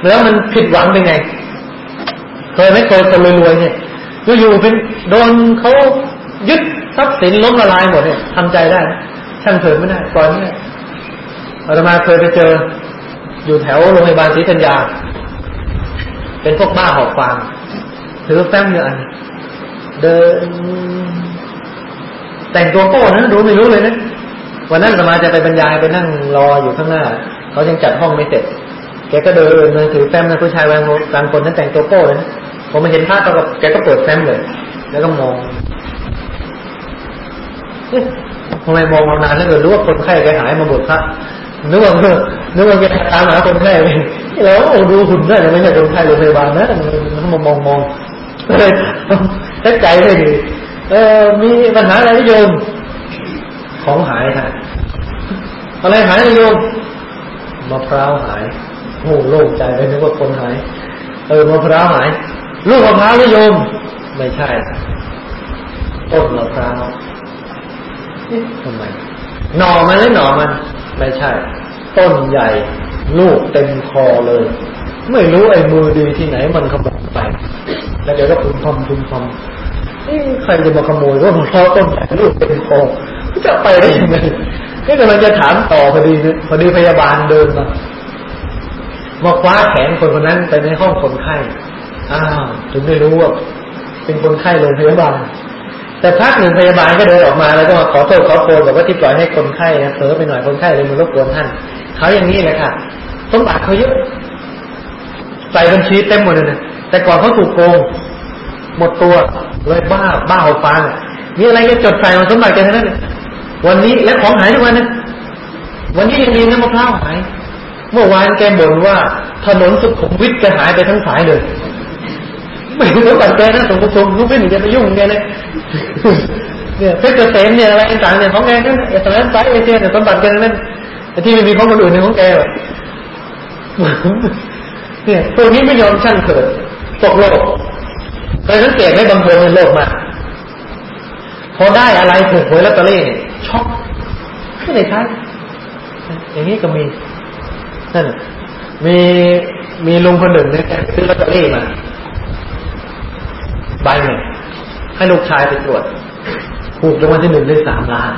แล้วมันผิดหวังเป็นไงเคยไม่เคยคนรวยๆเนี่ย อยู่เป็นโดนเขายึดทรัพย์สินล้มละลายหมดเนี่ยทำใจได้ช่างเถิดไม่ได้ปล่อยไม่ได้อาตมาเคยไปเจอ อยู่แถวโรงพยาบาลศรีธัญญา เป็นพวกบ้าหอบฟางถือแฟ้มเงินเดิน แต่งตัวโป้นะดูไม่รู้เลยนะวันนั้นสมาจะไปบรรยายไปนั่งรออยู่ข้างหน้าเขายังจัดห้องไม่เสร็จ แกก็เดินมาถือแฟ้มนะผู้ชายบางบางคนนั้นแต่งตัวโป้เลยนะ พอมาเห็นพระก็แกก็เปิดแฟ้มเลย แล้วก็มองทำไมมองมานานแล้วเกิดรู้ว่าคนไข้แกหายมาบวชพระนึกว่านึกว่าแกตามหาคนไข้แล้วดูหุ่นได้ไม่ใช่คนไข้โรงพยาบาลนะมันมองมองมองเลยตั้งใจเลยดีเออมีปัญหาอะไรโยม ของหายค่ะอะไรหายโยมมะพร้าวหายโอ้โล่งใจไปนึกว่าคนหาย เออมะพร้าวหาย ลูกมะพร้าวนิยม ไม่ใช่ต้นมะพร้าวทำไมหน่อมันหรือหน่อมัน ไม่ใช่ ต้นใหญ่ ลูกเต็มคอเลย ไม่รู้ไอ้มือดีที่ไหนมันขโมยไป แล้วเดี๋ยวก็พึมพำพึมพำนี่ใครจะมาขโมยว่ามะพร้าวต้นใหญ่ลูกเต็มคอจะไปได้ยังไงก็กำลังจะถามต่อพอดีพอดีพยาบาลเดินมามาคว้าแขนคนคนนั้นไปในห้องคนไข้ อ้าวถึงได้รู้ว่าเป็นคนไข้โรงพยาบาลแต่พักหนึ่งพยาบาลก็เดินออกมาแล้วก็มาขอโทษขอโพยบอกว่าที่ปล่อยให้คนไข้นะเผลอไปหน่อยคนไข้เลยมารบกวนท่านเขาอย่างนี้แหละค่ะสมบัติเขาเยอะใส่บัญชีเต็มหมดเลยนะแต่ก่อนเขาถูกโกงหมดตัวเลยบ้าบ้าหัวฟางมีอะไรก็จดใส่มาสมบัติกันทั้งนั้นวันนี้และของหายทุกวันนะวันนี้ยังมีน้ำมะพร้าวหาย เมื่อวานแกบ่นว่าถนนสุขุมวิทแกหายไปทั้งสายเลย ไม่รู้ว่าแกนะสมบูรณ์รู้ไม่หนีจะไปยุ่งแกนะเนี่ยเพชรเกษมเนี่ยอะไรต่างเนี่ยของแกนั่นเอสารสายเอเชียเนี่ยสมบัติแกนั่นแต่ที่ไม่มีของคนอื่นในของแกเนี่ยตัวนี้ไม่ยอมชั่งเถิดตกโลกเคยสังเกตไหมบางคนในโลกมากพอได้อะไรถูกหวยลอตเตอรี่เนี่ยช็อกขึ้นในท้ายอย่างนี้ก็มีนั่นมีมีลุงคนหนึ่งเนี่ยซื้อลอตเตอรี่มา ใบหนึ่งให้ลูกชายไปตรวจถูกรางวัลที่หนึ่งได้สามล้าน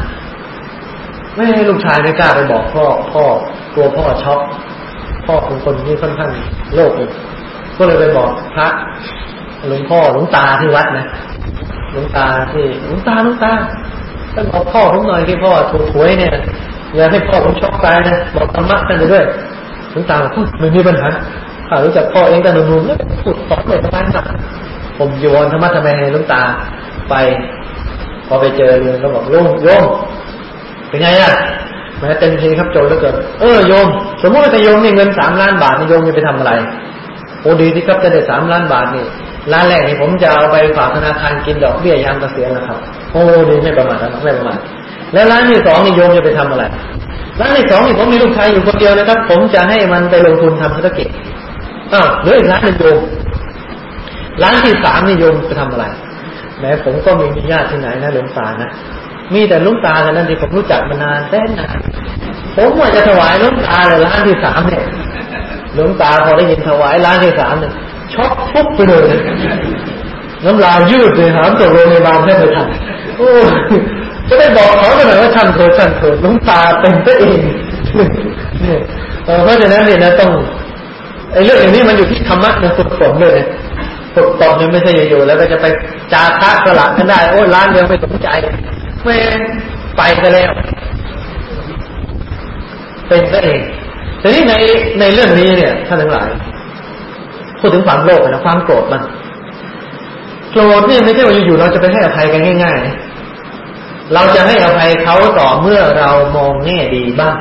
ไม่ให้ลูกชายไม่กล้าไปบอกพ่อ พ่อกลัวพ่อช็อกพ่อเป็นคนที่ค่อนข้างโลภก็เลยไปบอกพระหลวงพ่อหลวงตาที่วัดนะหลวงตาที่หลวงตาหลวงตาท่านบอกพ่อผมหน่อยที่พ่อถูกหวยเนี่ยอย่าให้พ่อผมช็อกตายนะบอกธรรมะท่านไปด้วยหลวงตาพูดไม่มีปัญหาข้ารู้จักพ่อเองแต่หนุ่มๆแล้วพูดสอนเลยทำไมนะ ผมโยนธรรมะทำไมให้ลวงตาไป พอไปเจอเรือนก็บอกโยมโยมเป็นไงอะแม้เต็มทีครับโจรแล้วเกิดเออโยม สมมติว่าโยมมีเงินสามล้านบาทโยมจะไปทำอะไรโอ้ดีที่ครับจะได้สามล้านบาทนี่ล้านแรกนี่ผมจะเอาไปฝากธนาคารกินดอกเบี้ยยามเกษียณนะครับโอ้ดีไม่ประมาทนะไม่ประมาทแล้วร้านที่สองนี่โยมจะไปทำอะไรร้านที่สองนี่ผมมีลูกชายอยู่คนเดียวนะครับ ผมจะให้มันไปลงทุนทำธุรกิจอ้าวเหลืออีกร้านหนึ่งโยม ร้านที่สามนี่โยมจะทำอะไรแม้ผมก็ม่มีญาติที่ไหนนะหลวงตานะมีแต่ลุงตาเท่านั้นที่ผมรู้จักมานานแสนนานผมว่าจะถวายลุงตาเลยร้านที่สามเนี่ยลุงตาพอได้ยินถวายร้านที่สามเนี่ยช็อกฟุบไปเลยน้ำลายยืดเลยหามตกโรงพยาบาลแทบไม่ทันโอ้จะได้บอกเขาหน่อยว่าช่างเถิดช่างเถิดลุงตาเป็นตัวเองเนี่ยเพราะฉะนั้นเนี่ยนะต้องไอ้เรื่องอย่างนี้มันอยู่ที่ธรรมะมันฝึกฝนเลย ฝึกตอบเนี่ยไม่ใช่อยู่ๆแล้วก็จะไปจาคะสละกันได้ โอ้ร้านเดียวไม่สนใจแม่ไปกันแล้ว เป็นตัวเองแต่นี่ในในเรื่องนี้เนี่ยท่านทั้งหลายพูดถึงความโลภนะความโกรธมันโกรธเนี่ยไม่ใช่ว่าอยู่ๆเราจะไปให้อภัยกันง่าย ๆ เราจะให้อภัยเขาต่อเมื่อเรามองแง่ดีบ้าง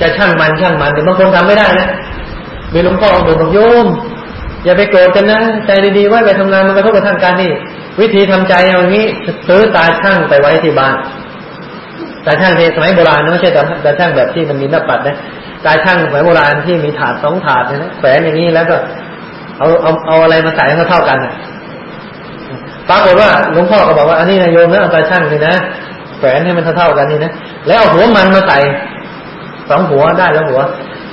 จะช่างมันช่างมันแต่บางคนทำไม่ได้นะมีหลวงพ่อองค์หนึ่งบอกโยม อย่าไปโกรธกันนะ ใจดีๆไว้ไปทำงานมันกระทบกระทั่งกันนี่วิธีทำใจอย่างนี้ซื้อตาช่างไปไว้ที่บ้านตาช่างในสมัยโบราณนะไม่ใช่ตาช่างแบบที่มันมีหน้าปัดนะตาช่างสมัยโบราณที่มีถาดสองถาดนะแฝงอย่างนี้แล้วก็ เอาเอาเอาอะไรมาใส่ให้เท่ากันนะปรากฏว่าหลวงพ่อก็บอกว่าอันนี้นายโยมนะเอาตาช่างนี่นะแฝงให้มันเท่ากันนี่นะแล้วเอาหัวมันมาใส่สองหัวได้แล้วหัว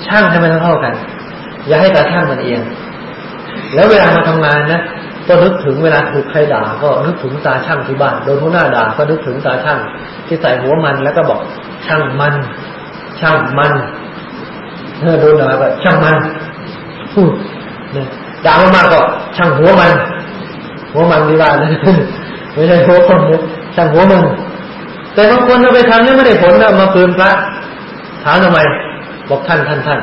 ช่างให้มันเท่ากัน อย่าให้ตาช่างมันเอียง แล้วเวลามาทำงานนะก็นึกถึงเวลาถูกใครด่าก็นึกถึงตาช่างที่บ้านโดนหัวหน้าด่าก็นึกถึงตาช่างที่ใส่หัวมันแล้วก็บอกช่างมัน ช่างมันเออโดนด่าก็ช่างมันพูดเนี่ยด่ามากๆก็ช่างหัวมัน หัวมันดีว่านะไม่ใช่หัวคนเนี่ยช่างหัวมัน แต่บางคนเราไปทำเนี่ยไม่ได้ผลนะมาคืนพระถามทำไมบอกท่านท่านท่าน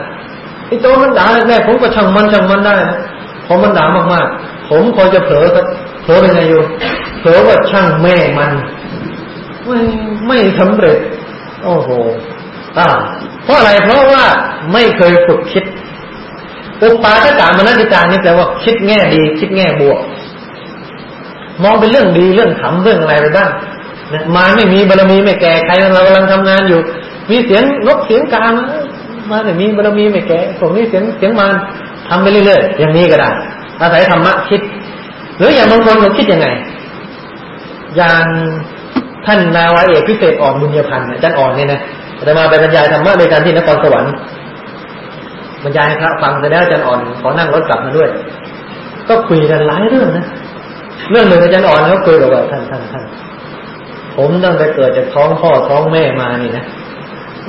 ไอ้โจมันด่าแรกผมก็ช่างมันช่างมันได้นะ พอมันด่ามากๆ ผมคอยจะเผลอก็เผลอเป็นไงอยู่เผลอว่าช่างแม่มัน ไม่ไม่สำเร็จ โอ้โหอ่าเพราะอะไรเพราะว่าไม่เคยฝึกคิดอุปาทกามนัติการนี่แปลว่าคิดแง่ดี คิดแง่บวก มองเป็นเรื่องดีเรื่องขำเรื่องอะไรไปบ้างนะมาไม่มีบารมีไม่แก่ใครเรากำลังทำงานอยู่ มีเสียงนกเสียงกามาแต่มีบารมีไม่แก่ผมนี่เสียงเสียงมาร ทำไปเรื่อยๆอย่างนี้ก็ได้ อาศัยธรรมะคิด หรืออย่างบางคนเขาคิดยังไง อย่างท่านนาวาเอกพิเศษอ่อนบุญญพันธ์อาจารย์อ่อนเนี่ยนะจะมาไปบรรยายธรรมะในการที่นครสวรรค์บรรยายพระฟังแต่แล้วอาจารย์อ่อนขอนั่งรถกลับมาด้วย ก็คุยกันหลายเรื่องนะเรื่องหนึ่งอาจารย์อ่อนเขาคุยกว่าท่านท่านท่านผมตั้งแต่เกิดจากท้องพ่อท้องแม่มานี่นะ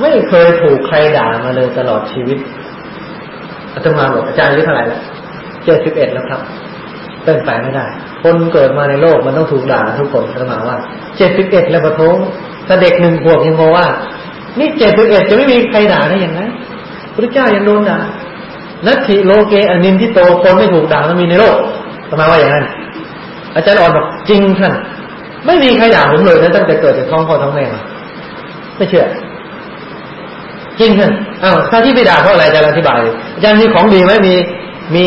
ไม่เคยถูกใครด่ามาเลยตลอดชีวิต อาตมาบอกอาจารย์อายุเท่าไหร่แล้วเจ็ดสิบเอ็ดแล้วครับเป็นไปไม่ได้ คนเกิดมาในโลกมันต้องถูกด่าทุกคนอาตมาว่าเจ็ดสิบเอ็ดแล้วปะท้งถ้าเด็กหนึ่งขวบยังบอกว่า นี่เจ็ดสิบเอ็ดจะไม่มีใครด่าได้อย่างไรพระเจ้ายังโดนด่านัตถิโลเกอนินที่โตคนไม่ถูกด่ามันมีในโลกทำไมว่าอย่างนั้น อาจารย์อ่อนบอกจริงท่าน ไม่มีใครด่าผมเลยนะตั้งแต่เกิดจากท้องพ่อท้องแม่ไม่เชื่อ จริงท่านอ้าวถ้าที่ไปด่าเพราะอะไรอาจารย์อธิบายอาจารย์มีของดีไหมมี มี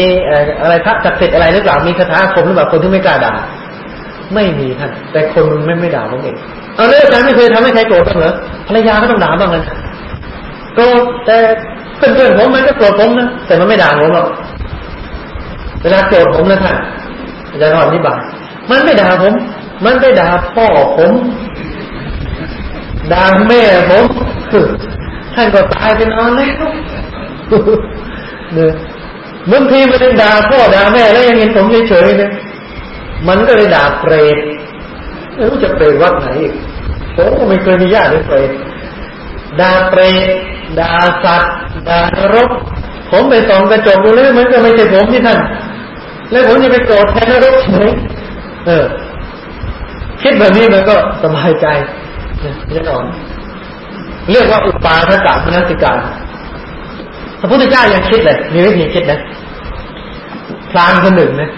อะไรพระจักดิ์สิทธิ์อะไรหรือเปล่ามีคาถาคมหรือเปล่าคนที่ไม่กล้าด่า ไม่มีท่าน แต่คนมันไม่ไม่ด่าผมเองเอาเลยอาจารย์ไม่เคยทำให้ใครโกรธเหรอภรรยาก็ต้องด่าบ้างเลยโกรธแต่เพื่อนๆผมมันก็โกรธผมนะแต่มันไม่ด่าผมหรอกเวลาโกรธผมนะท่านอาจารย์อธิบายมันไม่ด่าผม มันไปด่าพ่อผมด่าแม่ผม ท่านก็ตายไปนอนแล้วเนี่ยบางทีมันด่าพ่อด่าแม่แล้วยังเห็นผมเฉยๆเนี่ยมันก็เลยด่าเปรตไม่รู้จะเปรตวัดไหนอีกผมก็ไม่เคยมีญาติเปรตด่าเปรตด่าสัตว์ด่านรก ผมไปส่องกระจกดูแล้วมันก็ไม่ใช่ผมที่ท่าน แล้วผมจะไปโกรธแทนนรกเฉยเออคิดแบบนี้มันก็สบายใจแน่นอน เรียกว่าอุปาทกะมนสิการพระพุทธเจ้ายังคิดเลย มีวิธีคิดนะพรามคนหนึ่งนะ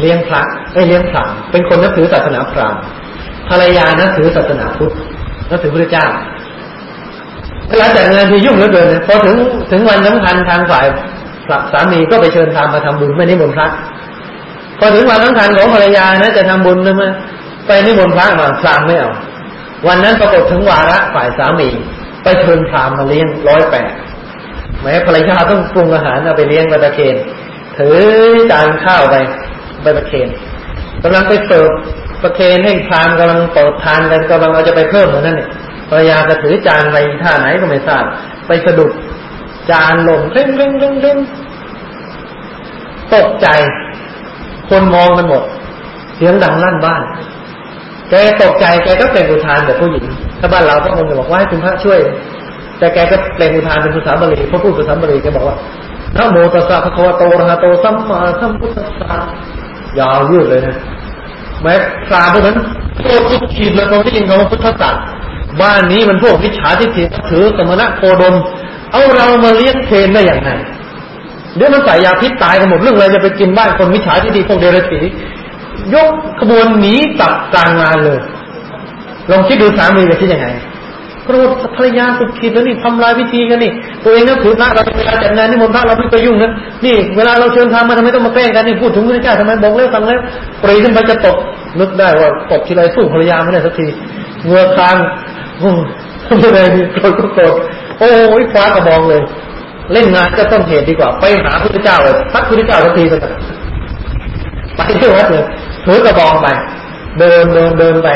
เลี้ยงพระไอ้เลี้ยงพรามเป็นคนนับถือศาสนาพราหมณ์ภรรยานับถือศาสนาพุทธนับถือพระเจ้าเวลาจัดงานที่ยุ่งเหลือเกินพอถึงถึงวันสำคัญทางฝ่ายสามีก็ไปเชิญพรามมาทำบุญไม่นิมนต์พระพอถึงวันสำคัญของภรรยานะจะทำบุญนะมาไปนิมนต์พระมาพรามไม่เอา วันนั้นปรากฏถึงวาระฝ่ายสามี ไปเชิญพรามมาเลี้ยงร้อยแปดแม้ภรรยาต้องปรุงอาหารเอาไปเลี้ยงมาตะเคนถือจานข้าวไปไปตะเคนกำลังไปเสิร์ฟประเคนให้พรามกำลังเปิดทานกันกำลังเอาจะไปเพิ่มเหมือนนั่นเนี่ยภรรยาก็ถือจานไปท่าไหนก็ไม่ทราบไปสะดุดจานหล่นเร่งเร่งเร่งเร่งตกใจ คนมองกันหมด เสียงดังลั่นบ้าน แกตกใจแกก็เป็นอุทานแบบผู้หญิง ถ้าบ้านเราก็คงจะบอกว่าให้คุณพระช่วย แต่แกก็เปล่งอุทานเป็นภาษาบาลีพระพูดภาษาบาลีแกบอกว่านะโมตัสสะภะคะวะโตอะระหะโตสัมมาสัมพุทธัสสะยาวยืดเลยนะแม้พราพวกนั้นโตทุกขีดเลยตรงที่ยิงคำว่าพุทธศาสตร์บ้านนี้มันพวกวิชาทิฏฐิถือสมณะโคดม เอาเรามาเลี้ยงเพนได้อย่างไรเดี๋ยวมันใส่ยาพิษตายกันหมดเรื่องอะไรจะไปกินบ้านคนวิชาทิฏฐิพวกเดรัจฉี ยกขบวนหนีตับกลางงานเลย ลองคิดดูสามีจะคิดยังไงโกรธภรรยาสุดขีดแล้วนี่ทำลายพิธีกันนี่ ตัวเองนับถือพระเราเวลาจัดงานนี่มนพระเราไม่ไปยุ่งนะนี่เวลาเราเชิญทางมาทำไมต้องมาแกล้งกันนี่พูดถึงพระเจ้าทำไมบอกแล้วฟังแล้วปรีขึ้นไปจะตกนึกได้ว่าตกทีไรสู้ภรรยาไม่ได้สักทีเงื่อคางโอ้ทำไมนี่โกรธก็โกรธโอ้ยคว้ากระบองเลย เล่นงานก็ต้องเหตุดีกว่า ไปหาพระเจ้าเลยพักพระเจ้าสักทีสักไปที่วัดเลย ถือกระบองไป เดินเดินเดินไป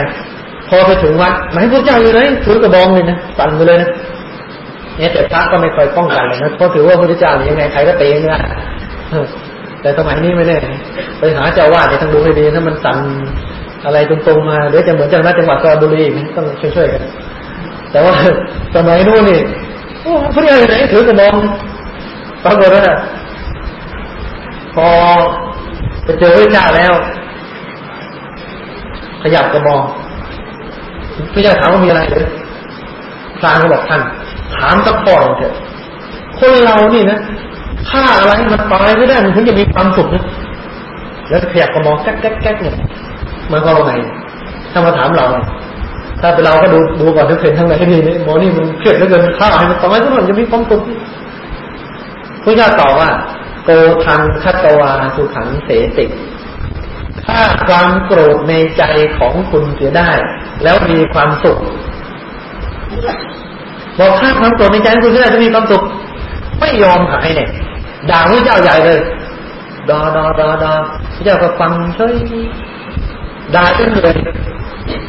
พอไปถึงวัดไหนพระเจ้าอยู่ไหนถือกระบองเลยนะสั่นไปเลยนะเนี่ยแต่พระก็ไม่ค่อยป้องกันเลยนะเพราะถือว่าพระเจ้ายังไงใครก็เตะไม่ได้แต่สมัยนี้ไม่แน่ไปหาเจ้าวาดเนี่ยต้องดูให้ดีถ้ามันสั่นอะไรตรงๆมาเดี๋ยวจะเหมือนจังหวัดจังหวัดสระบุรีต้องช่วยๆกัน แต่ว่าสมัยนู้นนี่พระเจ้าอยู่ไหนถือกระบองปรากฏว่าพอไปเจอพระเจ้าแล้ว ขยับกระบองพระเจ้าถามว่ามีอะไรหรือพรามก็บอกท่าน ถามสักข้อเถอะคนเรานี่นะฆ่าอะไรมันตายไม่ได้มันถึงจะมีความสุขนะแล้วขยับกระมองแก๊กแก๊กแก๊กเนี่ยมันก็ไงถ้ามาถามเรา ถ้าเป็นเราก็ดูดูก่อนทุกเห็นทั้งไหนนี่นี่หมอนี่มันเครียดเหลือเกินฆ่าให้มันตายทุกคนจะมีความสุขพระเจ้าตอบว่าโกทังคัตวาสุขังเสติ ถ้าความโกรธในใจของคุณเสียได้ แล้วมีความสุขบอกถ้าความโกรธในใจของคุณเสียได้จะมีความสุขไม่ยอมหายเนี่ยด่าพระเจ้าใหญ่เลยดาดาดาดาพระเจ้าก็ฟังเฉยด่าจนเหนื่อย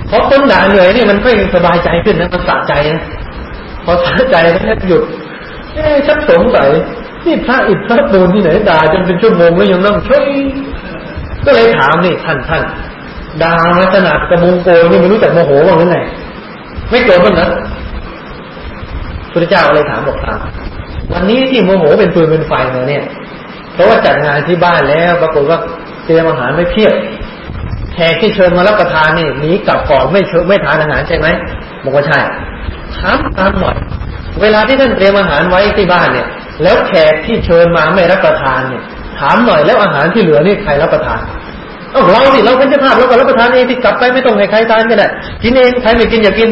เพราะต้นด่าเหนื่อยนี่มันก็ยังสบายใจขึ้นนะมันสะใจนะพอสะใจแล้วหยุดเอ๊ะฉันสงสัยนี่พระอิฐพระปูนที่ไหนด่าจนเป็นชั่วโมงแล้วยังนั่งเฉย ก็เลยถามนี่ท่านท่านดาลักษณะกระมุงโกนี่ไม่รู้จักโมโหบ้างหรือไงไม่โกรธบ้างนะพระเจ้าเลยถามบอกตามวันนี้ที่โมโหเป็นปืนเป็นไฟมาเนี่ย เพราะว่าจัดงานที่บ้านแล้วปรากฏว่าเตรียมอาหารไม่เพียบแขกที่เชิญมารับประทานนี่หนีกลับก่อนไม่เชิญไม่ทานอาหารใช่ไหมบอกว่าใช่ถามตามหน่อยเวลาที่ท่านเตรียมอาหารไว้ที่บ้านเนี่ย แล้วแขกที่เชิญมาไม่รับประทานเนี่ย ถามหน่อยแล้วอาหารที่เหลือนี่ใครรับประทานเอ้าเราสิเราเป็นเจ้าภาพเราก็รับประทานเองที่กลับไปไม่ต้องให้ใครทานก็ได้กินเองใครไม่กินอย่ากิน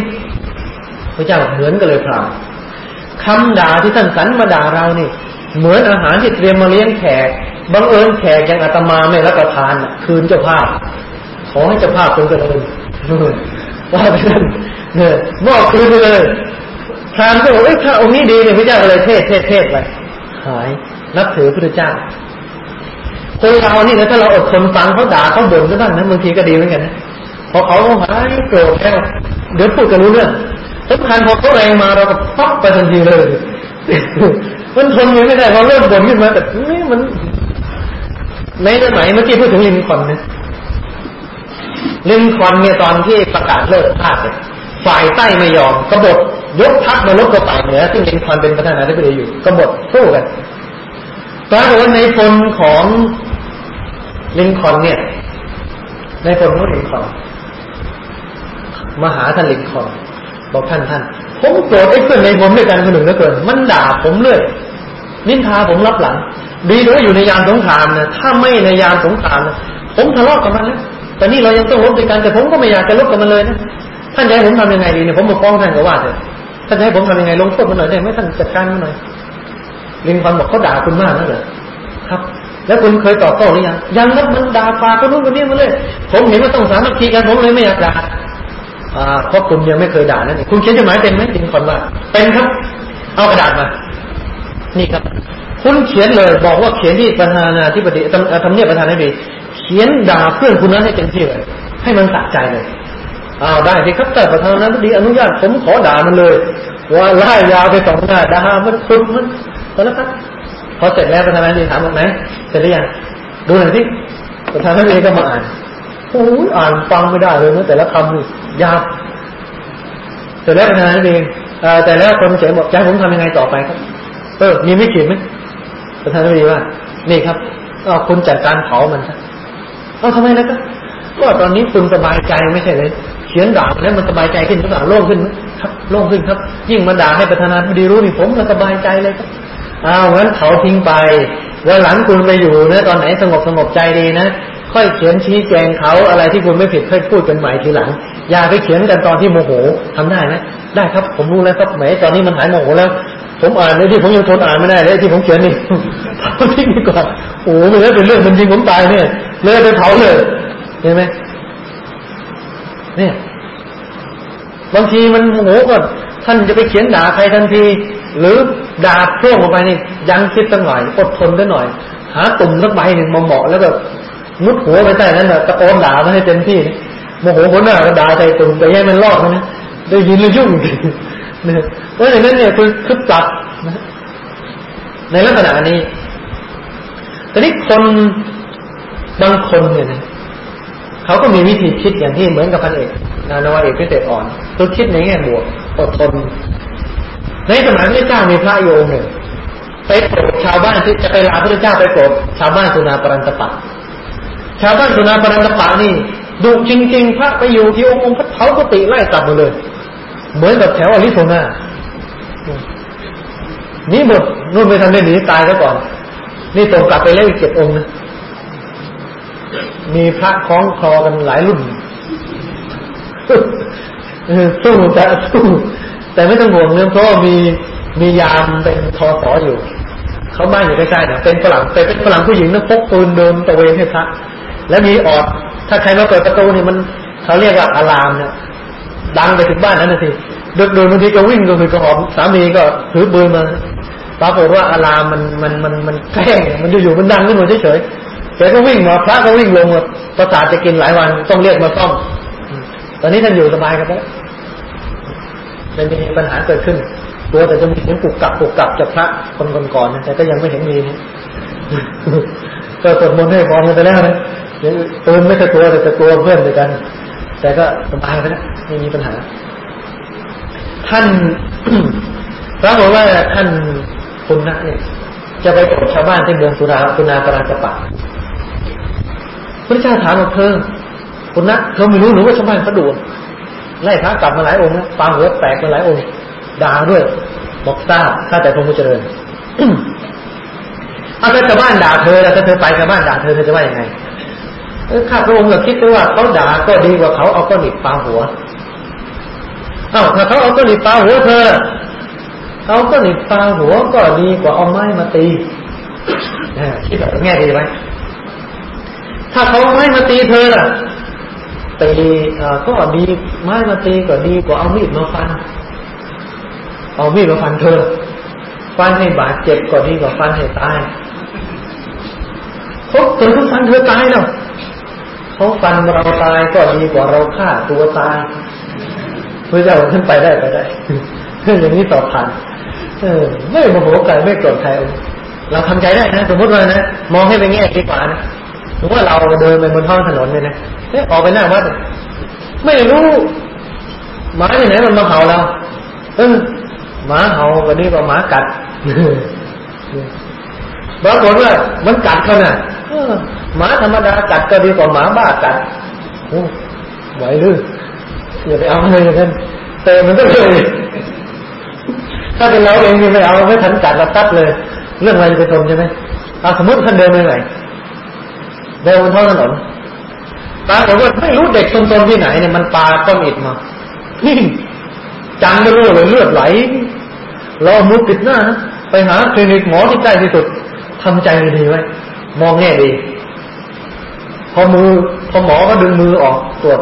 พระเจ้าเหมือนกันเลยพรามคำด่าที่ท่านสรรมาด่าเรานี่ เหมือนอาหารที่เตรียมมาเลี้ยงแขกบังเอิญแขกยังอาตมาไม่รับประทานคืนเจ้าภาพ ขอให้เจ้าภาพเป็นกระเริญว่าไปนั่นเนี่ยมอบคืนเลยพรามก็บอกเอ้ยถ้าองค์นี้ดีเนี่ยพระเจ้าเลยเทศเทศเทศไปหายนับถือพระเจ้า คนเรานี่นะถ้าเราอดทนฟังเขาด่าเขาบ่นก็บ้างนะบางทีก็ดีเหมือนกันนะพอเขาหายโกรธแล้วเดี๋ยวพูดกันรู้เรื่องสำคัญพอเขาแรงมาเราก็ปั๊บไปทันทีเลยมันทนอยู่ไม่ได้พอเริ่มบ่นขึ้นมาแต่นี่มันในสมัยเมื่อกี้พูดถึงลินคอนนะลินคอนเนี่ยตอนที่ประกาศเลิกทาสเนี่ยฝ่ายใต้ไม่ยอมกบฏยกทัพมาลบกับฝ่ายเหนือซึ่งลินคอนเป็นประธานาธิบดีอยู่กบฏสู้กันปรากฏว่านายพลของ ลินคอนเนี่ยนายพลของลินคอนมาหาท่านลินคอนบอกท่านท่าน ผมโกรธไอ้เพื่อนนายพลด้วยกันคนหนึ่งเหลือเกิน มันด่าผมเรื่อยนินทาผมรับหลัง ดีด้วยอยู่ในยามสงครามนะถ้าไม่ในยามสงครามนะผมทะเลาะกับมันแล้วแต่นี่เรายังต้องลบด้วยกันแต่ผมก็ไม่อยากจะลบกับมันเลยนะท่านจะให้ผมทำยังไงดีเนี่ยผมมาฟ้องท่านก็ว่าเถอะท่านจะให้ผมทำยังไงลงโทษมันหน่อยได้ไหมท่านจัดการมันหน่อยลิงคอนบอกเขาด่าคุณมากนะเหรอครับ แล้วคุณเคยตอบโต้หรือยังยังครับมันด่าปากคนนู้นคนนี้มาเลย ผมเห็นว่าต้องสามัคคีกันผมเลยไม่อยากด่าเพราะคุณยังไม่เคยด่านั่นเองคุณเขียนจดหมายเป็นไหมลิงคอนว่าเป็นครับ เอากระดาษมา นี่ครับ คุณเขียนเลยบอกว่าเขียนที่ประธานาธิบดีทำเนียบประธานาธิบดีเขียนด่าเพื่อนคุณนั้นให้เต็มที่เลยให้มันสะใจเลยอ้าวได้สิครับแต่ประธานาธิบดีอนุญาตผมขอด่ามันเลย ว่าไล่ยาวไปสองหน้าด่ามันคุณมันตอนนั้นครับ พอเสร็จแล้วประธานาธิบดีถามบอกไหนเสร็จหรือยังดูหน่อยที่ประธานาธิบดีก็มาอ่านโอ้ยอ่านฟังไม่ได้เลยนะแต่ละคำนี่ยากเสร็จแล้วประธานาธิบดีแต่แล้วคนเขียบอกจะผมทำยังไงต่อไปครับ เออมีไม่ขีดไหมประธานาธิบดีว่า นี่ครับก็คุณจัดการเผามันซะเอาทำไมนะครับก็ตอนนี้คุณสบายใจไม่ใช่เลยเขียนด่าแล้วมันสบายใจขึ้นหรือเปล่าโล่งขึ้นครับ โล่งขึ้นครับ ยิ่งมาด่าให้ประธานาธิบดีรู้นี่ผมมันสบายใจเลยครับ อ้าวงั้นเผาทิ้งไปวันหลังคุณไปอยู่นะตอนไหนสงบสงบใจดีนะค่อยเขียนชี้แจงเขาอะไรที่คุณไม่ผิดค่อยพูดกันใหม่ทีหลัง อย่าไปเขียนกันตอนที่โมโหทำได้ไหมได้ครับผมรู้แล้วครับแหมตอนนี้มันหายโมโหแล้ว ผมอ่านเลยที่ผมยังทนอ่านไม่ได้เลยที่ผมเขียนนี่เผาทิ้งดีกว่าโอ้โหมันเป็นเรื่องมันจริงผมตายเนี่ยเลยไปเผาเลยเห็นไหมเนี่ยบางทีมันโมโหก็ท่านจะไปเขียนด่าใครทันที หรือดาเพื่อออกไปนี่ยังคิดสักหน่อยอดทนได้หน่อย หาตุ่มสักใบหนึ่งมาเหมาะแล้วก็มุดหัวไปใต้นั้นแบบตะโกนด่ามันให้เต็มที่โมโหคนหน้าก็ด่าใจตุ่มแต่ยังมันรอดนะได้ยินแล้วยุ่งเนี่ยเพราะฉะนั้นเนี่ยคือคือปรับนะในลักษณะนี้แต่นี้คนบางคนเนี่ยนะเขาก็มีวิธีคิดอย่างที่เหมือนกับพันเอกนานวาเอกพิเศษอ่อนคือคิดในแง่บวกอดทน ในสมัยพระเจ้ามีพระโยมหนึ่งไปโปรดชาวบ้านที่จะไปลาพระเจ้าไปโปรดชาวบ้านสุนาปรันตปะชาวบ้านสุนาปรันตปะนี่ดุจริงๆพระไปอยู่ที่องค์พระเขาก็ติไล่กลับมาเลย เหมือนกับแถวอริโซนานี่หมดนู่นไปทำได้หนีตายซะก่อน นี่ส่งกลับไปแล้วอีกเจ็ดองค์นะมีพระคล้องคอกันหลายรุ่นสู้แต่สู้ แต่ไม่ต้องห่วงเนื่องเพราะมีมียามเป็นทอสออยู่เขาบ้านอยู่ใกล้ๆนะเป็นฝรั่งแต่เป็นฝรั่งผู้หญิงนะพกปืนเดินตะเวนให้พระแล้วมีออด ถ้าใครมาเปิดประตูนี่มันเขาเรียกว่าอารามเนี่ยดังไปถึงบ้านนั้นนะสิดึกดื่นบางทีก็วิ่งก็คือกระหอบสามีก็ถือปืนมาปรากฏว่าอารามมันมันมันมันแกล้งมันอยู่ๆมันดังขึ้นมาเฉยๆแกก็วิ่งมาพระก็วิ่งลงประสาทจะกินหลายวันต้องเรียกมาซ่อมตอนนี้ท่านอยู่สบายครับแล้ว ไม่มีปัญหาเกิดขึ้นตัวแต่จะมีเสียงปุกกลับปุกกลับจากพระคนก่อนๆนะแต่ก็ยังไม่เห็นมีนะก็สวดมนต์ให้พรกันไปแล้วนะปืนไม่ใช่ตัวแต่จะตัวเพื่อนด้วยกัน แต่ก็สบายไปแล้วไม่มีปัญหา ท่านพระบอกว่าท่านคุณนะเนี่ย จะไปโปรดชาวบ้านที่เมืองสุราสุนาปราจปะพระเจ้าถามว่าเธอคุณนะเธอไม่รู้หรือว่าชาวบ้านเขาดู ไล่พระกลับมาหลายองค์นะปาหัวแตกมาหลายองค์ด่าด้วยบอกทราบข้าแต่พระมุจเจริญเอาถ้าชาวบ้านด่าเธอแล้วถ้าเธอไปชาวบ้านด่าเธอเธอจะว่ายังไงข้าพระองค์ก็คิดว่าเขาด่าก็ดีกว่าเขาเอาก้อนหินปาหัวเอ้าถ้าเขาเอาก้อนหินปาหัวเธอเขาก้อนหินปาหัวก็ดีกว่าเอาไม้มาตีคิดแบบแง่ดีไหมถ้าเขาไม้มาตีเธอล่ะ ตีก็ดีไม้มาตีก็ดีกว่าเอามีดมาฟัน เอามีดมาฟันเธอ ฟันให้บาดเจ็บก็ดีกว่าฟันให้ตายเขาเธอเขาฟันเธอตายแล้วเขาฟันเราตายก็ดีกว่าเราฆ่าตัวตายพระเจ้าขึ้นไปได้ไปได้อย่างนี้ต่อผ่านเออ ไม่โมโหใครไม่โกรธใครเราทำใจได้นะสมมติว่านะมองให้เป็นแง่ดีกว่านะสมมติว่าเราเดินไปบนท้องถนนเนี่ยนะ ออกไปหน้าวัด ไม่รู้หมาที่ไหนมันมาเห่าเราเออหมาเห่าวันนี้ก็หมากัดปรากฏว่ามันกัดเขาน่ะหมาธรรมดากัดก็ดีกว่าหมาบ้ากัดโอ้ไหวหรืออย่าไปเอาเลยอย่างนั้นเตะมันก็เลย ถ้าเป็นเราเองไม่เอาไม่ทันจัดระตัดเลย เรื่องอะไรจะไปทนใช่ไหมเอาสมมติท่านเดินไปไหนเดินบนท้องถนน ปรากฏว่าไม่รู้เด็กตนๆที่ไหนเนี่ยมันปาก้อนอิฐมานี่จังไม่รู้เลยเลือดไหลเราเอามือปิดหน้านะไปหาคลินิกหมอที่ใกล้ที่สุดทำใจดีไว้ มองแง่ดี พอมือพอหมอก็ดึงมือออกตรวจ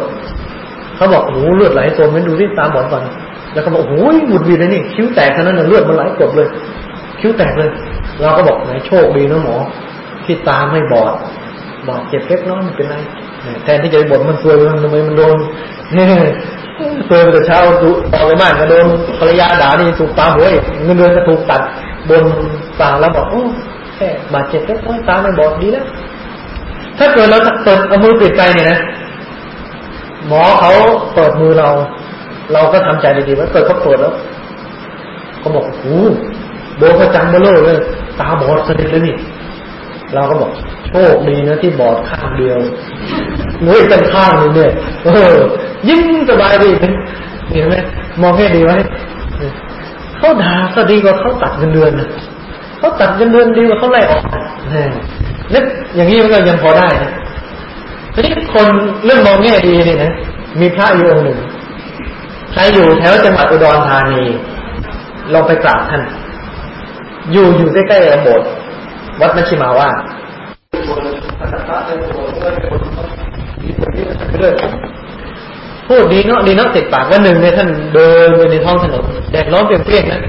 เขาบอกโอ้โหเลือดไหลตัวมันดูที่ตามหมอนก่อนแล้วก็บอกโอ้ยหมุดวีเลยนี่ คิ้วแตกเท่านั้นเลือดมันไหลกบเลย คิ้วแตกเลย เราก็บอกไหนโชคดีนะหมอ ที่ตาไม่บอด บอดเจ็บเล็กน้อยไม่เป็นไร แทนที่จะไปบ่นมันซวยมันทำไมมันโดนนี่ซวยแต่เช้าดูออกไปบ้านก็โดนภรรยาด่านี่ถูกตาหัวอีกเงินเดือนก็ถูกตัดบนตาแล้วบอกโอ้แค่บาดเจ็บเล็กน้อยตาไม่บอดดีแล้วถ้าเกิดเราเปิดเอามือปิดไปเนี่ยนะหมอเขาเปิดมือเรา เราก็ทำใจดีๆว่าเกิดเขาเปิดแล้วเขาบอกโอ้โดนประจังเบลเลย ตาบอดสนิทเลยนี่ เราก็บอกโชคดีนะที่บอดข้างเดียวเฮ้ยเป็นข้างนึงเนี่ยเออยิ้มสบายดีเห็นไหมมองแค่ดีไว้เขาด่าก็ดีกว่าเขาตัดเงินเดือนนะเขาตัดเงินเดือนดีกว่าเขาไล่ออกนี่นึกอย่างนี้มันก็ยังพอได้นะทีนี้คนเรื่องมองแง่ดีนี่นะมีพระอยู่องค์หนึ่งใครอยู่แถวจังหวัดอุดรธานีลองไปกราบท่าน อยู่อยู่ใกล้ๆโบสถ์ วัดมัชชิมาว่าพูดดีเนาะดีเนาะติดปากวันหนึ่งเนี่ยท่านเดินไปในท้องถนนแดดร้อนเปรี้ยงๆนะ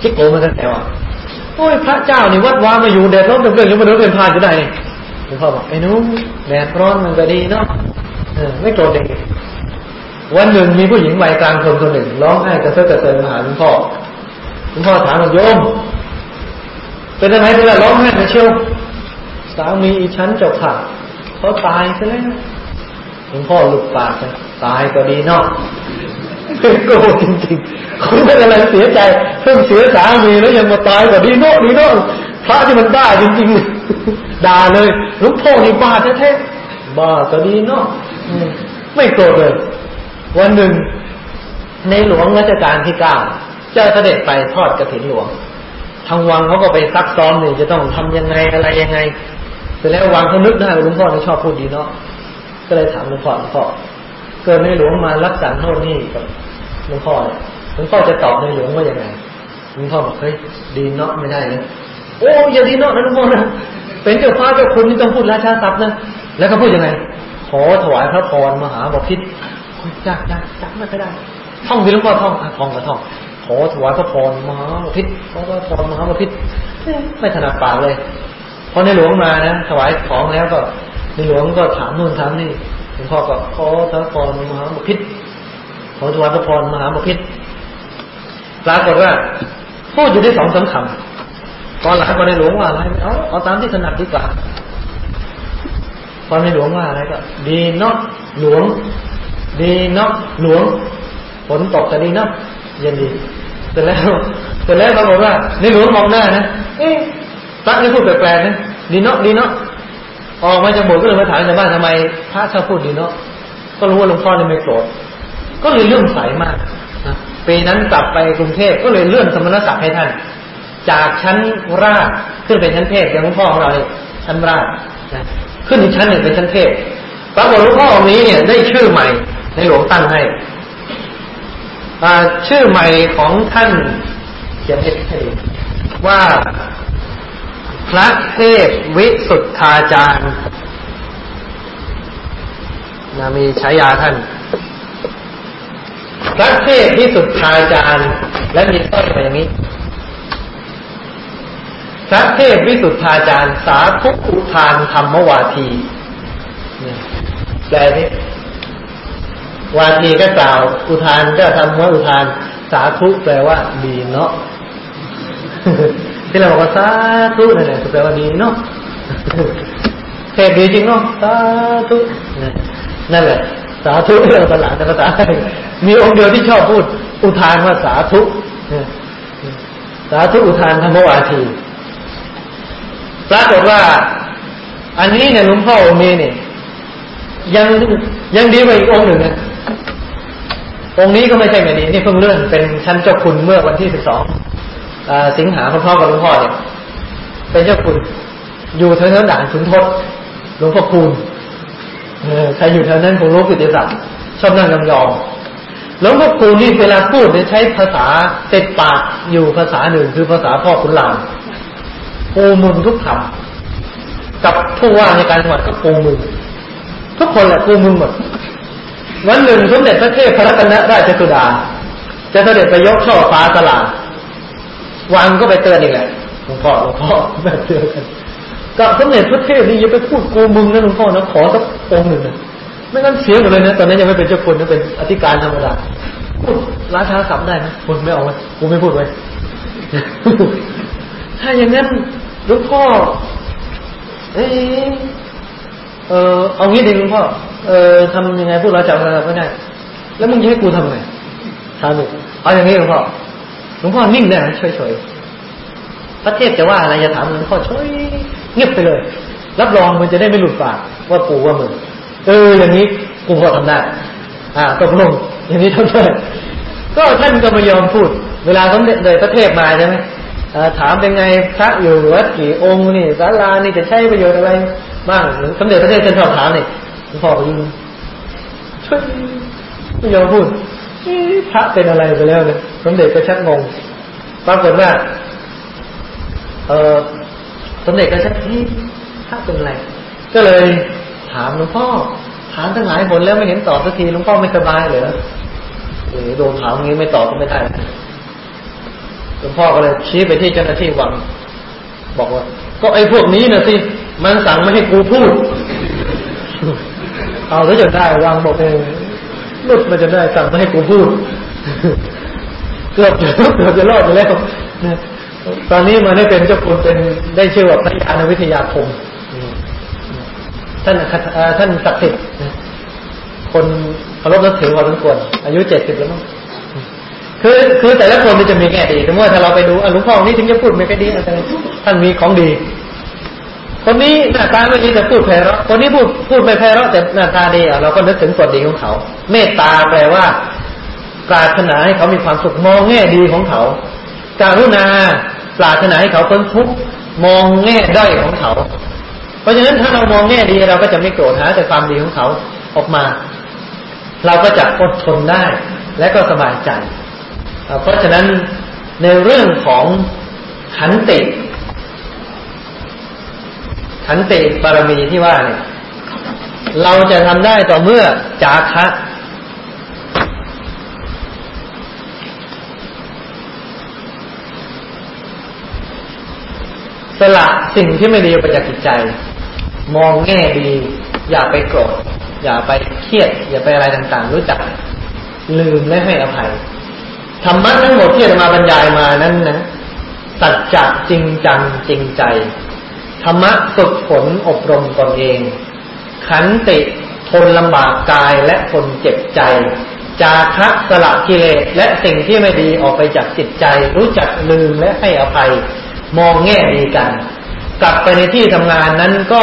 ชิโกมาตั้งแต่ว่าโอ้ยพระเจ้านี่วัดวามาอยู่แดดร้อนเปรี้ยงๆยังมาเดินเป็นพานจะได้หลวงพ่อบอกไอ้นู้แดดร้อนมันก็ดีเนาะไม่โกรธเด็กวันหนึ่งมีผู้หญิงวัยกลางคนคนหนึ่งร้องไห้กระเซาะกระเซิงมาหาหลวงพ่อหลวงพ่อถามว่าโยม เป็นอะไรเป็นอะไรร้องไห้มาเชียวสามีอีฉันเจ้าค่ะเขาตายไปแล้วหลวงพ่อหลุดปากไปตายก็ดีเนาะโกจริงๆคุณเป็นอะไรเสียใจเพิ่งเสียสามีแล้วยังมาตายก็ดีเนาะดีเนาะพระที่มันบ้าจริงๆด่าเลยหลวงพ่อนี่บ้าแท้ๆบ้าก็ดีเนาะไม่โกรธเลย วันหนึ่ง ในหลวงรัชกาลที่เก้าจะเสด็จไปทอดกระถินหลวง ทางวังเขาก็ไปซักซ้อมเนี่ยจะต้องทำยังไงอะไรยังไงเสร็จแล้ววังเขานึกได้หลวงพ่อนี่ชอบพูดดีเนาะก็เลยถามหลวงพ่อหลวงพ่อเกิดในหลวงมารักษาโน่นนี่กับหลวงพ่อหลวงพ่อจะตอบในหลวงว่ายังไงหลวงพ่อบอกเฮ้ยดีเนาะไม่ได้นะโอ้อย่าดีเนาะนะหลวงพ่อนะเป็นเจ้าฟ้าเจ้าคุณนี่ต้องพูดราชาศัพท์นะแล้วก็พูดยังไงขอถวายพระพรมหาบพิตรยากยากจำไม่ได้ท่องสิหลวงพ่อท่องท่องก็ท่อง อถวายพระพรมหาบพิตรขอพระพรมหาบพิตรไม่ถนัดปากเลยพอในหลวงมานะถวายของแล้วก็ในหลวงก็ถามนู่นถามนี่หลวงพ่อก็ขอพระพรมหาบพิตรขอถวายพระพรมหาบพิตรปรากฏว่าพูดอยู่ได้สองสาคำตอนหลังพอในหลวงว่าอะไรเอาเอาตามที่ถนัดดีกว่าพอในหลวงว่าอะไรก็ ดีเนาะหลวง ดีเนาะหลวงฝนตกแต่ดีเนาะเย็นดี เสร็จแล้วเสร็จแล้วปรากฏว่าในหลวงมองหน้านะเอ๊ะพระนี่พูดแปลกๆนะดีเนาะดีเนาะออกมาจากโบสถ์ก็เลยมาถามชาวบ้านทำไมพระชอบพูดดีเนาะก็รู้ว่าหลวงพ่อนี่ไม่โกรธก็เลยเลื่อมใสมากนะปีนั้นกลับไปกรุงเทพก็เลยเลื่อนสมณศักดิ์ให้ท่าน จากชั้นราชขึ้นเป็นชั้นเทพอย่างหลวงพ่อของเราเนี่ยชั้นราชนะขึ้นอีกชั้นหนึ่งเป็นชั้นเทพปรากฏหลวงพ่อองค์นี้เนี่ยได้ชื่อใหม่ในหลวงตั้งให้ ชื่อใหม่ของท่านเขียนให้ว่า พระเทพวิสุทธาจารย์นะมีฉายาท่าน พระเทพวิสุทธาจารย์ และมีต้อยมาอย่างนี้ พระเทพวิสุทธาจารย์ สาธุอุทานธรรมวาทีแปลนี้ วาทีก็กล่าว อุทานก็ทำว่าอุทาน สาธุแปลว่า ดีเนาะที่เราบอกว่าสาธุนั่นแหละแปลว่าดีเนาะเทศดีจริงเนาะสาธุนั่นแหละ สาธุเรื่องภาษาภาษามีองค์เดียวที่ชอบพูด อุทานว่าสาธุสาธุอุทานธรรมวาทีปรากฏว่า อันนี้เนี่ยหลวงพ่อองค์นี้เนี่ยยังยังดีกว่าอีกองค์หนึ่งนะ องค์นี้ก็ไม่ใช่ไม่ดีนี่เพิ่งเลื่อนเป็นชั้นเจ้าคุณเมื่อวันที่สิบสองสิงหาพร้อกับหลวงพ่อเนี่ยเป็นเจ้าคุณ อยู่แถวๆด่านสุนทรหลวงพ่อคูณใครอยู่แถวนั้นคงรู้กิติศัพท์ชอบนั่งยองๆหลวงพ่อคูณนี่เวลาพูดเนี่ยใช้ภาษาติดปากอยู่ภาษาหนึ่งคือภาษาพ่อขุนรามปูมุนทุกคำกับผู้ว่าในการจังหวัดก็ปูมุนทุกคนแหละปูมุนหมด วันหนึ่งสมเด็จพระเทพพระรัตนราชสุดา จะเสด็จไปยกช่อฟ้าตลาดวังก็ไปเตือนอีกแหละหลวงพ่อหลวงพ่อแบบเตือนกันก็สมเด็จพระเทพนี่อย่าไปพูดกูมึงนะหลวงพ่อนะขอสักองค์หนึ่งนะไม่งั้นเสียหมดเลยนะตอนนั้นยังไม่เป็นเจ้าคุณนะเป็นอธิการธรรมดาพูดราชาศัพท์ได้ไหมคุณไม่เอาไว้กูไม่พูดไว้ถ้าอย่างนั้นหลวงพ่อ เออ เออเอางี้ดิหลวงพ่อเออทำยังไงพูดราชาศัพท์ไม่ได้ แล้วมึงจะให้กูทำไงถามดูเอาอย่างนี้หลวงพ่อหลวงพ่อนิ่งได้ไหมเฉยๆพระเทพจะว่าอะไรจะถามหลวงพ่อช่วยเงียบไปเลย รับรองมันจะได้ไม่หลุดปากว่าปู่ว่ามึงเอออย่างนี้กูก็ทำได้ อ่าตกลงอย่างนี้ทำได้ก็ท่านก็ไม่ยอมพูด เวลาสมเด็จเลยพระเทพมาใช่ไหมถามเป็นไงพระอยู่วัดกี่องค์นี่ศาลานี่จะใช้ประโยชน์อะไร บ้างสมเด็จพระเทพท่านชอบถามนี่ยหลวงพ่อก็ยิงช่วยไม่ยอมพูดพระเป็นอะไรไปแล้วเนี่ยสมเด็จก็ชักงงปรากฏว่า เออสมเด็จก็ชักที่พระเป็นอะไร ก็เลยถามหลวงพ่อถามตั้งหลายคนแล้วไม่เห็นตอบสักทีหลวงพ่อไม่สบายเหรอเออโดนถามงี้ไม่ตอบก็ไม่ได้หลวงพ่อก็เลยชี้ไปที่เจ้าหน้าที่วังบอกว่า ก็ไอ้พวกนี้นะสิ มันสั่งไม่ให้กูพูด เอาแล้วจะได้วังบอกเองลุดมาจะได้สั่งไม่ให้กูพูด เกือบเกือบจะรอดไปแล้วตอนนี้มาได้เป็นเจ้าคุณเป็นได้ชื่อว่าพระยานวิทยาคมท่านท่านศักดิ์สิทธิ์คนเคารพนับถือพอสมควรอายุเจ็ดสิบแล้วมั้งคือคือแต่ละคนมันจะมีแง่ดีสมมติว่าถ้าเราไปดูอหลวงพ่อนี่ถึงจะพูดไม่ค่อยดีอะไรท่านมีของดี คนนี้หน้าตาไม่ดีแต่พูดแพเราะคนนี้พูดพูดไม่แพเราะแต่หน้าตาดีเราก็นึกถึงส่วนดีของเขา เมตตาแปลว่าปรารถนาให้เขามีความสุขมองแง่ดีของเขาการุณาปรารถนาให้เขาพ้นทุกข์มองแง่ด้อยของเขา เพราะฉะนั้นถ้าเรามองแง่ดีเราก็จะไม่โกรธหาแต่ความดีของเขาออกมา เราก็จะอดทนได้ และก็สบายใจ เพราะฉะนั้นในเรื่องของขันติ ขันติบารมีที่ว่าเนี่ย เราจะทำได้ต่อเมื่อจาคะ สละสิ่งที่ไม่ดีไปจากจิตใจ มองแง่ดี อย่าไปโกรธอย่าไปเครียด อย่าไปอะไรต่างๆ รู้จัก ลืมและให้อภัยธรรมะทั้งหมดที่จะมาบรรยายมานั้นนะตัดจักจริงจังจริงใจ ธรรมะฝึกฝนอบรมตนเอง ขันติทนลำบากกายและทนเจ็บใจ จาคะสละกิเลสและสิ่งที่ไม่ดีออกไปจากจิตใจ รู้จักลืมและให้อภัย มองแง่ดีกัน กลับไปในที่ทำงานนั้นก็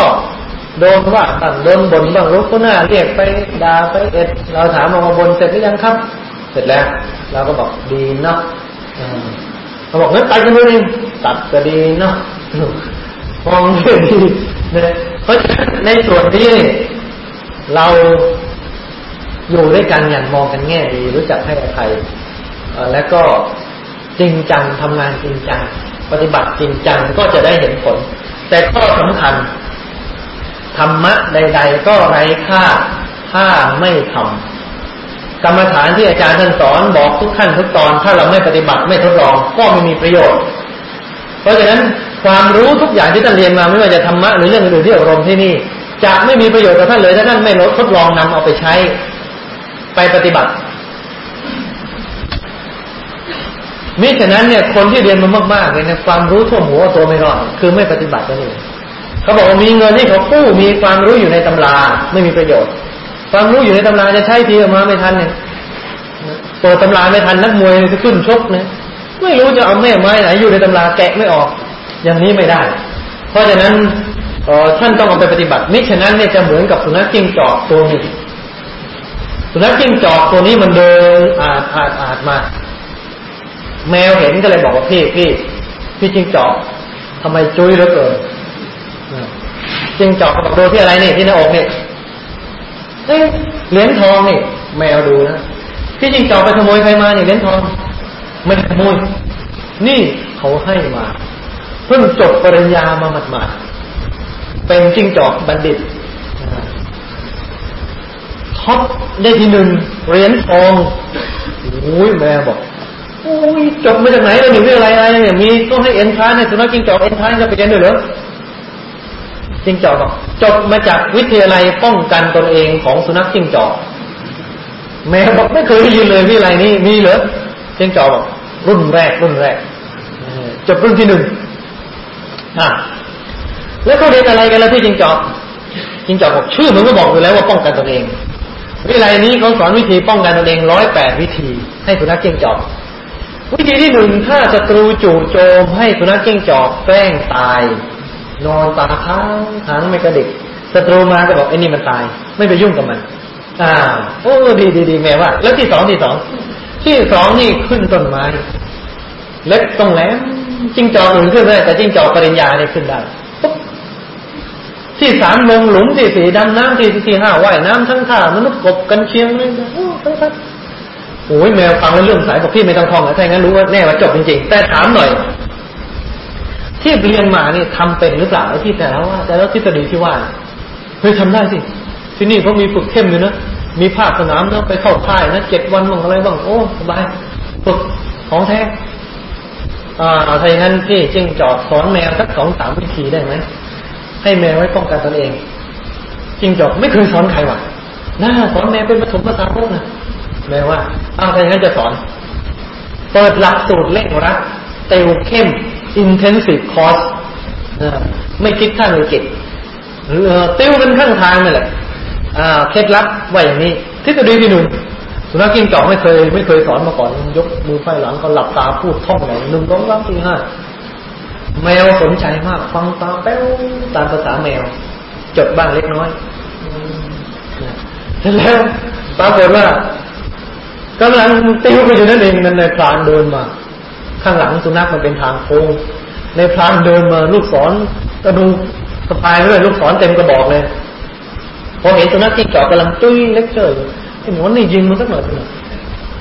โดนว่าบ้างโดนบนบ้างรู้ก็หน้าเรียกไปด่าไปเอ็ด เราถามมาบนเสร็จหรือยังครับ เสร็จแล้ว เราก็บอกดีเนาะเขาบอกงั้นไปกันเลยตัดก็ดีเนาะ มองเรื่องดีนะเพราะฉะนั้นในส่วนนี้เราอยู่ด้วยกันอย่างมองกันแง่ดี รู้จักให้อภัยแล้วก็จริงจังทำงานจริงจัง ปฏิบัติจริงจังก็จะได้เห็นผล แต่ข้อสำคัญธรรมะใด ๆ ก็ไร้ค่าถ้าไม่ทำกรรมฐานที่อาจารย์ท่านสอนบอกทุกขั้นทุกตอน ถ้าเราไม่ปฏิบัติไม่ทดลองก็ไม่มีประโยชน์ เพราะฉะนั้นความรู้ทุกอย่างที่ท่านเรียนมาไม่ว่าจะธรรมะหรือเรื่องอื่นที่อบรมที่นี่จะไม่มีประโยชน์กับท่านเลยถ้าท่านไม่ทดลองนำเอาไปใช้ ไปปฏิบัติมิฉะนั้นเนี่ยคนที่เรียนมามากๆเลยเนี่ยความรู้ทั่วหัวตัวไม่รอดคือไม่ปฏิบัตินั่นเองเขาบอกว่ามีเงินที่เขากู้มีความรู้อยู่ในตำราไม่มีประโยชน์ ความรู้อยู่ในตำราจะใช้ทีออกมาไม่ทันเนี่ยเปิดตำราไม่ทันนักมวยจะขึ้นชกเนี่ยไม่รู้จะเอาแม่ไม้ไหนอยู่ในตำราแกะไม่ออก อย่างนี้ไม่ได้ เพราะฉะนั้นท่านต้องเอาไปปฏิบัติมิฉะนั้นเนี่ยจะเหมือนกับสุนัขจิ้งจอกตัวนี้สุนัขจิ้งจอกตัวนี้มันเดินอาดอาดอาดมา แมวเห็นก็เลยบอกว่าพี่พี่พี่จิ้งจอกทำไมจุ้ยเหลือเกินจิ้งจอกบอกดูที่อะไรนี่ที่หน้าอกนี่เอ้เหรียญทองนี่แมวดูนะพี่จิ้งจอกไปขโมยใครมาเนี่ยเหรียญทองไม่ขโมยนี่เขาให้มา เพิ่งจบปริญญามาหมาดๆเป็นจิ้งจอกบัณฑิตท็อปได้ที่หนึ่งเหรียญทองโอ้ยแม่บอกโอ้ยจบมาจากไหนแล้วนี่วิอะไรอะไรเนี่ยมีต้องให้เอ็นทานเนี่ยสุนัขจิ้งจอกเอ็นทานจะไปเรียนด้วยเหรอจิ้งจอกบอกจบมาจากวิทยาลัยป้องกันตนเองของสุนัขจิ้งจอกแม่บอกไม่เคยได้ยินเลยวิทยาลัยนี้มีเหรอจิ้งจอกบอกรุ่นแรกรุ่นแรกจบรุ่นที่หนึ่ง อะแล้วเขาเรียนอะไรกันแล้วที่จิงจอกจิงจอกบอกชื่อมันก็บอกอยู่แล้วว่าป้องกันตนเอง วิทยาลัยนี้เขาสอนวิธีป้องกันตนเองร้อยแปดวิธี ให้สุนัขจิงจอกวิธีที่หนึ่งถ้าศัตรูจู่โจมให้สุนัขจิงจอกแกล้งตาย นอนตาค้างหางไม่กระดิกศัตรูมาก็บอกไอ้นี่มันตาย ไม่ไปยุ่งกับมัน อ่าโอ้ดีดีดีแม่ว่า แล้วที่สองที่สองที่สองนี่ขึ้นต้นไม้เล็กตรงแหลม จิ้งจอกอื่นขึ้นได้แต่จิ้งจอกปริญญาเนี่ยขึ้นได้ที่สามลงหลุมที่สี่ดำน้ำที่ที่ห้าว่ายน้ำทั้งท่ามนุษย์กบกันเชียงเลยโอ้ครับโอ้ยแมวฟังแล้วเรื่องสายบอกพี่ไม่ต้องท่องแล้วถ้างั้นรู้ว่าแน่ว่าจบจริงๆ แต่ถามหน่อย ที่เรียนมาเนี่ยทำเป็นหรือเปล่าที่แต่แล้วว่าแต่แล้วทฤษฎีที่ว่าเฮ้ยทำได้สิ ที่นี่เขามีฝึกเข้มอยู่นะมีภาคสนามนะไปเข้าค่ายนะเจ็ดวันบ้างอะไรบ้างโอ้สบายฝึกของแท้ อ่าถ้าอย่างนั้นพี่จิ้งจอกสอนแมวสักสองสามวิธีได้ไหมให้แมวไว้ป้องกันตนเองจิ้งจอกไม่เคยสอนใครว่ะน่าสอนแมวเป็นผสมภาษาพวกนะแมวว่าอ้าวถ้าอย่างนั้นจะสอน เปิดหลักสูตรเร่งรัดเต็วเข้ม intensive course ไม่คิดค่าเลยกิจหรือติ้วกันข้างทางนี่แหละเคล็ดลับว่าอย่างนี้ทฤษฎีที่หนึ่ง สุนัขกินจอกไม่เคย ไม่เคยสอนมาก่อนยกมือไฟหลังก็หลับตาพูดท่องไหนหนึ่งสองสามสี่ห้าแมวสนใจมาก ฟังตาแป้วตามภาษาแมว จดบ้างเล็กน้อยเสร็จแล้วปรากฏว่ากำลังติ้วไปอยู่นั่นเองนั่นในพรานเดินมา ข้างหลังสุนัขมันเป็นทางโค้งในพรานเดินมาลูกศรกระดูสะพายด้วยลูกศรเต็มกระบอกเลยพอเห็นสุนัขที่จอกกำลังจุ้ยเล็กเจอ ไอ้หนูนี่ยิงมันสักหน่อย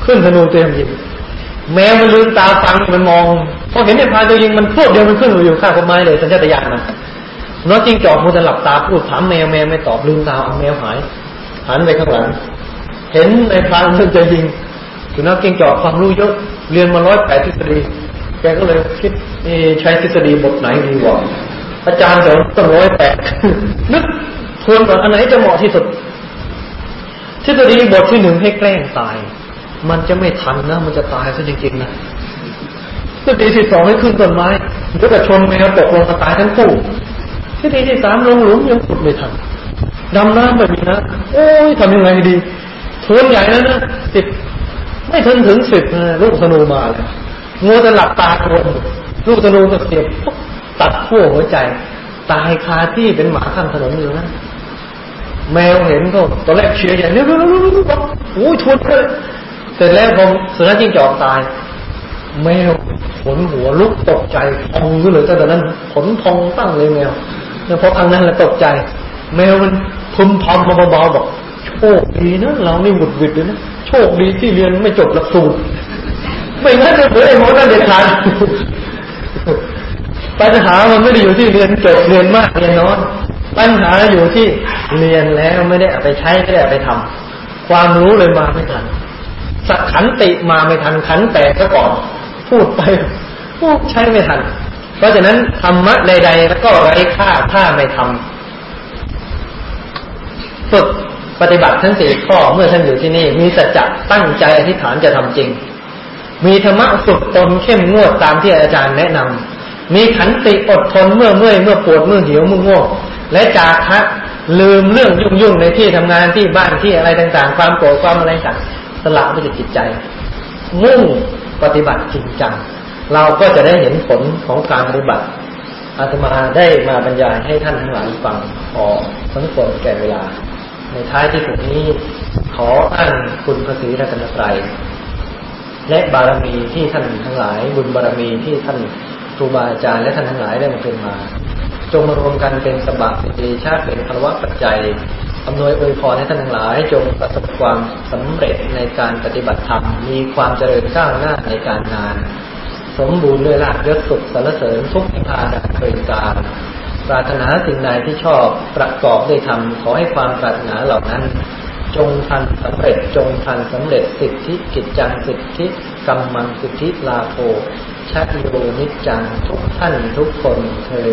ขึ้นธนูเตรียมยิงแมวมันลืมตาฟังมันมองพอเห็นไอ้พายตัวยิงมันพวดเดียวมันขึ้นอยู่ข้างต้นไม้เลยสัญชาตญาณมันน้องจิงจอกมันจะหลับตาพูดถามแมวแมวไม่ตอบลืมตาเอาแมวหายหันไปข้างหลังเห็นในพานมันจะยิงสุนัขจิงจอกความรู้เยอะเรียนมาร้อยแปดทฤษฎีแกก็เลยคิดใช้ทฤษฎีบทไหนดีกว่าอาจารย์สอนต้องร้อยแปดนึกทวนก่อนอันไหนจะเหมาะที่สุด ทฤษฎีบทที่หนึ่งให้แกล้งตาย มันจะไม่ทันนะ มันจะตายซะจริงๆนะทฤษฎีที่สองให้ขึ้นต้นไม้เดี๋ยวกชนแมวตกลงมาตายทั้งคู่ทฤษฎีที่สามลงหลุมยังขุดไม่ทันดำน้ำแบบนี้นะโอ้ยทำยังไงดีทวนใหญ่แล้วนะสิบไม่ถึงถึงสิบลูกธนูมาเลยงูจะหลับตาทวนลูกธนูก็เสียบตัดขั้วหัวใจ ตายคาที่เป็นหมาข้างถนนอยู่นะ แมวเห็นก็ตอนแรกเชียร์ใหญ่เร็วๆโอ้ยชวนเลยเสร็จแล้วพอสุนัขจิ้งจอกตาย แมวขนหัวลุกตกใจพองก็เลยตั้งแต่นั้นขนพองตั้งเลยแมวแล้วพอทางนั้นแหละตกใจ แมวมันพึมพำมาเบาๆบอกโชคดีนะเรานี่หมุดวิดเลยนะโชคดีที่เรียนไม่จบหลักสูตรไม่งั้นจะเหมือนไอ้โมนั่นเด็ดขาดปัญหามันไม่ได้อยู่ที่เรียนจบเรียนมากเรียนน้อย ปัญหาอยู่ที่เรียนแล้วไม่ได้เอาไปใช้ไม่ได้เอาไปทำความรู้เลยมาไม่ทันสักขันติมาไม่ทันขันแตกซะก่อนพูดไปพูดใช้ไม่ทัน เพราะฉะนั้นธรรมะใดๆแล้วก็ไร้ค่าถ้าไม่ทำฝึกปฏิบัติทั้งสี่ข้อเมื่อท่านอยู่ที่นี่ มีสัจจะตั้งใจอธิษฐานจะทำจริง มีธรรมะฝึกตนเข้มงวดตามที่อาจารย์แนะนำมีขันติอดทนเมื่อเมื่อยเมื่อปวดเมื่อหิวเมื่อง่วง และจากฮะลืมเรื่องยุ่งๆในที่ทำงานที่บ้านที่อะไรต่างๆ ความโกรธความอะไรต่างสละไปจากจิตใจ มุ่งปฏิบัติจริงจังเราก็จะได้เห็นผลของการปฏิบัติอาตมาได้มาบรรยายให้ท่านทั้งหลายฟังพอสมควรแก่เวลา ในท้ายที่สุดนี้ ขออ้างคุณพระศรีรัตนตรัยและบารมีที่ท่านทั้งหลาย บุญบารมีที่ท่านครูบาอาจารย์และท่านทั้งหลายได้มาเป็นมา จงมารวมกันเป็นสบัเป็นเดชาเป็นพลวะปัจจัยอำนวยอวยพรให้ท่านทั้งหลาย จงประสบความสำเร็จในการปฏิบัติธรรม มีความเจริญก้าวหน้าในการงาน สมบูรณ์ด้วยลาภยศสุขสรรเสริญทุกทิพาดัเคยการปรารถนาสิ่งใดที่ชอบประกอบด้วยธรรมขอให้ความปรารถนาเหล่านั้น จงทันสำเร็จจงทันสำเร็จสิทธิกิจจังสิทธิกรรมังสิทธิลาโภชัตโยนิจจังทุกท่านทุกคนเทอ